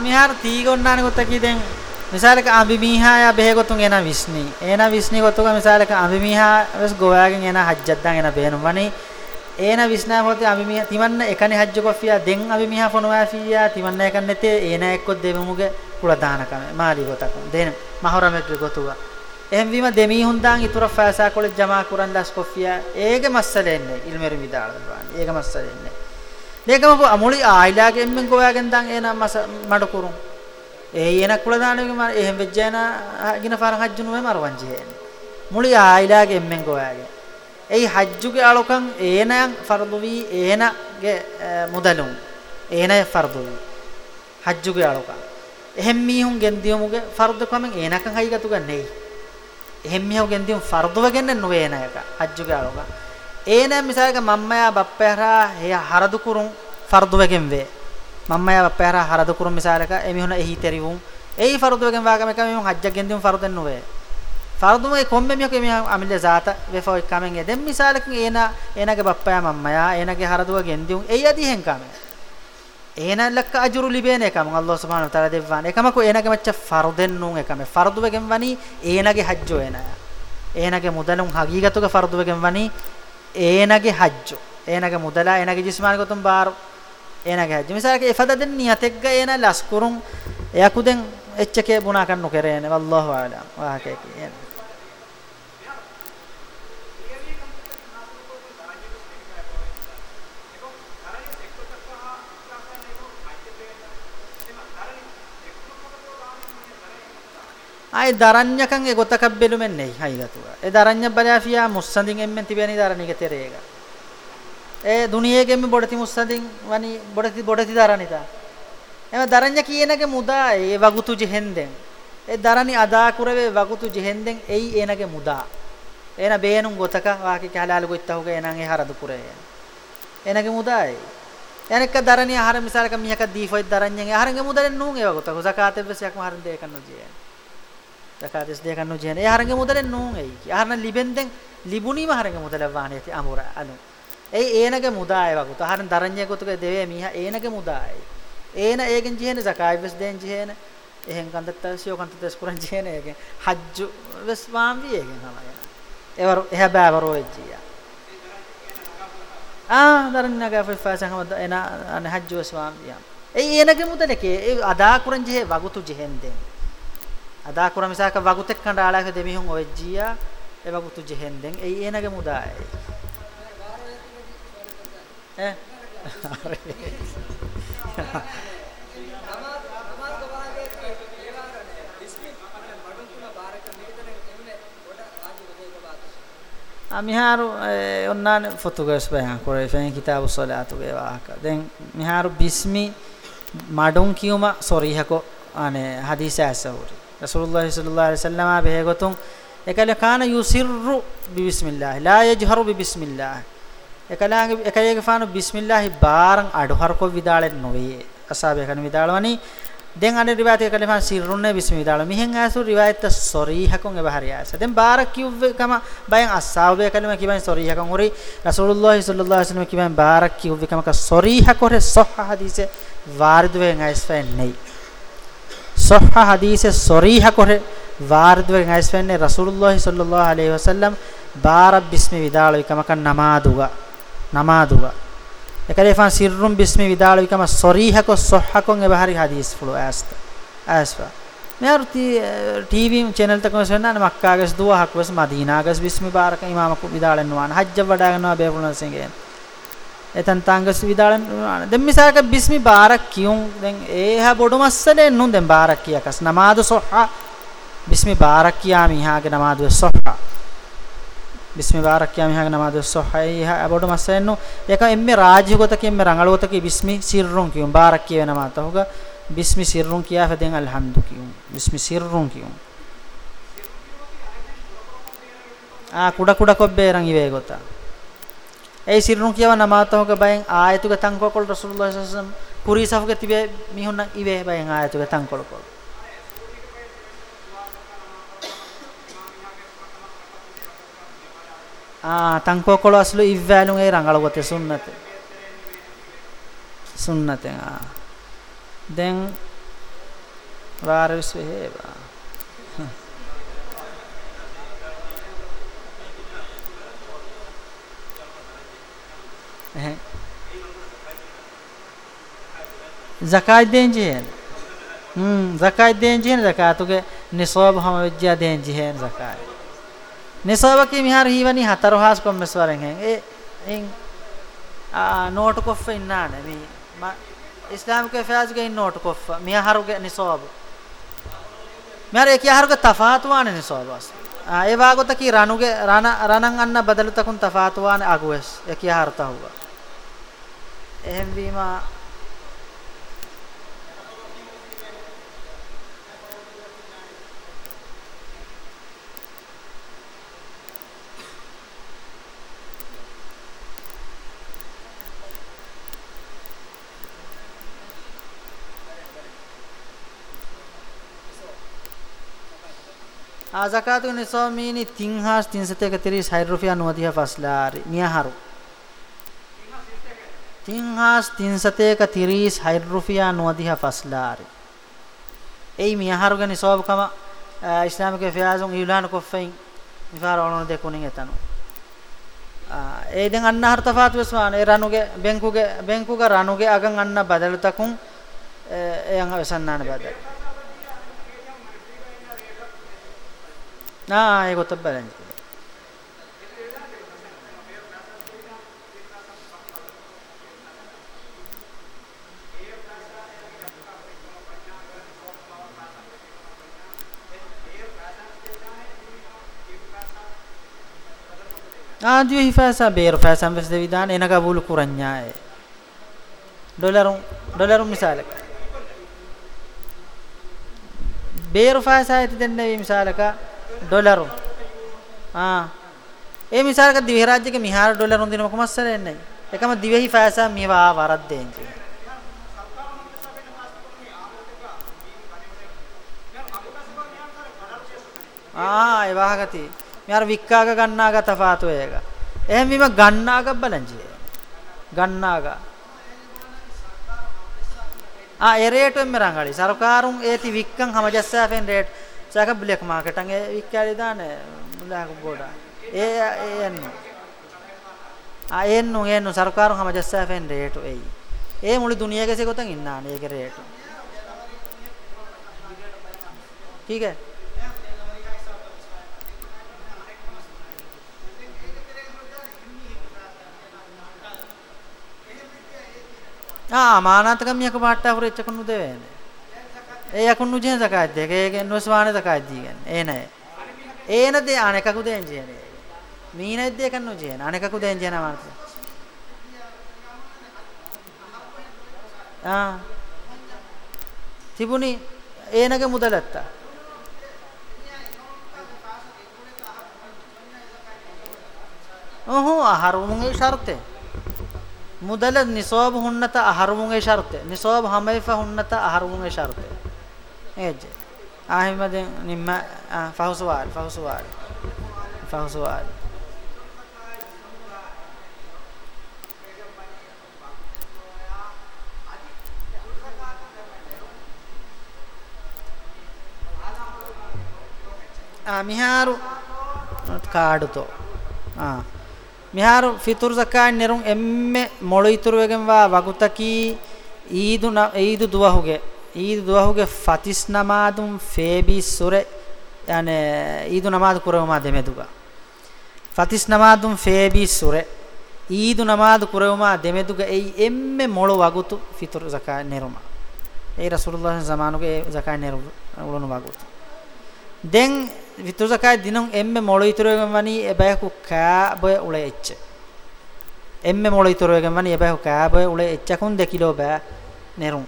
මිහාර තීගොන්නාන ගොතකි දැන් මිසාලක අඹි මීහාය බෙහෙගොතුන් එන විස්නි එන විස්නි ගොතුක මිසාලක අඹි මීහා වෙස් ගෝයාගෙන් එන හජ්ජද්දාන් එන බේනු වනි එන විස්නා හොති අඹි මීහා තිමන්න එකනේ හජ්ජ කොෆියා දෙන් අඹි මීහා ෆොනවා ෆියා තිමන්න එකන් නැතේ එන එක්කොත් දෙමුගේ කුල දානකම මාලි ගොතක දෙන මහරමෙක් ගොතුවා එහෙන් වීම දෙමී හුන්දාන් ඉතුරු ෆාසා කොල ජමා කුරන් දස් කොෆියා ඒගේ මස්සලෙන්නේ ඉල්මෙරි විදාල ඒගේ මස්සලෙන්නේ. දෙකම අමුලි ආයිලාගේ එම්මෙන් ගෝයාගෙන් දන් එන මස මඩ කුරුම්. ඒ එන කුල දානෙක මර එහෙම වෙජ්ජන ගින ෆාර හජ්ජුනු මේ මරවංජි හේන. මුලි ආයිලාගේ එම්මෙන් ගෝයාගේ ඒ හජ්ජුගේ අලොකන් ඒනයන් ෆර්දු වී ඒනගේ මුදලුම් ඒන ෆර්දු වී. හජ්ජුගේ අලොකන් එහෙම් මීහුන් ගෙන්දියමුගේ ෆර්දු කමෙන් ඒනකන් හයිගතු ගන්නේ. එහෙම් මීහු ගෙන්දියම් ෆර්දුව ගෙන්න නොවේ නයක. හජ්ජුගේ අලොකන් ඒනෑ මිසාලක මම්මයා බප්පයරා හේ හරදු කුරුන් ෆර්දුවගෙන් වේ. මම්මයා බප්පයරා හරදු කුරුන් මිසාලක එමිහුන එහි තෙරිවුම්. එයි ෆර්දුවගෙන් වාගම එක මෙහුන් හජ්ජගෙන් දියුම් ෆර්දෙන් නොවේ. ෆර්දුමේ කොම්මෙ මියක මෙහ අමිල zaata වෙෆෝ එකමෙන් එදෙම් මිසාලකින් ඒන ඒනගේ බප්පයා මම්මයා ඒනගේ හරදුවගෙන් දියුම් එයි අදිහෙන් කමෙන් ඒන ලක්ක අජුරු ලිබේන එකම. අල්ලාහ් සුබ්හානහු තාලා දෙවවාන. එකමක ඒනගේ මච්ච ෆර්දෙන් නුන් එකම. ෆර්දුවගෙන් වනි ඒනගේ හජ්ජෝ එනය ඒනගේ මුදලුන් හගීගතුක ෆර්දුවගෙන් වනි ඒනගේ හජ්ජු ඒනගේ මුදලා ඒනගේ ජිස්මාන ගොතුම් බාර ඒනගේ හජ්ජු මිසාලක එෆදදෙන් නියතෙක්ග ඒන ලස්කුරුන් එයකුදෙන් එච්චකේ බුනා කන්නු කරේන වල්ලාහු ආලම් වාහකේ කියන ආයි දරඤ්ඤකන් ඒ ගොතකක් බෙලුමෙන් නෙයි හයිගතුව ඒ දරඤ්ඤ බලාෆියා මුස්සඳින් එම්මෙන් තිබෙනි දරණික තෙරේග. ඒ දුනියේගෙම බොඩති මුස්සඳින් වනි බොඩති බොඩති දරණිතා එම දරඤ්ඤ කියනගේ මුදා ඒ වගුතු ජෙහෙන්දෙන්. ඒ දරණි අදා කුරවේ වගුතු ජෙහෙන්දෙන් එයි එනගේ මුදා. එන බේනුන් ගොතක වාකි කහලාලු ගොත්තහුගේ එනන් ඒ හරදු කුරේ. එනගේ මුදායි එනක දරණි ආහාර මිසාලක මිහක දීෆොයි දරඤ්ඤගේ ආහාරගේ මුදලෙන් නුන් ඒ වගුත. කුසකාතෙ බසියක් මහරන් දෙකන්නු ජේ zakatis de kannu jene e harange mudalen nun ei harna libenden libunima harange mudala wahneti amura anu ei eenage mudaay wagut haran daranye gotuge deve miha eenage mudaay eena egen jene zakai ves den jene ehen kandatta siyo kandatta skuran jene egen hajju ves waamvi egen hamaya evaru eha baavaro ejjiya ah darannage fasan hamada ena an hajju ves waamvi ei eenage mudaleke ada kuran jehe wagutu jehen den අදා කුර මිසක වගුතෙක් කණ්ඩාලාක දෙමිහුන් ඔයජ්ජියා ඒ වගුතු ජෙහෙන්දෙන් ඒ එනගේ මුදායි ඈ? මිහාරු ඔන්නාන ෆොතුගස් බයන් කරේ ෆෙන් කිතාබු සලාතුගේ වාහක දැන් මිහාරු බිස්මි මඩුන් කියුම සොරිහකෝ අනේ හදීස ඇසවුරි රසූලුල්ලාහි සල්ලල්ලාහු අලයිහි වසල්ලම බෙහෙගොතුන් එකල කාන යුසිර්රු බිබිස්මිල්ලාහ් ලා යජහරු බිබිස්මිල්ලාහ් එකලාගේ එකලේගේ ෆාන බිස්මිල්ලාහ් බාරන් අඩු හරකො විදාලෙන් නොවේ අසාබේ කන විදාලවනි දැන් අනේ රිවායත් එකල ෆාන සිර්රුන්නේ බිස්මිල්ලාහ් මිහෙන් ආසු රිවායත් සොරීහකොන් එබහරියාස දැන් බාරක් කිව්වේ කම බයෙන් අසාබේ කලම කිවන් සොරීහකොන් හොරි රසූලුල්ලාහි සල්ලල්ලාහු අලයිහි වසල්ලම කිවන් බාරක් කිව්වේ කම ක සොරීහකොර සොහ හදීසේ වාරිද් වෙන් අයිස්ෆෙන් නෙයි සොහ හදීසේ සොරීහ කොරේ වාර්දවෙන් ඇස්වෙන්නේ රසූලුල්ලාහි සල්ලල්ලාහු අලයිහි වසල්ලම් බාරබ් බිස්මි විදාල විකමක නමාදුග නමාදුග. එකලේෆන් සිර්රුම් බිස්මි විදාල විකම සොරීහ කො සොහ කොන් එබහරි හදීස් ෆුලෝ ඇස්ත ඇස්වා මෙහර ටීවී channel තකම සෙන්නන මක්කාගස් දුවහක් වස් මදීනාගස් බිස්මි බාරක ඉමාම කුබිදාලන් වාන හජ්ජ වඩා ගන්නවා බේපුණන් සිංගෙන් එතන් තංගස් විදාලන් දැන් මිසාක බිස්මි බාරක් කියුන් දැන් ඒහා බොඩු මස්සලේ නුන් දැන් බාරක් කියකස් නමාදු සොහා බිස්මි බාරක් කියා මිහාගේ නමාදු සොහා බිස්මි බාරක් කියා මිහාගේ නමාදු සොහා ඒහා බොඩු මස්සෙන්නු ඒක එම්මේ රාජ්‍යගත කෙම්මේ රංගලවත කි බිස්මි සිර්රුන් කියුන් බාරක් කියව නමාත හොග. බිස්මි සිර්රුන් කියා ෆදෙන් අල්හම්දු කියුන් බිස්මි සිර්රුන් කියුන් ආ කුඩ කුඩ කොබ්බේ රං ඉවේ ගොතා. Ei sirrun kiyawa namatahuga bayen ayatuga tankokol rasulullah sallallahu alaihi wasallam kuri safuga tibe mihunna ive bayen ayatuga tankol kol ah tankokol aslu ivvalun ei rangalogote sunnate sunnate ah zakat denji hen hmm zakat denji hen zakatuge nisab hama vejja denji hen zakat. Nisab ki mihar hiwani hataru has kom meswaren hen e eh, en a note koff innane mi islam ke faz ge note koff miharu ge nisab. Mihar ek yaharu ge tafatuane nisab as. ඒ වාගොත කි රණුගේ රණ රණන් අන්න බදලු තකුන් තෆාතුවාන අගුවස් එක යහරත හුවා එහෙම් වීම a zakatu nisomini tinhas tinsateka tiris hayrufia nuadiha faslari miyaharu tinhas tinsateka tiris hayrufia nuadiha faslari ei miyaharu gani sob kama islamike fiazun ilan koffein mifar onon de kunin etanu ඒ දැන් අන්න හර තෆාත් වෙස්වාන ඒ රණුගේ බෙන්කුගේ බෙන්කුගේ රණුගේ අගන් අන්න බදලු තකුන් එයන් වෙසන්නාන බදල. ආ ඒක උත්තර බලන්න. ආදිය හිෆාසා බේර. ෆාසම් වෙස් දෙවිදාන එනක බුලු කුරඤ්ඤාය. ඩොලරුන් ඩොලරුන් මිසාලක. බේර ෆාසා ඇති දෙන්නේ මිසාලක ඩොලරු. ආ. ඒ මිසාරක දිවි රාජ්‍යක මිහාර ඩොලරු දින මොකමස්සර එන්නේ? එකම දිවෙහි ෆෑසා මේවා වරද්දෙන් ආ ඒ වාහගති. මිහාර වික්කාග ගන්නාග තෆාතු ඒක එහෙම විම ගන්නාග බලංජි ගන්නාග ආ ඒ රේට් එම්ම රංගලි සරකාරුන් ඒති වික්කන් හමජස්සාෆෙන් රේට් සාක බ්ලැක් මාකට් අංගේ වික්කාලි දාන මුලාක බෝඩ ඒ ඒ එන්නු ආ එන්නු එන්නු සරකාරු හැම ජස්සාෆෙන් රේටු එයි ඒ මුළු දුනියගේ සෙකොතන් ඉන්නානේ ඒකේ රේටු ठीक है ආ අමානාතකම් යක පාට්ටා පුරෙච්ච කනු දෙවේනේ ඒ යකුන් නුජෙන් zakat දෙක ඒක නොස්වාන zakat දීගන්න ඒ නෑ. ඒන දේ අනෙකකු දෙන් ජීනේ මීනෙත් දෙක නුජෙන් අනෙකකු දෙන් ජීන මාර්ථ ආ. තිබුණි ඒනගේ මුදලත්තා. ඔහො අහරුමුගේ ෂර්තේ මුදල නිසෝබ හුන්නත අහරුමුගේ ෂර්තය නිසෝබ හමයිෆ හුන්නත අහරුමුගේ ෂර්තය එජ ආහිමදෙන් නිම්ම ෆහුසවාල් ෆහුසවාල්. ෆහුසවාල්. ආ මිහාරු කාඩුතෝ. ආ. miharu fitur zakat nerun emme molo ituruwegen wa wagutaki iidu na iidu duwahuge iidu duwahuge fatis namadum febi sure yani iidu namad kurawma demeduga fatis namadum febi sure iidu namad kurawma demeduga ei emme molo wagutu fitur zakat neruma ei rasulullah zamanuge zakat neru ulunu wagutu den ෆිතුර් zakat දිනුන් එම්මෙ මොළ ඉතුරුවෙන් වනි එබයකු කෑබය උලේ එච්ච. එම්මෙ මොළ ඉතුරුවෙන් වනි එබයකු කෑබය උලේ එච්චකුන් 2 කිලෝ බෑ nerum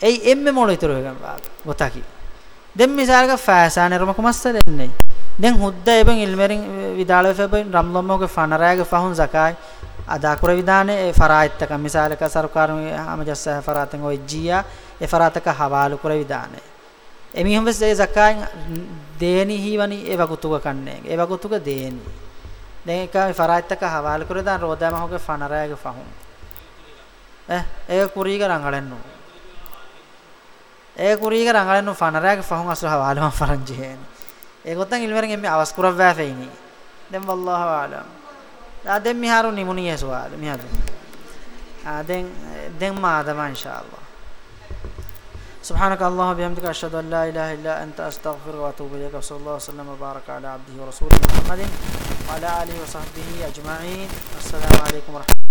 ei emme මොළ ඉතුරුවෙන් වාග ගොතකි. දැන් මිසාලක ෆෑසා nerum කොමස්ස දෙන්නේ? දැන් හුද්ද එබෙන් ඉල්මෙරින් විදාල ෆෙබෙන් රම්ලොම්මෝගේ ෆනරාගේ ෆහුන් zakai අදා කුර විදානේ ඒ ෆරායිත්තක මිසාලක සරකාරුගේ අමජස්ස ෆරාතෙන් ඔය ජියා ඒ ෆරාතක හවාලු කුර විදානේ එමිහම් වෙස් ඒ zakai දේනි හිවනි ඒ වගුතුක කන්නේ ඒ වගුතුක දේනි දැන් එක ෆරායිත්තක හවාලු කුර දාන රෝදාම හොගේ ෆනරාගේ ෆහුන් eh ඒ කුරීක රංගලන්නු ඒ කුරීක රංගලන්නු ෆනරාගේ ෆහුන් අසු හවාලම ෆරංජේනි ඒගොතන් ඉල්වරන් එම්මි අවස් කුරවෑ ෆෙයිනි. දැන් වල්ලාහු ආලම්. දා දැන් මිහාරු නිමුනිය සුවාල මිහාරු ආ දැන් දැන් මාදම ඉන්ෂාඅල්ලාහ් سبحانك اللهم بحمدك أشهد أن لا إله إلا أنت أستغفر وأتوب إليك وصلى الله وسلم وبارك على عبده ورسوله محمد وعلى آله وصحبه أجمعين. السلام عليكم ورحمة الله.